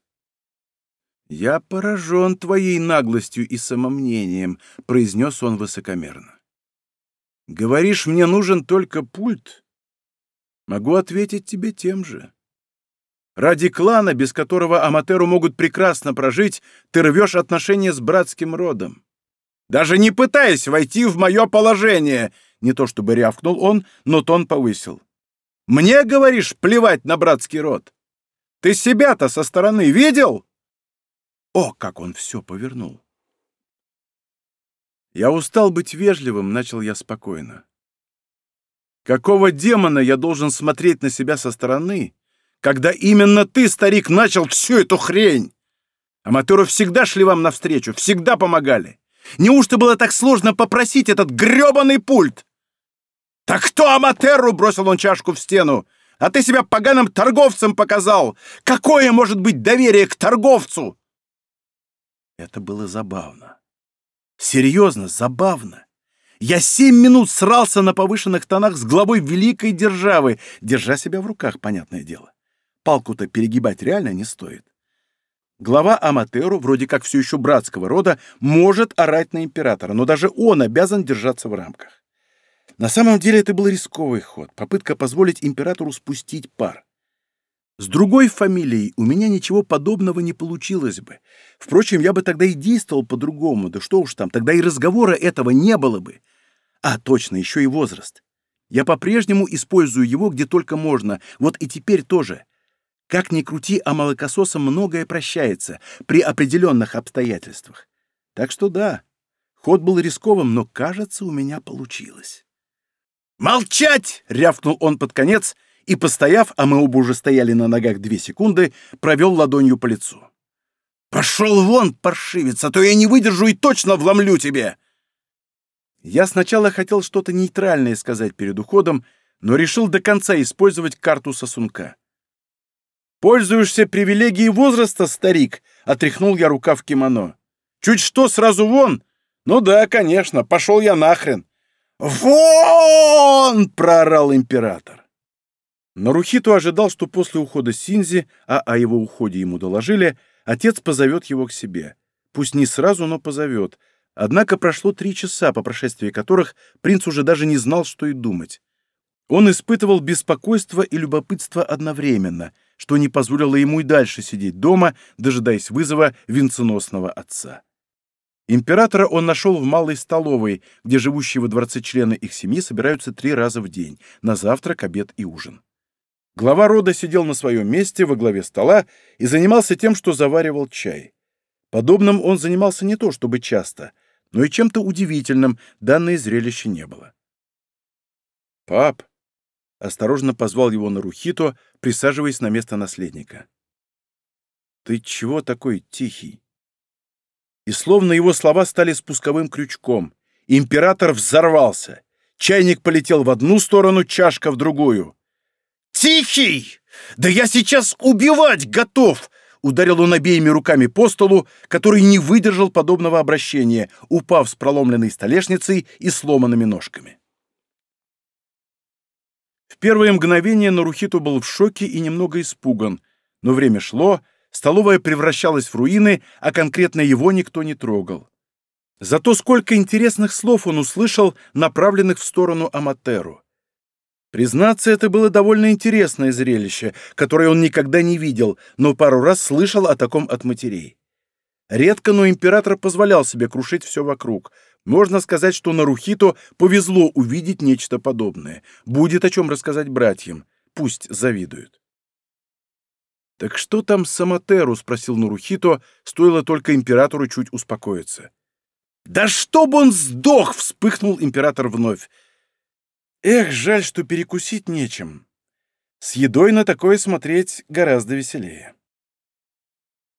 «Я поражен твоей наглостью и самомнением», — произнес он высокомерно. «Говоришь, мне нужен только пульт? Могу ответить тебе тем же. Ради клана, без которого Аматеру могут прекрасно прожить, ты рвешь отношения с братским родом. Даже не пытаясь войти в мое положение!» Не то чтобы рявкнул он, но тон повысил. «Мне, говоришь, плевать на братский род? Ты себя-то со стороны видел?» О, как он все повернул! Я устал быть вежливым, начал я спокойно. Какого демона я должен смотреть на себя со стороны, когда именно ты, старик, начал всю эту хрень? Аматоры всегда шли вам навстречу, всегда помогали. Неужто было так сложно попросить этот грёбаный пульт? «Так кто Аматеру?» — бросил он чашку в стену. «А ты себя поганым торговцем показал! Какое может быть доверие к торговцу?» Это было забавно. Серьезно, забавно. Я семь минут срался на повышенных тонах с главой великой державы, держа себя в руках, понятное дело. Палку-то перегибать реально не стоит. Глава Аматеру, вроде как все еще братского рода, может орать на императора, но даже он обязан держаться в рамках. На самом деле это был рисковый ход, попытка позволить императору спустить пар. С другой фамилией у меня ничего подобного не получилось бы. Впрочем, я бы тогда и действовал по-другому, да что уж там, тогда и разговора этого не было бы. А, точно, еще и возраст. Я по-прежнему использую его где только можно, вот и теперь тоже — как ни крути, а молокососам многое прощается при определенных обстоятельствах. Так что да, ход был рисковым, но, кажется, у меня получилось. «Молчать!» — рявкнул он под конец и, постояв, а мы оба уже стояли на ногах две секунды, провел ладонью по лицу. «Пошел вон, паршивец, а то я не выдержу и точно вломлю тебе!» Я сначала хотел что-то нейтральное сказать перед уходом, но решил до конца использовать карту сосунка. «Пользуешься привилегией возраста, старик?» — отряхнул я рукав кимоно. «Чуть что, сразу вон?» «Ну да, конечно, пошел я нахрен». «Вон!» — проорал император. Нарухиту ожидал, что после ухода Синзи, а о его уходе ему доложили, отец позовет его к себе. Пусть не сразу, но позовет. Однако прошло три часа, по прошествии которых принц уже даже не знал, что и думать. Он испытывал беспокойство и любопытство одновременно — что не позволило ему и дальше сидеть дома, дожидаясь вызова венценосного отца. Императора он нашел в малой столовой, где живущие во дворце члены их семьи собираются три раза в день, на завтрак, обед и ужин. Глава рода сидел на своем месте во главе стола и занимался тем, что заваривал чай. Подобным он занимался не то чтобы часто, но и чем-то удивительным данное зрелище не было. «Пап», осторожно позвал его Нарухито, присаживаясь на место наследника. «Ты чего такой тихий?» И словно его слова стали спусковым крючком. Император взорвался. Чайник полетел в одну сторону, чашка в другую. «Тихий! Да я сейчас убивать готов!» Ударил он обеими руками по столу, который не выдержал подобного обращения, упав с проломленной столешницей и сломанными ножками. В первое мгновение Нарухито был в шоке и немного испуган, но время шло, столовая превращалась в руины, а конкретно его никто не трогал. Зато сколько интересных слов он услышал, направленных в сторону Аматеру. Признаться, это было довольно интересное зрелище, которое он никогда не видел, но пару раз слышал о таком от матерей. Редко, но император позволял себе крушить все вокруг. Можно сказать, что Нарухито повезло увидеть нечто подобное. Будет о чем рассказать братьям. Пусть завидуют. «Так что там с Аматеру?» — спросил Нарухито, стоило только императору чуть успокоиться. «Да чтоб он сдох!» — вспыхнул император вновь. «Эх, жаль, что перекусить нечем. С едой на такое смотреть гораздо веселее».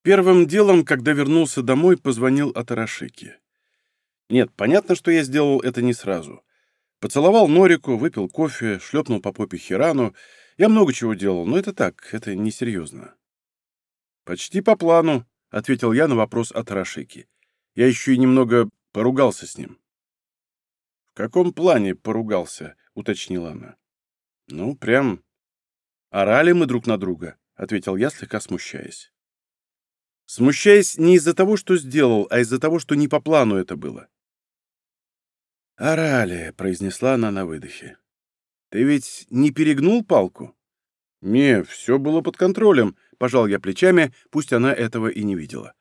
Первым делом, когда вернулся домой, позвонил Атарашики. Нет, понятно, что я сделал это не сразу. Поцеловал Норику, выпил кофе, шлепнул по попе Хирану. Я много чего делал, но это так, это несерьезно. «Почти по плану», — ответил я на вопрос Атарашики. Я еще и немного поругался с ним. «В каком плане поругался?» — уточнила она. «Ну, прям орали мы друг на друга», — ответил я, слегка смущаясь. Смущаясь не из-за того, что сделал, а из-за того, что не по плану это было. «Орали», — произнесла она на выдохе. «Ты ведь не перегнул палку?» «Не, все было под контролем», — пожал я плечами, пусть она этого и не видела.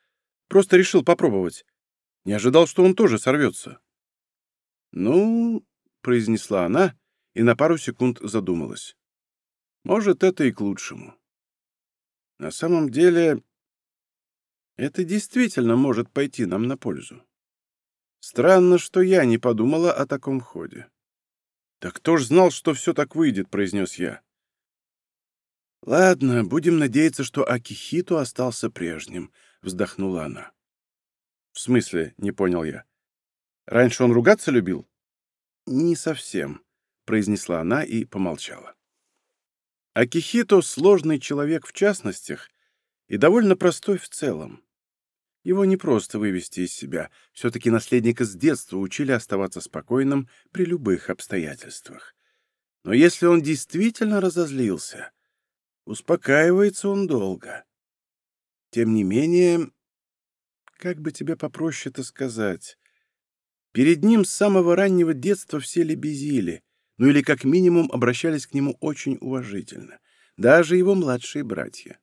«Просто решил попробовать. Не ожидал, что он тоже сорвется». «Ну», — произнесла она и на пару секунд задумалась. «Может, это и к лучшему. На самом деле, это действительно может пойти нам на пользу. Странно, что я не подумала о таком ходе. «Да кто ж знал, что все так выйдет?» — произнес я. «Ладно, будем надеяться, что Акихито остался прежним», — вздохнула она. «В смысле?» — не понял я. «Раньше он ругаться любил?» «Не совсем», — произнесла она и помолчала. Акихито — сложный человек в частностях и довольно простой в целом. Его не просто вывести из себя. Все-таки наследника с детства учили оставаться спокойным при любых обстоятельствах. Но если он действительно разозлился, успокаивается он долго. Тем не менее, как бы тебе попроще это сказать, перед ним с самого раннего детства все лебезили, ну или как минимум обращались к нему очень уважительно, даже его младшие братья.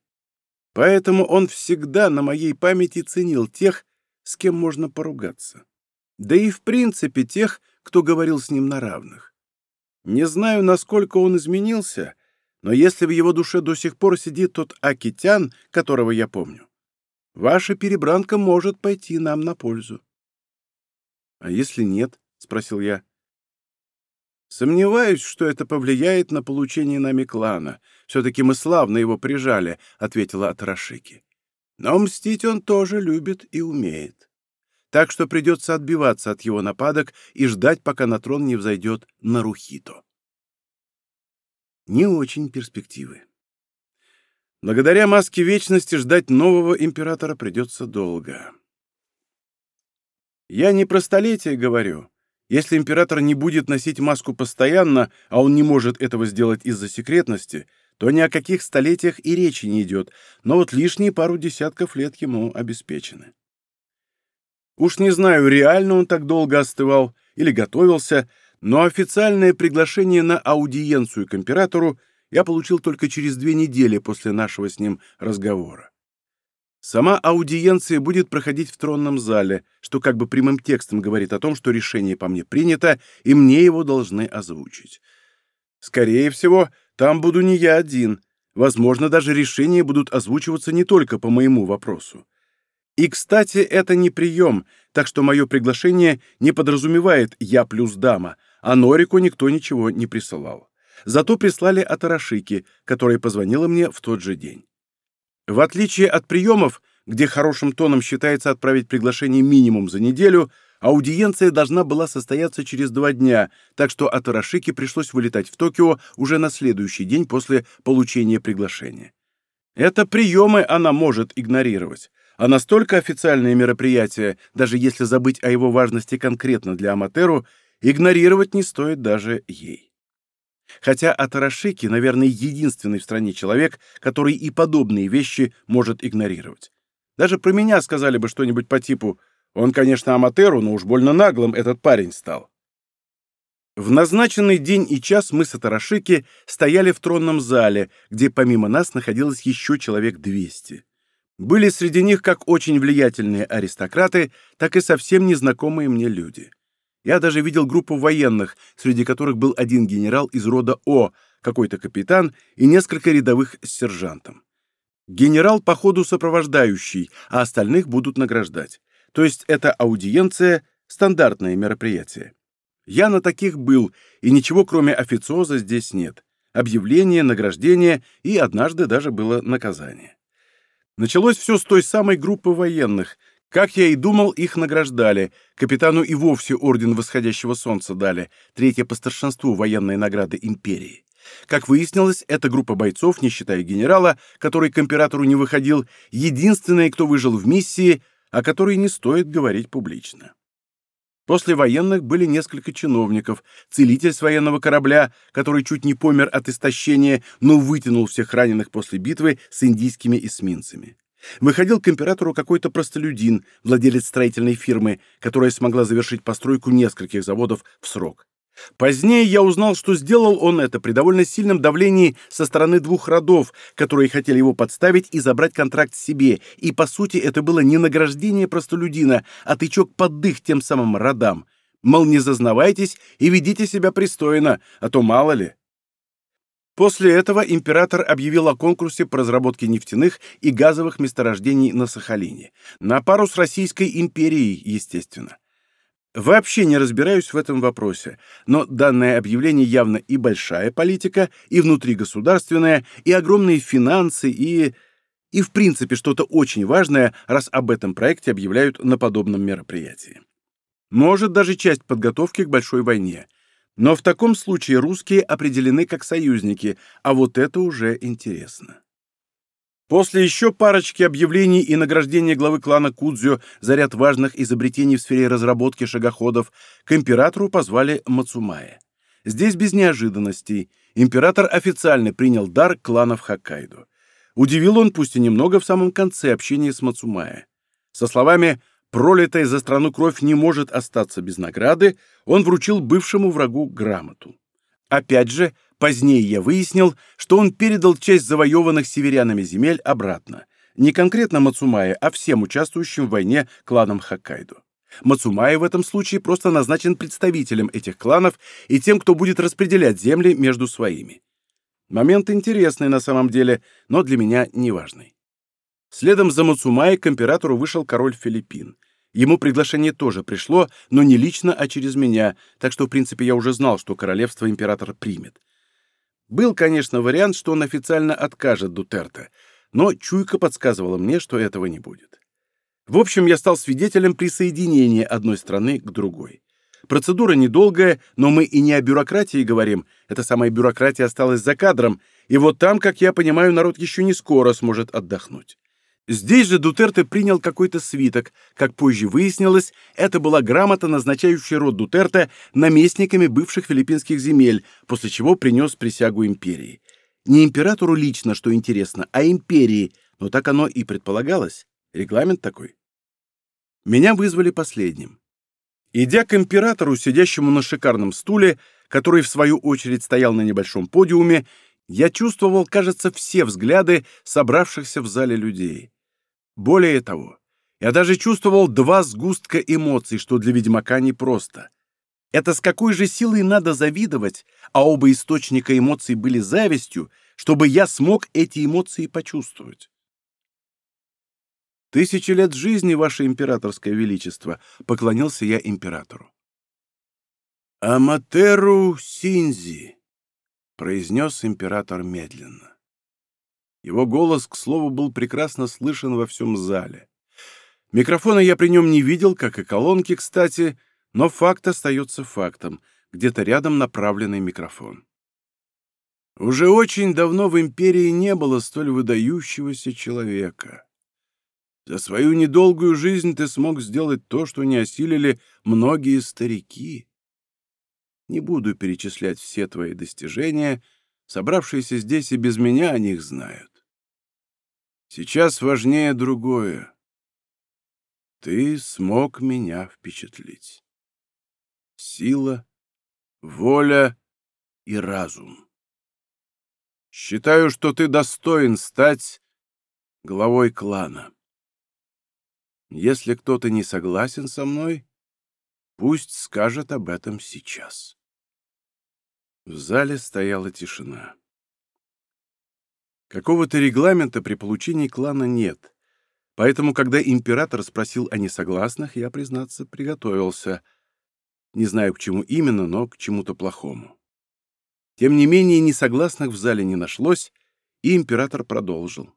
Поэтому он всегда на моей памяти ценил тех, с кем можно поругаться. Да и в принципе тех, кто говорил с ним на равных. Не знаю, насколько он изменился, но если в его душе до сих пор сидит тот Акитян, которого я помню, ваша перебранка может пойти нам на пользу. — А если нет? — спросил я. «Сомневаюсь, что это повлияет на получение нами клана. Все-таки мы славно его прижали», — ответила Атарашики. «Но мстить он тоже любит и умеет. Так что придется отбиваться от его нападок и ждать, пока на трон не взойдет Нарухито». Не очень перспективы. Благодаря маске вечности ждать нового императора придется долго. Я не про столетие говорю, если император не будет носить маску постоянно, а он не может этого сделать из-за секретности, то ни о каких столетиях и речи не идет, но вот лишние пару десятков лет ему обеспечены. Уж не знаю, реально он так долго остывал или готовился, но официальное приглашение на аудиенцию к императору я получил только через две недели после нашего с ним разговора. Сама аудиенция будет проходить в тронном зале, что как бы прямым текстом говорит о том, что решение по мне принято, и мне его должны озвучить. Скорее всего, там буду не я один. Возможно, даже решения будут озвучиваться не только по моему вопросу. И, кстати, это не прием, так что мое приглашение не подразумевает «я плюс дама», а Норику никто ничего не присылал. Зато прислали Атарашики, которая позвонила мне в тот же день. В отличие от приемов, где хорошим тоном считается отправить приглашение минимум за неделю, аудиенция должна была состояться через два дня, так что от пришлось вылетать в Токио уже на следующий день после получения приглашения. Это приемы она может игнорировать, а настолько официальные мероприятия, даже если забыть о его важности конкретно для Аматеру, игнорировать не стоит даже ей. Хотя Атарашики, наверное, единственный в стране человек, который и подобные вещи может игнорировать. Даже про меня сказали бы что-нибудь по типу «Он, конечно, аматеру, но уж больно наглым этот парень стал». В назначенный день и час мы с Атарашики стояли в тронном зале, где помимо нас находилось еще человек 200. Были среди них как очень влиятельные аристократы, так и совсем незнакомые мне люди. Я даже видел группу военных, среди которых был один генерал из рода О, какой-то капитан и несколько рядовых с сержантом. Генерал, по ходу сопровождающий, а остальных будут награждать. То есть это аудиенция — стандартное мероприятие. Я на таких был, и ничего кроме официоза здесь нет. Объявление, награждение и однажды даже было наказание. Началось все с той самой группы военных. Как я и думал, их награждали. Капитану и вовсе орден восходящего солнца дали, третье по старшинству военной награды империи. Как выяснилось, эта группа бойцов, не считая генерала, который к императору не выходил, единственная, кто выжил в миссии, о которой не стоит говорить публично. После военных были несколько чиновников, целитель с военного корабля, который чуть не помер от истощения, но вытянул всех раненых после битвы с индийскими эсминцами. Выходил к императору какой-то простолюдин, владелец строительной фирмы, которая смогла завершить постройку нескольких заводов в срок. Позднее я узнал, что сделал он это при довольно сильном давлении со стороны двух родов, которые хотели его подставить и забрать контракт себе, и, по сути, это было не награждение простолюдина, а тычок под дых тем самым родам. Мол, не зазнавайтесь и ведите себя пристойно, а то мало ли. После этого император объявил о конкурсе по разработке нефтяных и газовых месторождений на Сахалине. На пару с Российской империей, естественно. Вообще не разбираюсь в этом вопросе, но данное объявление явно и большая политика, и внутригосударственная, и огромные финансы, и... и в принципе что-то очень важное, раз об этом проекте объявляют на подобном мероприятии. Может, даже часть подготовки к большой войне. Но в таком случае русские определены как союзники, а вот это уже интересно. После еще парочки объявлений и награждения главы клана Кудзю за ряд важных изобретений в сфере разработки шагоходов к императору позвали Мацумая. Здесь без неожиданностей. Император официально принял дар кланов Хоккайдо. Удивил он, пусть и немного, в самом конце общения с Мацумая. Со словами «пролитая за страну кровь не может остаться без награды», он вручил бывшему врагу грамоту. Опять же, Позднее я выяснил, что он передал часть завоеванных северянами земель обратно. Не конкретно Мацумае, а всем участвующим в войне кланам Хоккайдо. Мацумае в этом случае просто назначен представителем этих кланов и тем, кто будет распределять земли между своими. Момент интересный на самом деле, но для меня неважный. Следом за Мацумае к императору вышел король Филиппин. Ему приглашение тоже пришло, но не лично, а через меня, так что, в принципе, я уже знал, что королевство император примет. Был, конечно, вариант, что он официально откажет Дутерте, но чуйка подсказывала мне, что этого не будет. В общем, я стал свидетелем присоединения одной страны к другой. Процедура недолгая, но мы и не о бюрократии говорим. Эта самая бюрократия осталась за кадром, и вот там, как я понимаю, народ еще не скоро сможет отдохнуть. Здесь же Дутерте принял какой-то свиток. Как позже выяснилось, это была грамота, назначающая род Дутерте наместниками бывших филиппинских земель, после чего принес присягу империи. Не императору лично, что интересно, а империи, но так оно и предполагалось. Регламент такой. Меня вызвали последним. Идя к императору, сидящему на шикарном стуле, который в свою очередь стоял на небольшом подиуме, я чувствовал, кажется, все взгляды собравшихся в зале людей. Более того, я даже чувствовал два сгустка эмоций, что для ведьмака непросто. Это с какой же силой надо завидовать, а оба источника эмоций были завистью, чтобы я смог эти эмоции почувствовать. «Тысячи лет жизни, ваше императорское величество!» — поклонился я императору. «Аматеру Синзи!» — произнес император медленно. Его голос, к слову, был прекрасно слышен во всем зале. Микрофона я при нем не видел, как и колонки, кстати, но факт остается фактом. Где-то рядом направленный микрофон. Уже очень давно в империи не было столь выдающегося человека. За свою недолгую жизнь ты смог сделать то, что не осилили многие старики. Не буду перечислять все твои достижения, собравшиеся здесь и без меня о них знают. Сейчас важнее другое. Ты смог меня впечатлить. Сила, воля и разум. Считаю, что ты достоин стать главой клана. Если кто-то не согласен со мной, пусть скажет об этом сейчас. В зале стояла тишина. Какого-то регламента при получении клана нет, поэтому, когда император спросил о несогласных, я, признаться, приготовился. Не знаю, к чему именно, но к чему-то плохому. Тем не менее, несогласных в зале не нашлось, и император продолжил.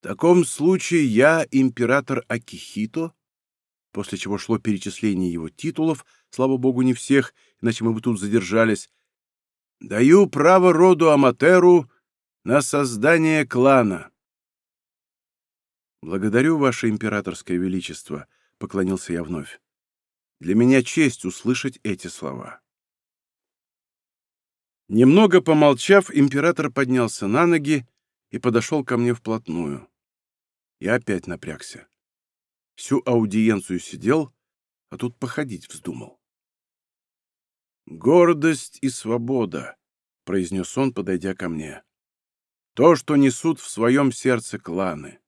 В таком случае я император Акихито, после чего шло перечисление его титулов, слава богу, не всех, иначе мы бы тут задержались, даю право роду Аматеру на создание клана. Благодарю, ваше императорское величество, поклонился я вновь. Для меня честь услышать эти слова. Немного помолчав, император поднялся на ноги и подошел ко мне вплотную. Я опять напрягся. Всю аудиенцию сидел, а тут походить вздумал. «Гордость и свобода», — произнес он, подойдя ко мне. «То, что несут в своем сердце кланы.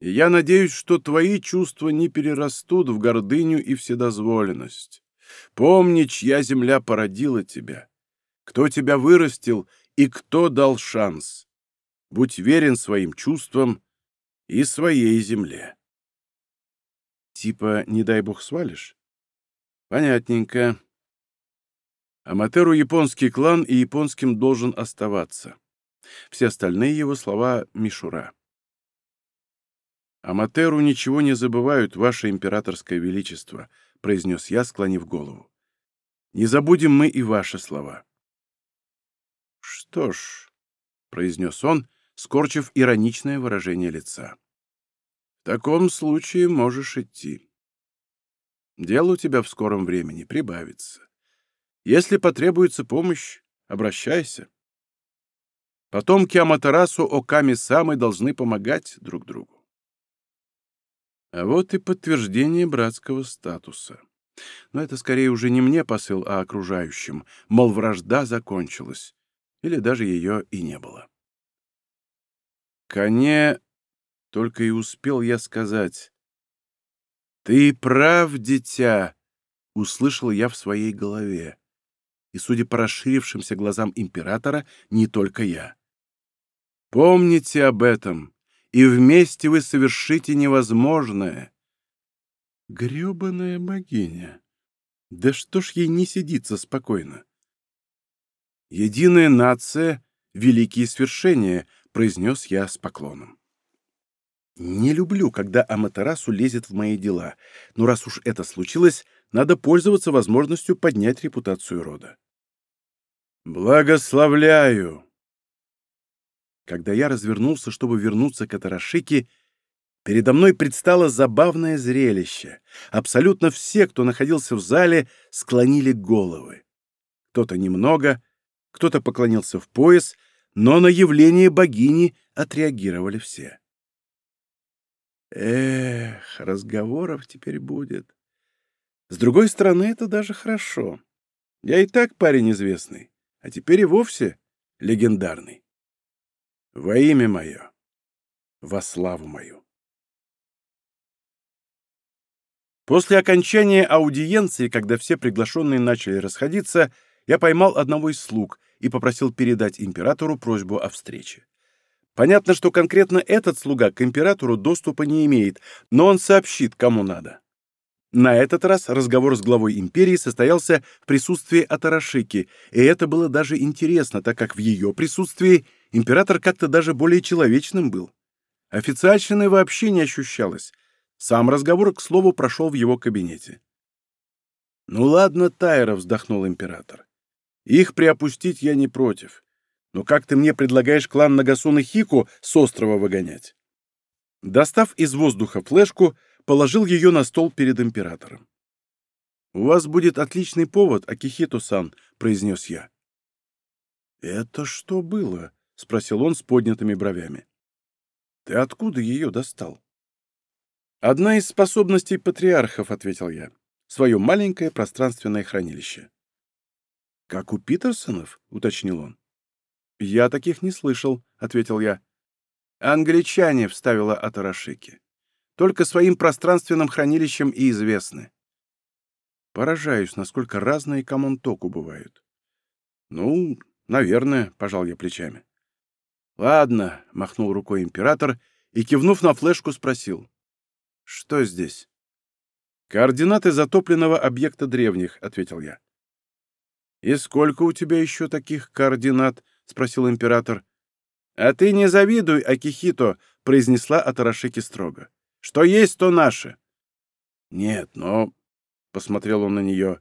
И я надеюсь, что твои чувства не перерастут в гордыню и вседозволенность. Помни, чья земля породила тебя кто тебя вырастил и кто дал шанс. Будь верен своим чувствам и своей земле. Типа, не дай бог свалишь? Понятненько. Аматеру японский клан и японским должен оставаться. Все остальные его слова — мишура. «Аматеру ничего не забывают, ваше императорское величество», — произнес я, склонив голову. «Не забудем мы и ваши слова». «Что ж», — произнес он, скорчив ироничное выражение лица, — «в таком случае можешь идти. Дело у тебя в скором времени прибавится. Если потребуется помощь, обращайся. Потомки Аматарасу Оками Самы должны помогать друг другу. А вот и подтверждение братского статуса. Но это скорее уже не мне посыл, а окружающим, мол, вражда закончилась или даже ее и не было. Коне только и успел я сказать. «Ты прав, дитя!» — услышал я в своей голове. И, судя по расширившимся глазам императора, не только я. «Помните об этом, и вместе вы совершите невозможное!» Грёбаная богиня! Да что ж ей не сидится спокойно? «Единая нация — великие свершения», — произнес я с поклоном. Не люблю, когда Аматерасу лезет в мои дела, но раз уж это случилось, надо пользоваться возможностью поднять репутацию рода. «Благословляю!» Когда я развернулся, чтобы вернуться к Атарашике, передо мной предстало забавное зрелище. Абсолютно все, кто находился в зале, склонили головы. Кто-то немного, кто-то поклонился в пояс, но на явление богини отреагировали все. Эх, разговоров теперь будет. С другой стороны, это даже хорошо. Я и так парень известный, а теперь и вовсе легендарный. Во имя мое, во славу мою. После окончания аудиенции, когда все приглашенные начали расходиться, я поймал одного из слуг и попросил передать императору просьбу о встрече. Понятно, что конкретно этот слуга к императору доступа не имеет, но он сообщит, кому надо. На этот раз разговор с главой империи состоялся в присутствии Атарашики, и это было даже интересно, так как в ее присутствии император как-то даже более человечным был. Официальщины вообще не ощущалось. Сам разговор, к слову, прошел в его кабинете. «Ну ладно, Тайра», — вздохнул император. «Их приопустить я не против. Но как ты мне предлагаешь клан Нагасуна Хику с острова выгонять?» Достав из воздуха флешку, положил ее на стол перед императором. «У вас будет отличный повод, Акихито-сан», — произнес я. «Это что было?» — спросил он с поднятыми бровями. «Ты откуда ее достал?» «Одна из способностей патриархов», — ответил я. «Свое маленькое пространственное хранилище». «Как у Питерсонов?» — уточнил он. «Я таких не слышал», — ответил я. «Англичане», — вставила Атарашики. «Только своим пространственным хранилищем и известны». Поражаюсь, насколько разные камонтоку бывают. «Ну, наверное», — пожал я плечами. «Ладно», — махнул рукой император и, кивнув на флешку, спросил. «Что здесь?» «Координаты затопленного объекта древних», — ответил я. «И сколько у тебя еще таких координат?» — спросил император. «А ты не завидуй, Акихито», — произнесла Атарашики строго. «Что есть, то наше». «Нет, но...» — посмотрел он на нее.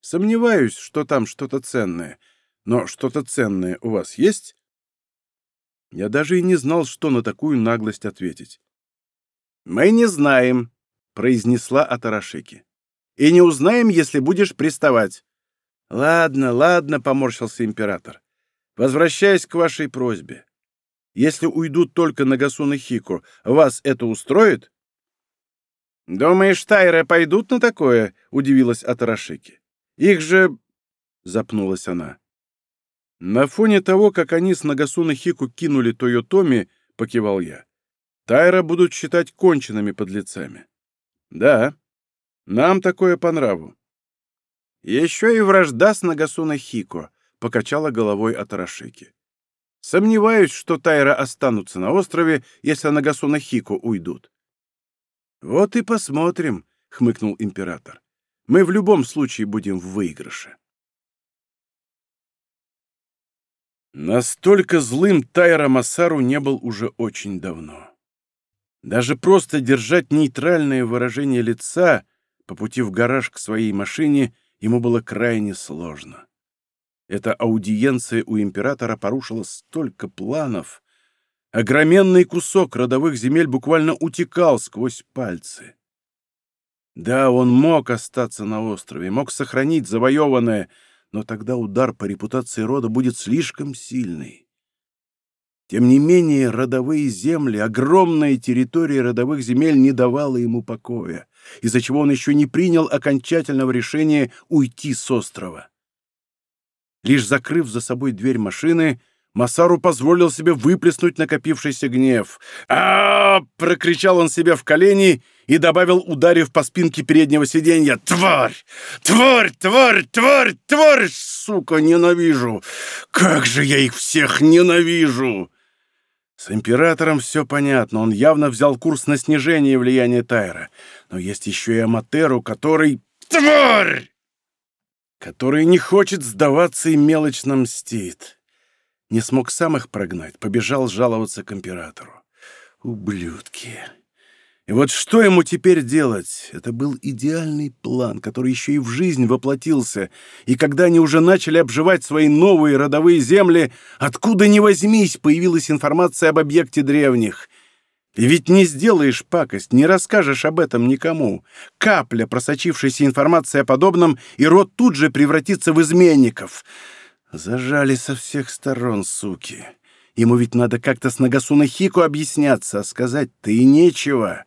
«Сомневаюсь, что там что-то ценное. Но что-то ценное у вас есть?» Я даже и не знал, что на такую наглость ответить. «Мы не знаем», — произнесла Атарашики. «И не узнаем, если будешь приставать». «Ладно, ладно», — поморщился император. «Возвращаясь к вашей просьбе. Если уйдут только Нагасуна Хико, вас это устроит?» «Думаешь, Тайры пойдут на такое?» — удивилась Атарашики. «Их же...» — запнулась она. На фоне того, как они с Нагасуна Хику кинули Тойотоми, покивал я, Тайра будут считать конченными подлецами. Да, нам такое по нраву. Еще и вражда с Нагасуна Хико, покачала головой Атарашики. Сомневаюсь, что Тайра останутся на острове, если Нагасуна Хико уйдут. Вот и посмотрим, хмыкнул император. Мы в любом случае будем в выигрыше. Настолько злым Тайра Масару не был уже очень давно. Даже просто держать нейтральное выражение лица по пути в гараж к своей машине ему было крайне сложно. Эта аудиенция у императора порушила столько планов. Огроменный кусок родовых земель буквально утекал сквозь пальцы. Да, он мог остаться на острове, мог сохранить завоеванное, но тогда удар по репутации рода будет слишком сильный. Тем не менее, родовые земли, огромная территория родовых земель не давала ему покоя, из-за чего он еще не принял окончательного решения уйти с острова. Лишь закрыв за собой дверь машины, Масару позволил себе выплеснуть накопившийся гнев. а, прокричал он себе в колени и добавил, ударив по спинке переднего сиденья. «Тварь! Тварь! Тварь! Тварь! Тварь! Сука, ненавижу! Как же я их всех ненавижу!» С императором все понятно, он явно взял курс на снижение влияния Тайра. Но есть еще и Аматеру, который... «Тварь!» Который не хочет сдаваться и мелочно мстит. Не смог сам их прогнать, побежал жаловаться к императору. Ублюдки! И вот что ему теперь делать? Это был идеальный план, который еще и в жизнь воплотился. И когда они уже начали обживать свои новые родовые земли, откуда ни возьмись, появилась информация об объекте древних. И ведь не сделаешь пакость, не расскажешь об этом никому. Капля просочившейся информации о подобном, и род тут же превратится в изменников. Зажали со всех сторон, суки. Ему ведь надо как-то с Нагасуна Хико объясняться, а сказать-то и нечего.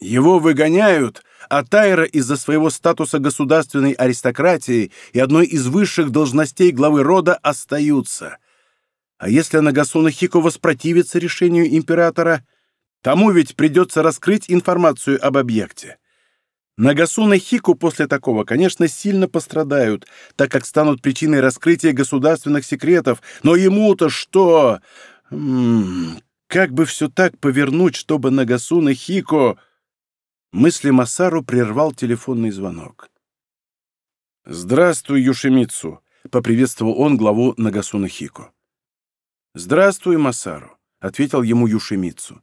Его выгоняют, а Тайра из-за своего статуса государственной аристократии и одной из высших должностей главы рода остаются. А если Нагасуна Хико воспротивится решению императора, Тому ведь придется раскрыть информацию об объекте. Нагасун Хику после такого, конечно, сильно пострадают, так как станут причиной раскрытия государственных секретов. Но ему-то что? М -м, как бы все так повернуть, чтобы Нагасун Хико... Мысли Масару прервал телефонный звонок. «Здравствуй, Юшимицу!» — поприветствовал он главу Нагасуна Хико. «Здравствуй, Масару!» — ответил ему Юшимицу.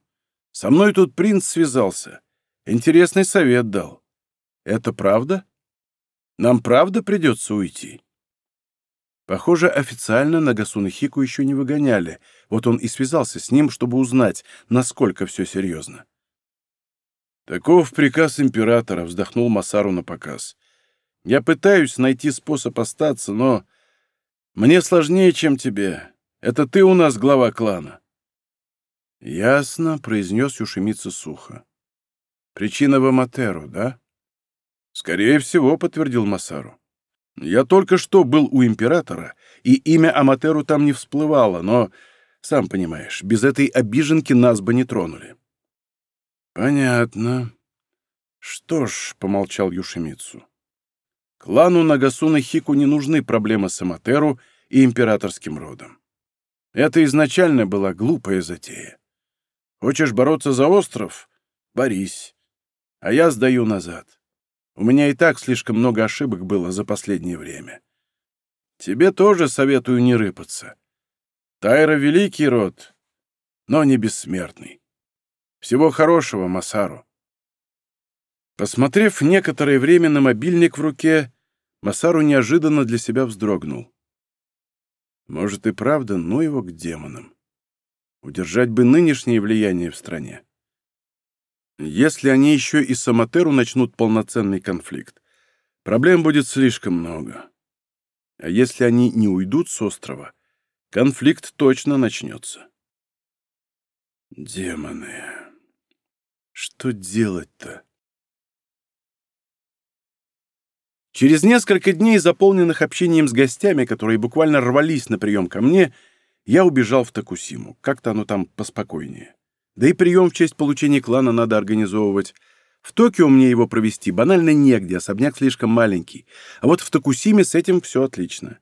Со мной тут принц связался. Интересный совет дал. Это правда? Нам правда придется уйти? Похоже, официально Нагасуна Хику еще не выгоняли. Вот он и связался с ним, чтобы узнать, насколько все серьезно. Таков приказ императора, вздохнул Масару на показ. Я пытаюсь найти способ остаться, но мне сложнее, чем тебе. Это ты у нас глава клана». «Ясно», — произнес Юшемица сухо. «Причина в Аматеру, да?» «Скорее всего», — подтвердил Масару. «Я только что был у императора, и имя Аматеру там не всплывало, но, сам понимаешь, без этой обиженки нас бы не тронули». «Понятно. Что ж», — помолчал Юшемицу, — «клану Нагасуна Хику не нужны проблемы с Аматеру и императорским родом. Это изначально была глупая затея. Хочешь бороться за остров? Борись. А я сдаю назад. У меня и так слишком много ошибок было за последнее время. Тебе тоже советую не рыпаться. Тайра — великий род, но не бессмертный. Всего хорошего, Масару. Посмотрев некоторое время на мобильник в руке, Масару неожиданно для себя вздрогнул. Может и правда, ну его к демонам. Удержать бы нынешнее влияние в стране. Если они еще и с Аматеру начнут полноценный конфликт, проблем будет слишком много. А если они не уйдут с острова, конфликт точно начнется. Демоны. Что делать-то? Через несколько дней, заполненных общением с гостями, которые буквально рвались на прием ко мне, я убежал в Такусиму. Как-то оно там поспокойнее. Да и прием в честь получения клана надо организовывать. В Токио мне его провести банально негде, особняк слишком маленький. А вот в Токусиме с этим все отлично.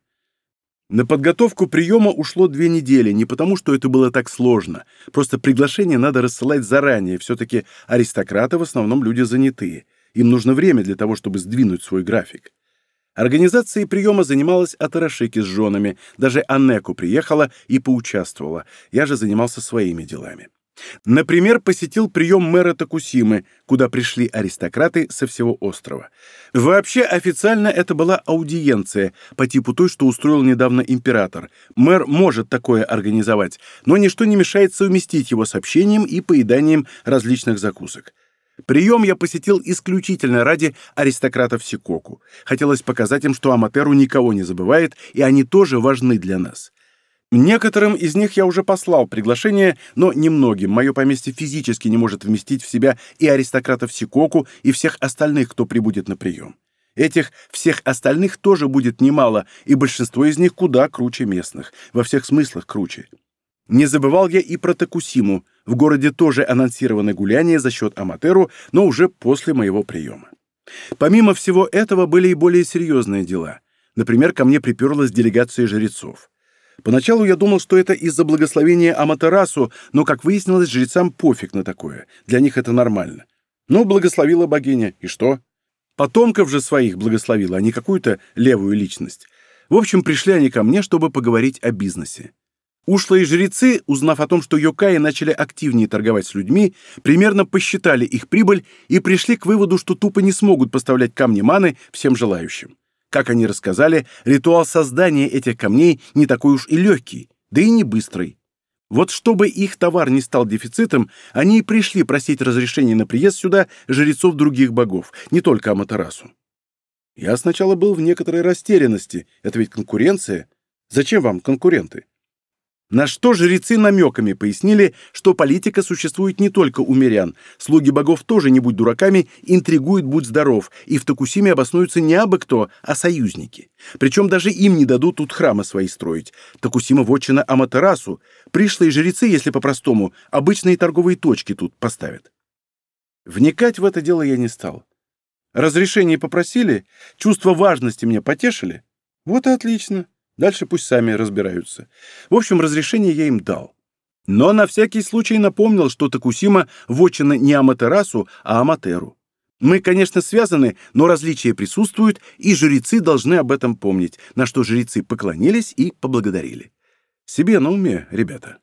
На подготовку приема ушло две недели, не потому, что это было так сложно. Просто приглашение надо рассылать заранее. Все-таки аристократы в основном люди занятые. Им нужно время для того, чтобы сдвинуть свой график. Организацией приема занималась Атарашики с женами. Даже Анеку приехала и поучаствовала. Я же занимался своими делами. Например, посетил прием мэра Токусимы, куда пришли аристократы со всего острова. Вообще, официально это была аудиенция, по типу той, что устроил недавно император. Мэр может такое организовать, но ничто не мешает совместить его с общением и поеданием различных закусок. Прием я посетил исключительно ради аристократов Сикоку. Хотелось показать им, что Аматеру никого не забывает, и они тоже важны для нас. Некоторым из них я уже послал приглашение, но немногим. Мое поместье физически не может вместить в себя и аристократов Сикоку, и всех остальных, кто прибудет на прием. Этих всех остальных тоже будет немало, и большинство из них куда круче местных, во всех смыслах круче. Не забывал я и про Такусиму. В городе тоже анонсированы гуляния за счет Аматеру, но уже после моего приема. Помимо всего этого были и более серьезные дела. Например, ко мне приперлась делегация жрецов. Поначалу я думал, что это из-за благословения Аматерасу, но, как выяснилось, жрецам пофиг на такое. Для них это нормально. Ну, благословила богиня, и что? Потомков же своих благословила, а не какую-то левую личность. В общем, пришли они ко мне, чтобы поговорить о бизнесе. Ушлые жрецы, узнав о том, что Йокаи начали активнее торговать с людьми, примерно посчитали их прибыль и пришли к выводу, что тупо не смогут поставлять камни маны всем желающим. Как они рассказали, ритуал создания этих камней не такой уж и легкий, да и не быстрый. Вот чтобы их товар не стал дефицитом, они и пришли просить разрешения на приезд сюда жрецов других богов, не только Аматерасу. Я сначала был в некоторой растерянности. Это ведь конкуренция. Зачем вам конкуренты? На что жрецы намеками пояснили, что политика существует не только у мирян. Слуги богов тоже, не будь дураками, интригуют «Будь здоров», и в Токусиме обоснуются не абы кто, а союзники. Причем даже им не дадут тут храмы свои строить. Токусима вотчина Аматерасу. Пришлые жрецы, если по-простому, обычные торговые точки тут поставят. Вникать в это дело я не стал. Разрешение попросили, чувство важности мне потешили. Вот и отлично. Дальше пусть сами разбираются. В общем, разрешение я им дал. Но на всякий случай напомнил, что Такусима вотчина не Аматерасу, а Аматеру. Мы, конечно, связаны, но различия присутствуют, и жрецы должны об этом помнить, на что жрецы поклонились и поблагодарили. Себе на уме, ребята.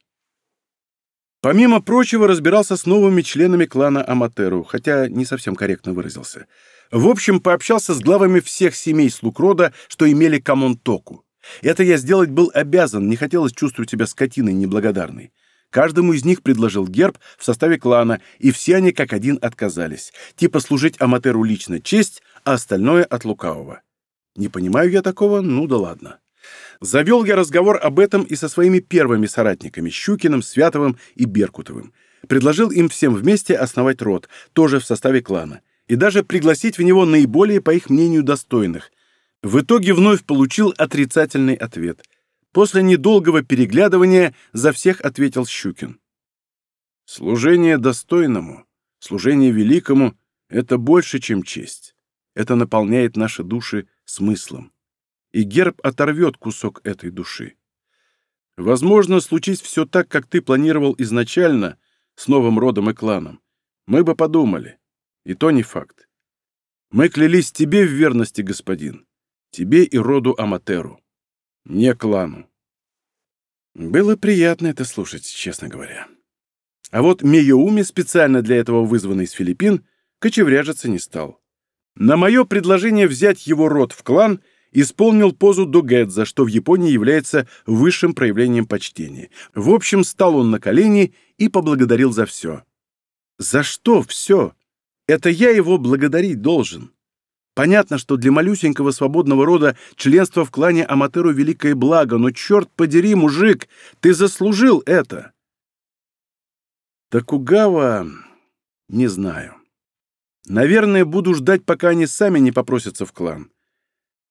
Помимо прочего, разбирался с новыми членами клана Аматеру, хотя не совсем корректно выразился. В общем, пообщался с главами всех семей слуг рода, что имели Камонтоку. Это я сделать был обязан, не хотелось чувствовать себя скотиной неблагодарной. Каждому из них предложил герб в составе клана, и все они как один отказались. Типа служить Аматеру лично честь, а остальное от лукавого. Не понимаю я такого, ну да ладно. Завел я разговор об этом и со своими первыми соратниками, Щукиным, Святовым и Беркутовым. Предложил им всем вместе основать род, тоже в составе клана, и даже пригласить в него наиболее, по их мнению, достойных. В итоге вновь получил отрицательный ответ. После недолгого переглядывания за всех ответил Щукин. «Служение достойному, служение великому — это больше, чем честь. Это наполняет наши души смыслом и герб оторвет кусок этой души. Возможно, случись все так, как ты планировал изначально, с новым родом и кланом. Мы бы подумали. И то не факт. Мы клялись тебе в верности, господин. Тебе и роду Аматеру. Не клану. Было приятно это слушать, честно говоря. А вот Миоуми, специально для этого вызванный из Филиппин, кочевряжиться не стал. На мое предложение взять его род в клан — исполнил позу Дугэдза, что в Японии является высшим проявлением почтения. В общем, стал он на колени и поблагодарил за все. За что все? Это я его благодарить должен. Понятно, что для малюсенького свободного рода членство в клане Аматеру великое благо, но черт подери, мужик, ты заслужил это. Такугава... не знаю. Наверное, буду ждать, пока они сами не попросятся в клан.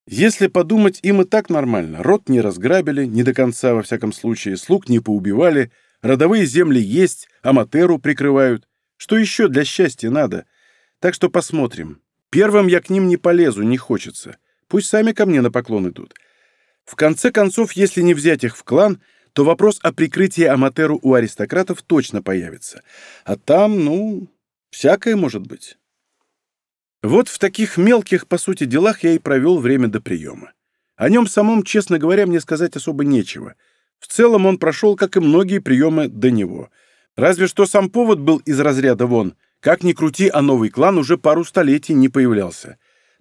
Если подумать, им и так нормально. Род не разграбили, не до конца, во всяком случае, слуг не поубивали, родовые земли есть, аматеру прикрывают. Что еще для счастья надо? Так что посмотрим. Первым я к ним не полезу, не хочется. Пусть сами ко мне на поклон идут. В конце концов, если не взять их в клан, то вопрос о прикрытии аматеру у аристократов точно появится. А там, ну, всякое может быть. Вот в таких мелких, по сути, делах я и провел время до приема. О нем самом, честно говоря, мне сказать особо нечего. В целом он прошел, как и многие приемы до него. Разве что сам повод был из разряда вон. Как ни крути, а новый клан уже пару столетий не появлялся.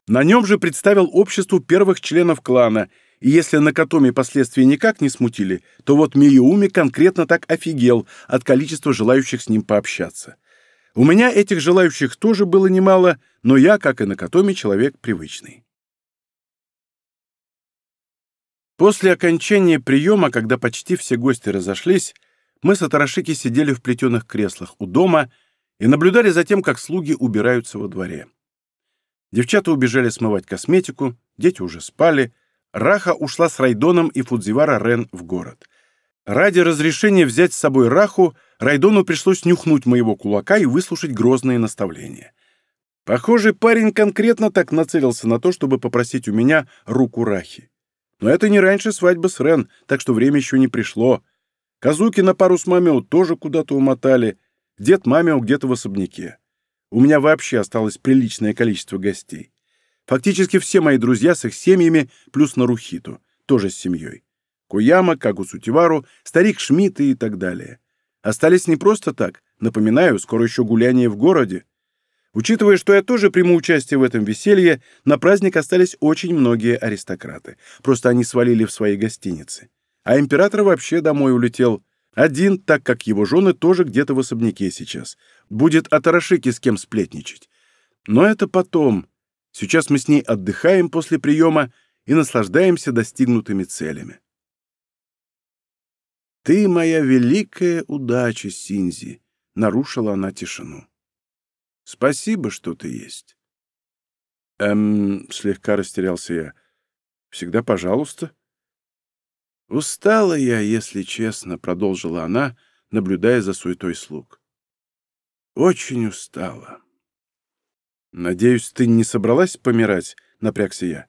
На нем же представил обществу первых членов клана, и если на Катоме последствия никак не смутили, то вот Миюуми конкретно так офигел от количества желающих с ним пообщаться. У меня этих желающих тоже было немало, но я, как и на Катоме, человек привычный. После окончания приема, когда почти все гости разошлись, мы с Атарашики сидели в плетеных креслах у дома и наблюдали за тем, как слуги убираются во дворе. Девчата убежали смывать косметику, дети уже спали, Раха ушла с Райдоном и Фудзивара Рен в город. Ради разрешения взять с собой Раху, Райдону пришлось нюхнуть моего кулака и выслушать грозные наставления. Похоже, парень конкретно так нацелился на то, чтобы попросить у меня руку Рахи. Но это не раньше свадьбы с Рен, так что время еще не пришло. Казуки на пару с Мамио тоже куда-то умотали. Дед Мамио где-то в особняке. У меня вообще осталось приличное количество гостей. Фактически все мои друзья с их семьями, плюс Нарухиту, тоже с семьей. Куяма, Кагу Сутивару, старик Шмидт и так далее. Остались не просто так. Напоминаю, скоро еще гуляние в городе. Учитывая, что я тоже приму участие в этом веселье, на праздник остались очень многие аристократы. Просто они свалили в свои гостиницы. А император вообще домой улетел. Один, так как его жены тоже где-то в особняке сейчас. Будет от Арашики с кем сплетничать. Но это потом. Сейчас мы с ней отдыхаем после приема и наслаждаемся достигнутыми целями. «Ты моя великая удача, Синзи!» — нарушила она тишину. «Спасибо, что ты есть». «Эм...» — слегка растерялся я. «Всегда пожалуйста». «Устала я, если честно», — продолжила она, наблюдая за суетой слуг. «Очень устала». «Надеюсь, ты не собралась помирать?» — напрягся я.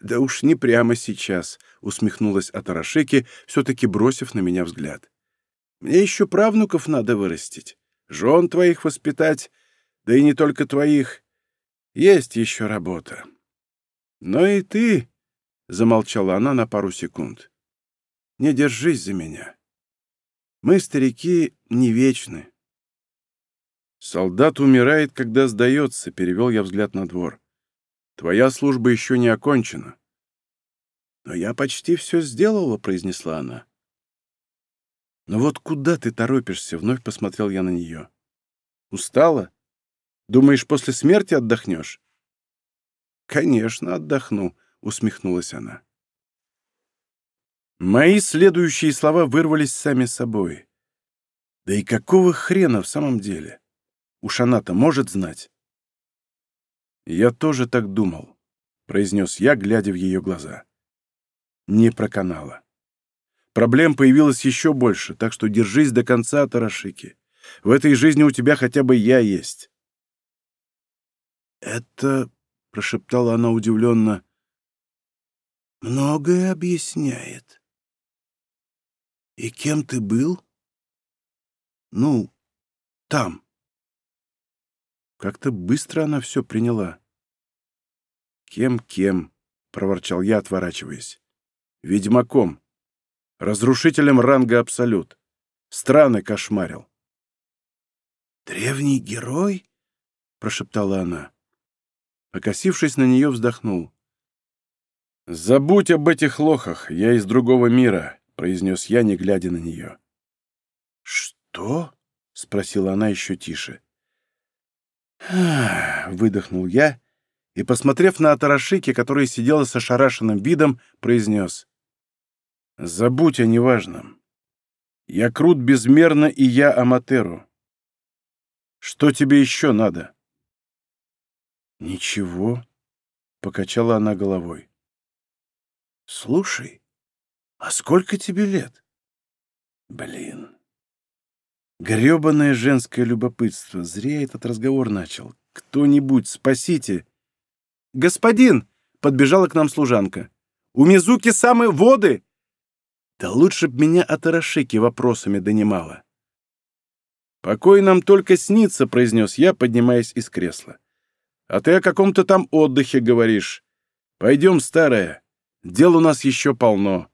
«Да уж не прямо сейчас», — усмехнулась Атарашеки, все-таки бросив на меня взгляд. «Мне еще правнуков надо вырастить, жен твоих воспитать, да и не только твоих. Есть еще работа. Но и ты...» — замолчала она на пару секунд. «Не держись за меня. Мы, старики, не вечны». «Солдат умирает, когда сдается», — перевел я взгляд на двор. Твоя служба еще не окончена». «Но я почти все сделала», — произнесла она. «Но вот куда ты торопишься?» — вновь посмотрел я на нее. «Устала? Думаешь, после смерти отдохнешь?» «Конечно, отдохну», —— усмехнулась она. Мои следующие слова вырвались сами собой. Да и какого хрена в самом деле? Уж она-то может знать. Я тоже так думал, произнес я, глядя в ее глаза. Не проканала. Проблем появилось еще больше, так что держись до конца, Тарашики. В этой жизни у тебя хотя бы я есть. Это, прошептала она удивленно, многое объясняет. «И кем ты был?» «Ну, там». Как-то быстро она все приняла. «Кем-кем?» — проворчал я, отворачиваясь. «Ведьмаком. Разрушителем ранга Абсолют. Страны кошмарил». «Древний герой?» — прошептала она. Покосившись на нее, вздохнул. «Забудь об этих лохах, я из другого мира произнес я, не глядя на нее. «Что?» — спросила она еще тише. выдохнул я и, посмотрев на Атарашики, которая сидела с ошарашенным видом, произнес. «Забудь о неважном. Я крут безмерно, и я Аматеру. Что тебе еще надо?» «Ничего», — покачала она головой. «Слушай, а сколько тебе лет? Блин. Грёбаное женское любопытство. Зря этот разговор начал. Кто-нибудь, спасите. Господин! Подбежала к нам служанка. У Мизуки самые воды! Да лучше б меня от Арашики вопросами донимала. «Покой нам только снится», — произнес я, поднимаясь из кресла. «А ты о каком-то там отдыхе говоришь. Пойдем, старая. Дел у нас еще полно».